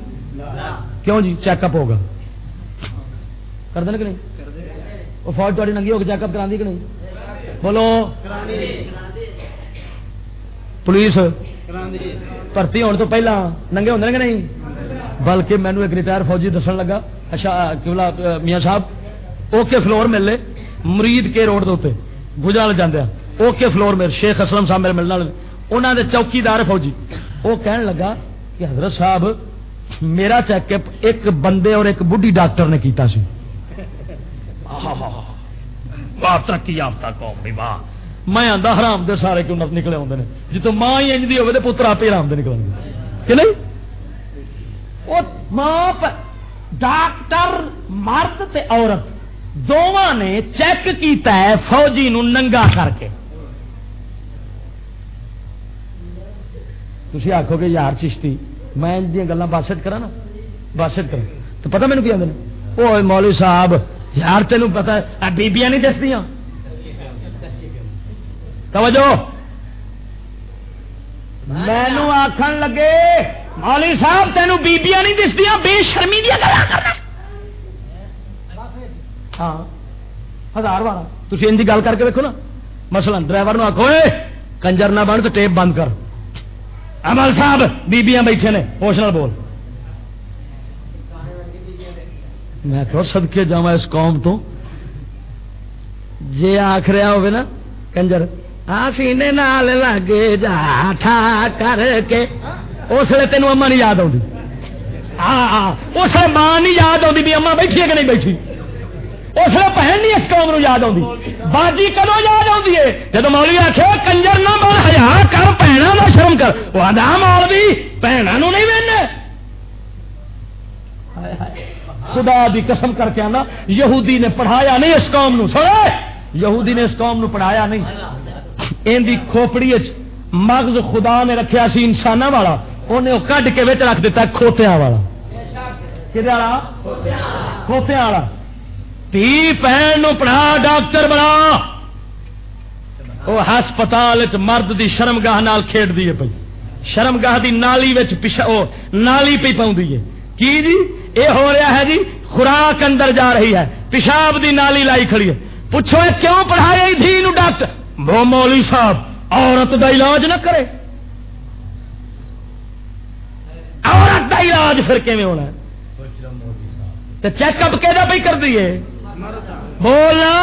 کیوں جی؟ چیک اپ ہوگا۔ کر دیں کہ نہیں؟ وہ فوج تاری ننگی ہو کے چیک اپ کرا دی کہ نہیں؟ بولو۔ پولیس بھرتی ہونے تو پہلا ننگے ہوں کہ نہیں؟ بلکہ مینو ایک ریٹائر فوجی دسن لگا اچھا میاں صاحب اوکے فلور ملے مرید کے روڈ دے گجرال جانے اوکے فلور میرے شیخ اسلم صاحب میرے ملنے والے۔ انہوں نے چوکیدار فوجی۔ وہ کہن لگا کہ حضرت صاحب، میرا چیک اپ ایک بندے اور ایک بڈھی ڈاکٹر نے کیتا سی۔ واہ ترقی یافتہ قوم بھی واہ۔ میں آدھا حرام دے سارے کیوں نکلے آتے ہیں جی ماں ہی انجی ہوگی تو پتر آپ ہی حرام دے نکل کہ نہیں؟ وہ ماں ڈاکٹر، مرد تے عورت دونوں نے چیک کیتا ہے فوجی نو ننگا کر کے۔ تھی آخو گے یار چشتی، میں ان گلا باسٹ کرا نا؟ باسٹ کرا تو پتا مینو کی آدھے وہ مولوی صاحب یار تین پتا بیبیاں نہیں دستی توجہ۔ مینو آخر لگے مولی صاحب تین بیبیاں نہیں دستی بے شرمی دیا گلا ہاں ہزار بارہ تھی ان کی گل کر کے دیکھو نا۔ مسلا ڈرائیور آخو کنجر نہ بن تو ٹیپ بند کر۔ امل صاحب، بیبیاں بیٹھے نے پوچھنا بول۔ میں کہ سدکے جا اس قوم تو۔ جی آخ رہا ہو نا، کنجر سینے نال لگے جا ٹھا کر کے۔ اس لیے تینوں اما نہیں یاد آتی اس لیے ماں نہیں یاد آتی بھی اما بیٹھی ہے کہ نہیں بیٹھی۔ اس لیے بہن نہیں اس قوم یاد آتی باجی کدو یاد آتی ہے؟ جب مولوی آخ کنجر نہ بول ہزار کر بھنا نہ شرم کر۔ وہ آدھا مولوی بھنوں نہیں وہنا خدا دی قسم کر کے آنا، یہودی نے پڑھایا نہیں اس قوم نو سوے یہودی نے اس قوم نو پڑھایا نہیں۔ ان دی کھوپڑی مغز خدا نے رکھیا سی انسان والا انہیں وہ کڈ کے بچ رکھ دیتا کھوتیا والا۔ کھوتیا والا؟ تھی پہن پڑھا ڈاکٹر بنا۔ وہ ہسپتال مرد دی شرمگاہ نال کھیڈ دیے پی شرمگاہ دی نالی وچ پچھا نالی پی پاؤں کی جی؟ یہ ہو رہا ہے جی خوراک اندر جا رہی ہے۔ پیشاب دی نالی لائی کھڑی ہے۔ پوچھو کیوں پڑھایا تھی ڈاکٹر۔ وہ مولوی صاحب، عورت دا علاج نہ کرے۔ عورت دا علاج پھر کیون ہونا تو چیک اپ کہ پہ کر دیے بولنا۔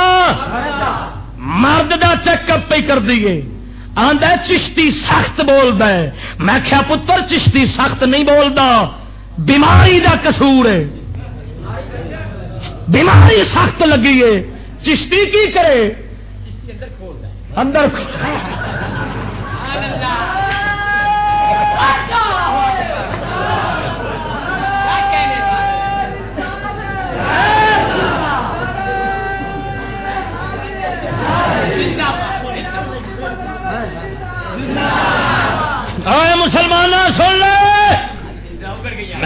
مرد دا چیک اپ پہ کر دیے آدھا چشتی سخت بولتا ہے۔ میں کیا پتر، چشتی سخت نہیں بولتا بیماری دا قصور ہے۔ بیماری سخت لگی ہے۔ چشتی کی کرے؟ اندر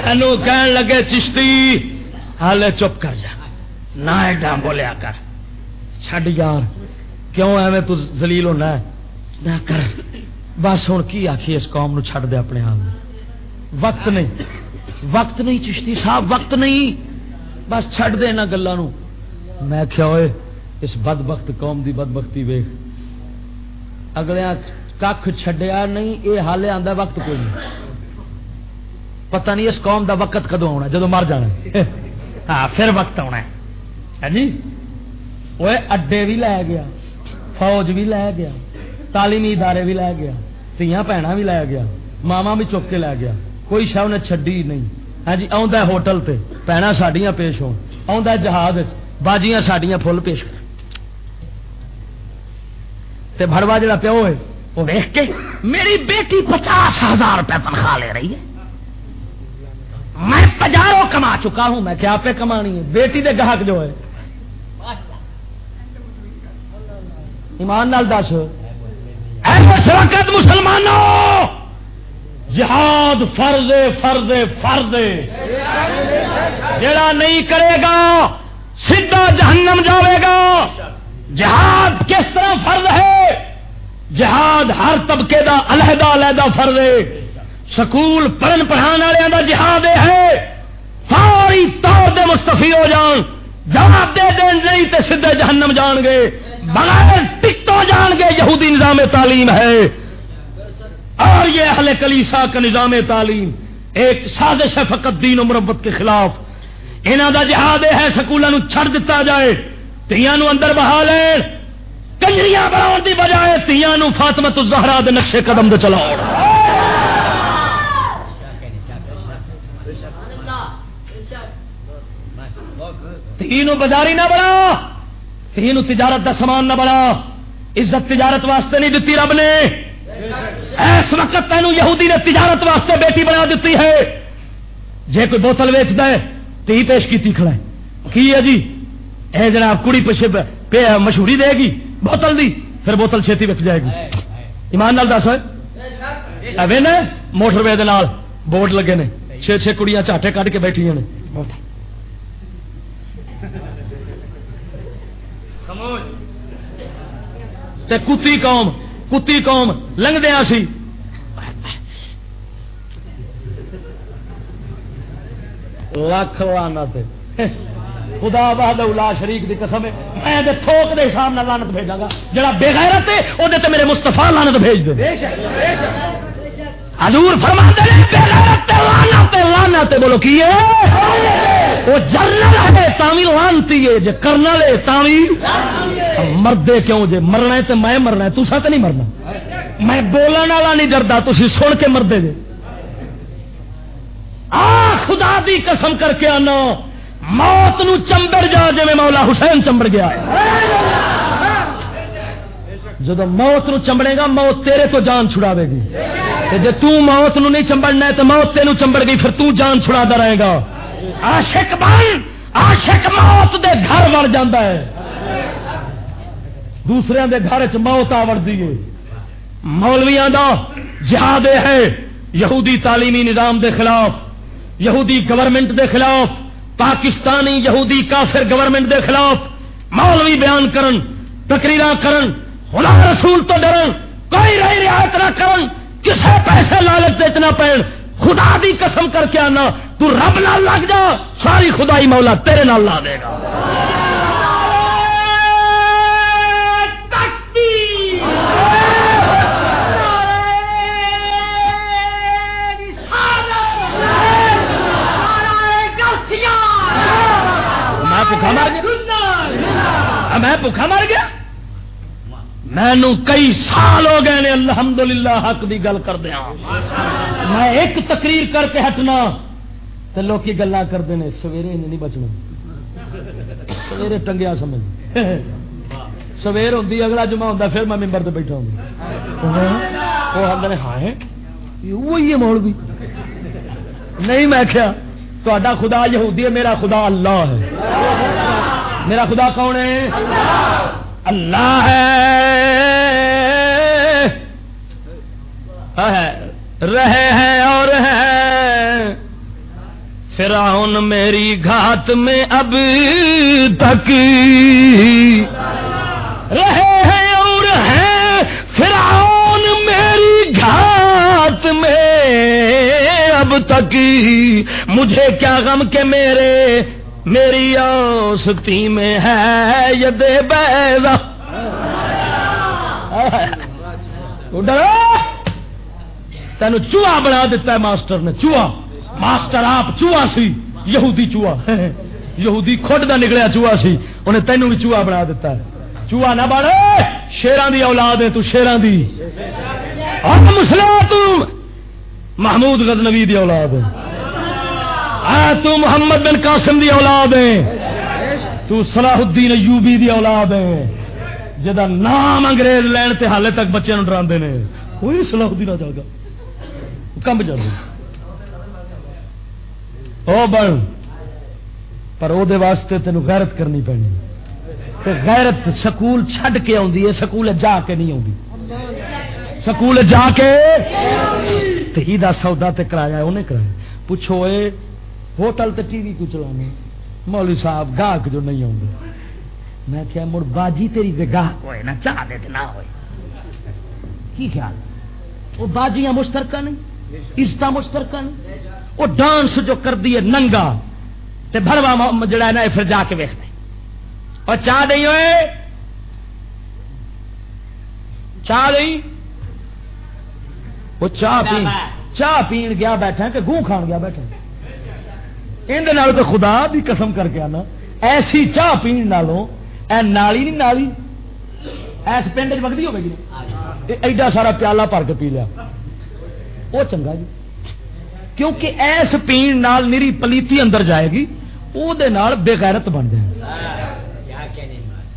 مینو کہن لگے، چشتی ہالے چپ کر جا۔ نہ ایڈا بولیا کر۔ چڈ یار، کیوں ایویں تو زلیل ہونا ہے؟ نہ کر۔ بس ہوں کی آخی اس قوم نو چھڈ دے اپنے حال وقت نہیں۔ وقت نہیں چشتی صاحب، وقت نہیں۔ بس چھڈ دے انہوں گلوں میں کیا ہوئے، اس بد بخت قوم دی بد بختی ویخ اگلے کھ چھڈیا نہیں یہ حال آتا وقت کوئی نہیں۔ پتہ نہیں اس قوم دا وقت کدو آنا جدو مر جانا ہاں پھر وقت آنا ہے۔ ہاں جی۔ وہ اڈے بھی لے گیا فوج بھی لے گیا تعلیمی ادارے بھی لے گیا تیاں بھنا بھی لے گیا ماوا بھی چک کے لے گیا کوئی شہ نے چڈی نہیں۔ ہاں جی آ ہوٹل پہ پینا سڈیا پیش ہو آ جہاز باجیاں سڈیا فل پیش کر بڑوا جا پیو ہے وہ ویخ کے میری بیٹی پچاس ہزار روپے تنخواہ لے رہی ہے۔ میں پجاروں کما چکا ہوں، میں کیا پہ کمانی ہے؟ بیٹی دے گاہک جو ہے۔ ایمان نال دس۔ وقت مسلمانوں، جہاد فرض فرض فرض جڑا نہیں کرے گا، سیدھا جہنم جاوے گا۔ جہاد کس طرح فرض ہے؟ جہاد ہر طبقے دا علیحدہ علیحدہ فرض ہے۔ سکول پڑھن پڑھان والوں کا جہاد ہے۔ ساری طور دے مستفی ہو جان، جواب دے دین نہیں تے سیدھے جہنم جان گے۔ بغیر ٹکٹوں جان گے یہودی نظام تعلیم ہے۔ اور یہ اہل کلیسا کا نظام تعلیم، ایک سازش ہے فقط دین و مربت کے خلاف۔ انہوں کا جہاد یہ ہے سکولوں چھڑ دیتا جائے۔ تیاں اندر بہا لے کنجریاں بناؤ کی بجائے تیاں فاطمت الزہرا دے نقشے قدم دے چلاؤ تین بازاری نہ بنا تین تجارت کا سامان نہ بنا۔ عزت تجارت واسطے نہیں دیتی رب نے۔ اس وقت تینوں یہودی نے تجارت واسطے بیٹی بنا دیتی ہے۔ جے کوئی بوتل ویچ دے تی پیش کی کھڑا ہے۔ کی ہے جی؟ اے جناب، کڑی پیچھے مشہوری دے گی، بوتل دی، پھر بوتل چھتی وک جائے گی۔ ایمان نال دس اوے نا، موٹر وے بورڈ لگے نے۔ چھ چھ کڑیاں چاٹے کٹ کے بیٹھی نے۔ تے کتی قوم کتی قوم لنگ دیا سی۔ لکھ لانا خدا بہاد الا شریف کی قسم ہے۔ میں دے تھوک دے حساب نہ لانت بھیجا گا۔ جڑا بے غیرت ہے وہ میرے مستفا لانت بھیج دے۔ بے شک بے شک۔ حضور فرما دے لانت بولو، کی وہ جرنل ہے، تاوی لانتی ہے۔ جے کرنل ہے، تاوی مردے کیوں؟ جے مرنا ہے تو میں مرنا ہے تو ساتھ نہیں مرنا۔ میں بولنے والا نہیں ڈردا تھی سن کے مردے جے۔ آ، خدا دی قسم کر کے آنا۔ موت نو چمبڑ جا جی مولا حسین چمبڑ گیا۔ جب موت نو چمبڑے گا، موت تیرے تو جان چھڑاوے گی۔ جی توت نو نہیں چمبڑنا ہے تو موت تینوں چمبڑ گئی، پھر تو جان چھڑا دا رہے گا۔ عاشق بن، عاشق موت دے گھر وڑ جاندہ ہے۔ دوسرے دے گھر چ موت آ وڑتی مولویاں دا جہاد ہے، یہودی تعلیمی نظام دے خلاف، یہودی گورنمنٹ دے خلاف، پاکستانی یہودی کافر گورنمنٹ دے خلاف مولوی بیان کرن تقریر کرن۔ خدا رسول تو ڈرن، کوئی رہی رعایت نہ کرن، کسے پیسے لالچ اتنا پین، خدا دی قسم کر کے آنا، تو رب نال لگ جا، ساری خدائی مولا تیرے نال لا دے گا۔ میں مر گیا؟ میں بھوکھا مر گیا؟ مینو کئی سال ہو گئے نے الحمد للہ حق کی گل کر دیا ہاں۔ میں ایک تقریر کر کے ہٹنا تو لوگ گلا کرتے ہیں سویرے نہیں بچنا۔ سویرے ٹنگیا سمجھ۔ سویر ہوتی اگلا جمع ہوتا پھر میں ممبر سے بیٹھا ہوں۔ وہ آدھے ہاں وہی ہے مولوی۔ نہیں، میں کیا تا خدا یہودی ہے، میرا خدا اللہ ہے۔ میرا خدا کون ہے؟ اللہ ہے۔ رہے ہیں اور ہے فراؤن میری گھات میں اب تک۔ رہے ہیں اور ہیں۔ فراؤن میری گھات میں اب تک۔ مجھے کیا غم کے میرے میری اوستی میں ہے ید بیضا۔ تین چوہا بنا دیتا ہے ماسٹر نے، چوہا۔ ماسٹر آپ چوہا سی، یہودی چوہا۔ یہودی کھڈ دا نکلیا چوہا سی، انہیں تینوں بھی چوہا بنا دیتا ہے۔ چوہا نہ بڑے شیران دی اولاد ہے تو شیران دی۔ مسلم تم محمود غزنوی دی اولاد ہے۔ تو محمد بن قاسم دی اولاد ہے. تو صلاح الدین ایوبی دی اولاد ہے. جدا نام انگریز لین تے حالے تک بچے ڈرا نے. کوئی صلاح الدین آ جائے گا کم جائے او بن پر او دے واسطے تینوں غیرت کرنی پینی تے غیرت سکول چھڈ کے آندی ہے سکول جا کے نہیں آندی سکول جا کے؟ تے ہی دا سودا تے کرایا انہیں کرایا پوچھو اے ہوٹل تے ٹی وی کو چلانے مولوی صاحب گاہک جو نہیں آؤں میں کیا مڑ باجی تیری دے گاہک؟ ہوئے نہ چاہ دے نہ ہوئے۔ کی خیال؟ وہ باجیاں مشترکہ نہیں؟ عزت مشترکہ نہیں؟ وہ ڈانس جو کر دیے ننگا تے بھروا جڑا ہے نا پھر جا کے ویکھتے اور چاہ نہیں ہوئے؟ چاہ نہیں وہ چاہ پی چاہ پین گیا بیٹھا کہ گوں کھان گیا بیٹھا اندر تو خدا بھی قسم کر کے آنا۔ ایسی چاہ پین نالوں، اے نالی نہیں نالی۔ ایس پنڈ وگتی ہوگی۔ جی ایڈا سارا پیالہ بھر کے پی لیا۔ وہ چنگا جی۔ کیونکہ ایس پین نال میری پلیتی اندر جائے گی وہ بےغیرت بن جائے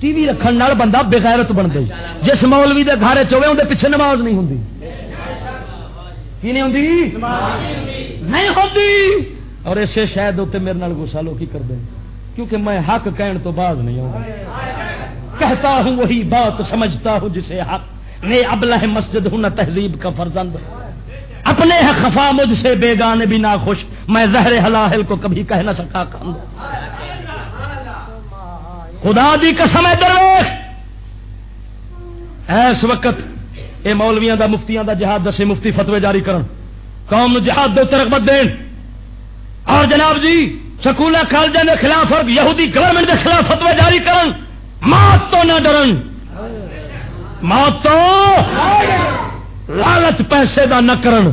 ٹی وی رکھنے بندہ بےغیرت بن گئی جس مولوی دے گھر چوے اندر پیچھے نماز نہیں ہوں کی نہیں ہوتی نہیں ہوتی اور اسے شاید ہوتے میرے نال گسا لوگ کر دیں کیونکہ میں حق کہن تو باز نہیں ہوں۔ کہتا ہوں وہی بات، سمجھتا ہوں جسے حق۔ نے ابلہ مسجد ہوں، نہ تہذیب کا فرزند۔ اپنے ہے خفا مجھ سے بیگانے بھی نہ خوش میں زہر حلاحل کو کبھی کہہ نہ سکا کم خدا دی قسم ہے درویش! ایس وقت اے مولویاں دا، مفتیاں دا جہاد، دسے مفتی فتوی جاری کرن۔ قوم جہاد دو ترغبت دین۔ اور جناب جی سکول کالجہ کے خلاف اور یہودی گورنمنٹ کے خلاف فتوی جاری کرن، موت تو نہ ڈرن۔ موت تو لالچ پیسے دا نہ کرن۔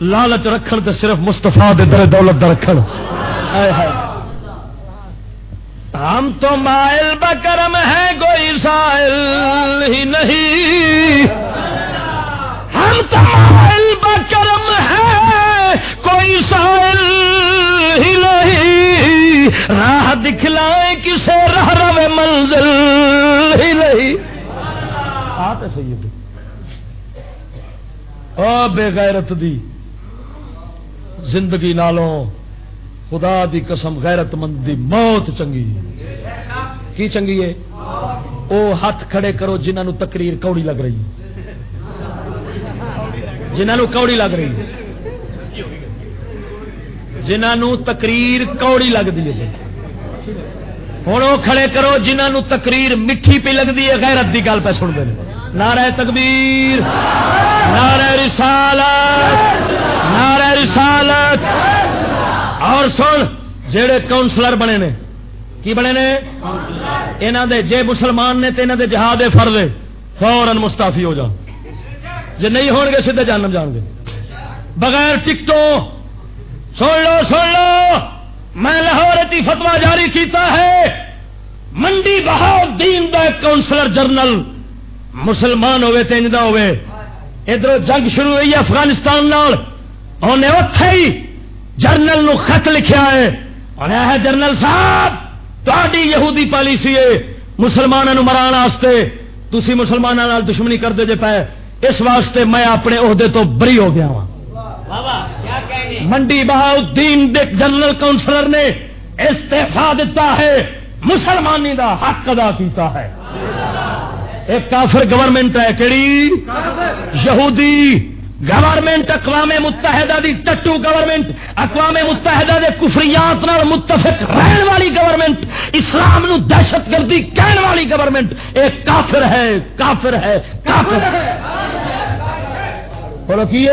لالچ رکھن تے صرف مستفا در دولت دا رکھن۔ ہم تو مائل بکرم ہے کوئی سائل ہی نہیں۔ ہم تو مائل بکرم ہے، کوئی سائل ہی نہیں۔ دکھلائے کسے رہ رو منزل ہی نہیں۔ آتے سید۔ او بے غیرت دی زندگی نالوں خدا دی قسم غیرت مند دی موت چنگی۔ کی چنگی ہے؟ او ہاتھ کھڑے کرو جنہوں تقریر کوڑی لگ رہی۔ ہے جنہوں کوڑی لگ رہی جنہوں تقریر کوڑی لگتی ہے۔ ہوں وہ کھڑے کرو جنہوں تقریر میٹھی پی لگتی ہے، غیرت دی گل پہ سنتے ہیں نعرہ تکبیر، نعرہ رسالت نعرہ رسالت۔ اور سن جڑے کاؤنسلر بنے نے، کی بنے نے؟ انہوں دے، جے مسلمان نے تو انہوں دے جہاد فرض فورن مستعفی ہو جاؤ۔ جی نہیں ہون گے سیدھے جانم جان گے بغیر ٹکٹوں سن لو سن لو، میں لاہور تی فتوا جاری کیتا ہے۔ منڈی بہت دین دا کاؤنسلر جنرل مسلمان ہوئے تے انجدہ ہوئے۔ ادھر جنگ شروع ہوئی افغانستان نال۔ انہیں اتے ہی جرنل نو خط لکھیا ہے۔ انہیں ہے، جرنل صاحب تاری یہودی پالیسی ہے۔ مسلمانوں مران واسطے، تسی مسلمانوں دشمنی کرتے جے پے۔ اس واسطے میں اپنے عہدے تو بری ہو گیا ہوں منڈی بہاؤدین جنرل کاؤنسلر نے استعفا دیتا ہے مسلمانی دا حق ادا کیتا ہے۔ ایک کافر گورنمنٹ ہے کہڑی یہودی۔ گورنمنٹ اقوام متحدہ دی ٹٹو گورنمنٹ اقوام متحدہ دے کفریات نال متفق رہن والی گورنمنٹ اسلام نو دہشت گردی کہن والی گورنمنٹ ایک کافر ہے کافر ہے کافر ہے۔ بولو کی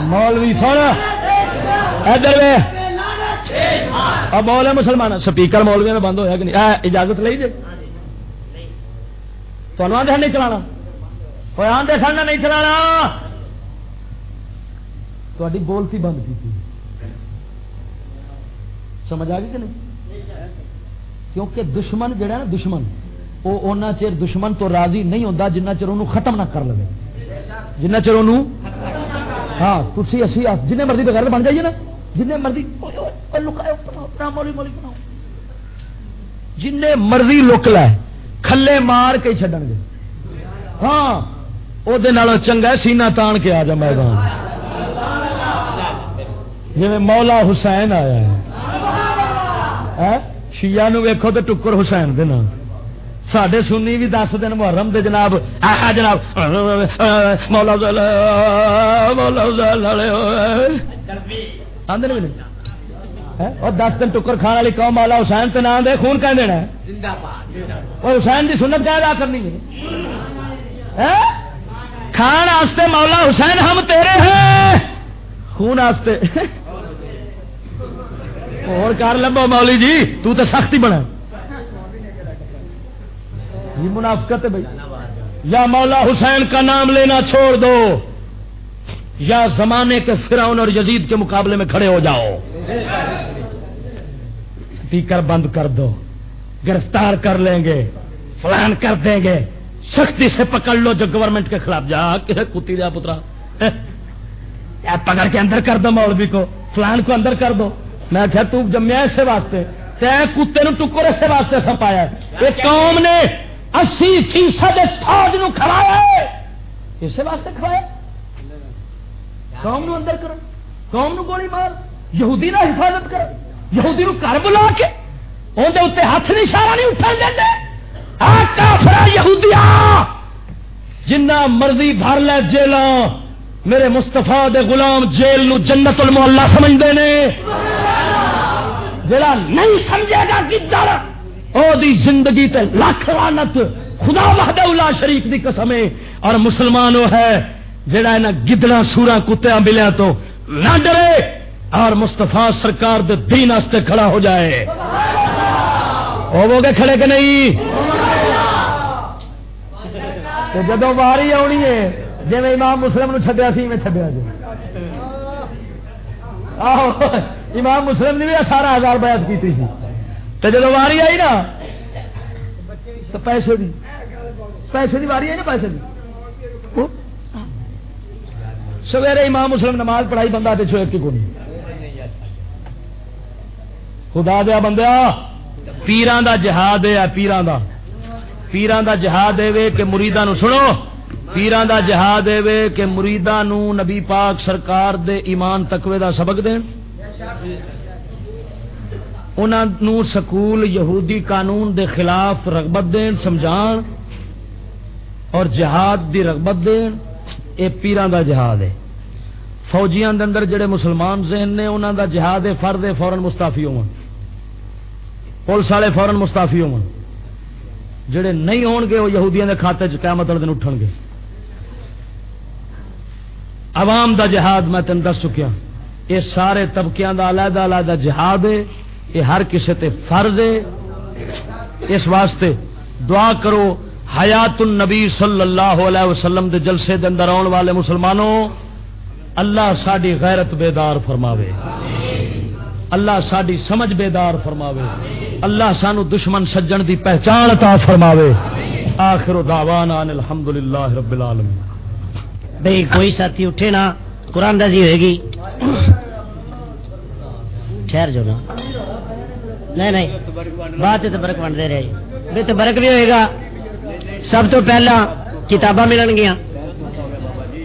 مولوی سونا۔ ادھر اب بول ہے مسلمان۔ سپیکر مولوی میں بند ہوا کہ نہیں؟ اجازت لے جی تو آدھے نہیں چلانا۔ کوئی آدھے سن نہیں چلانا۔ تاری بولتی بند کی سمجھ آ گئی کہ نہیں؟ کیونکہ دشمن جڑا نا دشمن، وہ اونا چر دشمن تو راضی نہیں ہوتا جنہ چر انہوں ختم نہ کر لے جنہ چر انہوں ہاں تھی اسی جن مرضی بغیر بن جائیے نا جن مرضی جن مرضی لک لے، کھلے مار کے چڈن گے۔ ہاں وہ چنگا سینا تان کے آ جا میدان۔ جی مولا حسین آیا ہے۔ ہاں؟ شیا نو ویکو تو ٹکر حسین دے دینا سڈے سنی بھی دس دن محرم دے جناب۔ جناب۔ مولا مولا آدھے اور دس دن ٹکر کھان والی قوم والا حسین تو نام دے، خون کہہ دینا اور حسین کی سنت کیا ادا کرنی ہے؟ کھان واسطے مولا حسین ہم تیرے ہیں۔ خون واسطے۔ اور کر لبو مولی جی تو تے سختی بنا یہ منافقت ہے بھائی یا مولا حسین کا نام لینا چھوڑ دو یا زمانے کے فرعون اور یزید کے مقابلے میں کھڑے ہو جاؤ اسپیکر بند کر دو گرفتار کر لیں گے فلان کر دیں گے سختی سے پکڑ لو جو گورنمنٹ کے خلاف جا کسے کتی جا پترا پکڑ کے اندر کر دو مولوی کو فلان کو اندر کر دو میں کیا تو جمیا اسے واسطے، تے کتے نو ٹکر اسے واسطے سپایا یہ قوم نے اسی فیصد فوج نو کھڑایا اسے واسطے کھڑایا قوم نو اندر کرو، قوم نو گولی مار، یہودی نہ حفاظت کرو، یہودی نو گھر بلا کے اندر اتنے ہاتھ نہیں اشارہ نہیں اٹھا دے۔ کافرا یہودیا جنہ مرضی بھر لے جیل میرے مستفا دے غلام جیل نو جنت المحلہ سمجھتے ہیں جڑا نہیں سمجھے گا گدڑ او دی زندگی تے لاکھ لعنت خدا وحدہ الا شریف دی قسم ہے۔ اور مسلمان وہ ہے جڑا انہاں گدڑا سورا کتےاں ملیا تو نہ ڈرے اور مستفا سرکار دے دین واسطے کھڑا ہو جائے۔ ہوو گے کھڑے کہ نہیں؟ جدو واری آنی ہے جی امام مسلم نو چھڈیا سی، میں چھڈیا جی۔ آہو، امام مسلم نے بھی اٹھارہ ہزار بیعت کی تھی تو جب واری آئی نا، تو پیسے دی پیسے دی واری آئی نا پیسے دی؟ سویرے امام مسلم نماز پڑھائی بندہ پچھو ایک کو نہیں۔ خدا دیا بندیا، پیران دا جہاد ہے پیران دا۔ پیران دا جہاد ہے کہ مریداں سنو پیران دا جہاد ہے کہ مریداں نو نبی پاک سرکار دے ایمان تقوی دا سبق دین۔ انہوں سکول یہودی قانون دے خلاف رغبت دین سمجھان اور جہاد دی رغبت دین۔ اے پیران دا جہاد ہے۔ فوجیاں دے اندر جڑے مسلمان ذہن نے انہاں دا جہاد ہے، فرد ہے فورن مستعفی ہون۔ پولیس والے فورن مستعفی ہون۔ جڑے نہیں ہون گے، وہ یہودیاں دے کھاتے چ قیامت والے دن اٹھن گے۔ عوام دا جہاد میں تین دس چکیا۔ یہ سارے طبقیاں دا علیحدہ علیحدہ جہاد ہے۔ یہ ہر کسی تے فرض ہے۔ اس واسطے دعا کرو، حیات النبی صلی اللہ علیہ وسلم دے جلسے دے اندر آن والے مسلمانوں، اللہ ساری غیرت بیدار فرماوے۔ اللہ ساری سمجھ بیدار فرماوے۔ اللہ سانو دشمن سجن دی پہچان عطا فرماوے۔ آخر دعوانا ان الحمدللہ رب العالمین۔ بھئی کوئی ساتھی اٹھے نا، قرآن دازی ہوئے گی۔ ٹھہر جو نا۔ نہیں نہیں، بات تو برک بن دے رہے۔ بے تو برک بھی ہوئے گا۔ سب تو پہلا کتاباں ملن گیا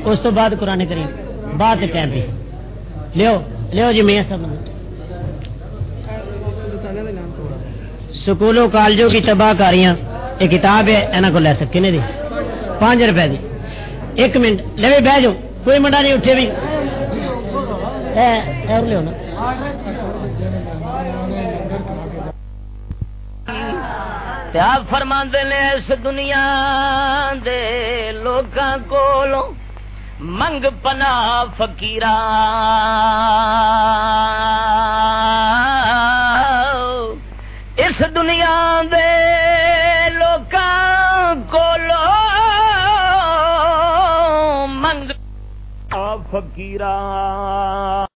اس تو بعد قرآن کریم۔ بعد ٹائم پہ لو لو جی میاں سب سکولوں، کالجوں کی تباہ کاریاں۔ یہ کتاب ہے یہاں کو لے سکتے نہیں دی جی۔ پانچ روپے دی۔ ایک منٹ لے بہ جاؤ کوئی منڈا نہیں اٹھے بھی اور آپ فرما نے اس دنیا دے لوکاں کولوں منگ پنا فکیر اس دنیا دے منگ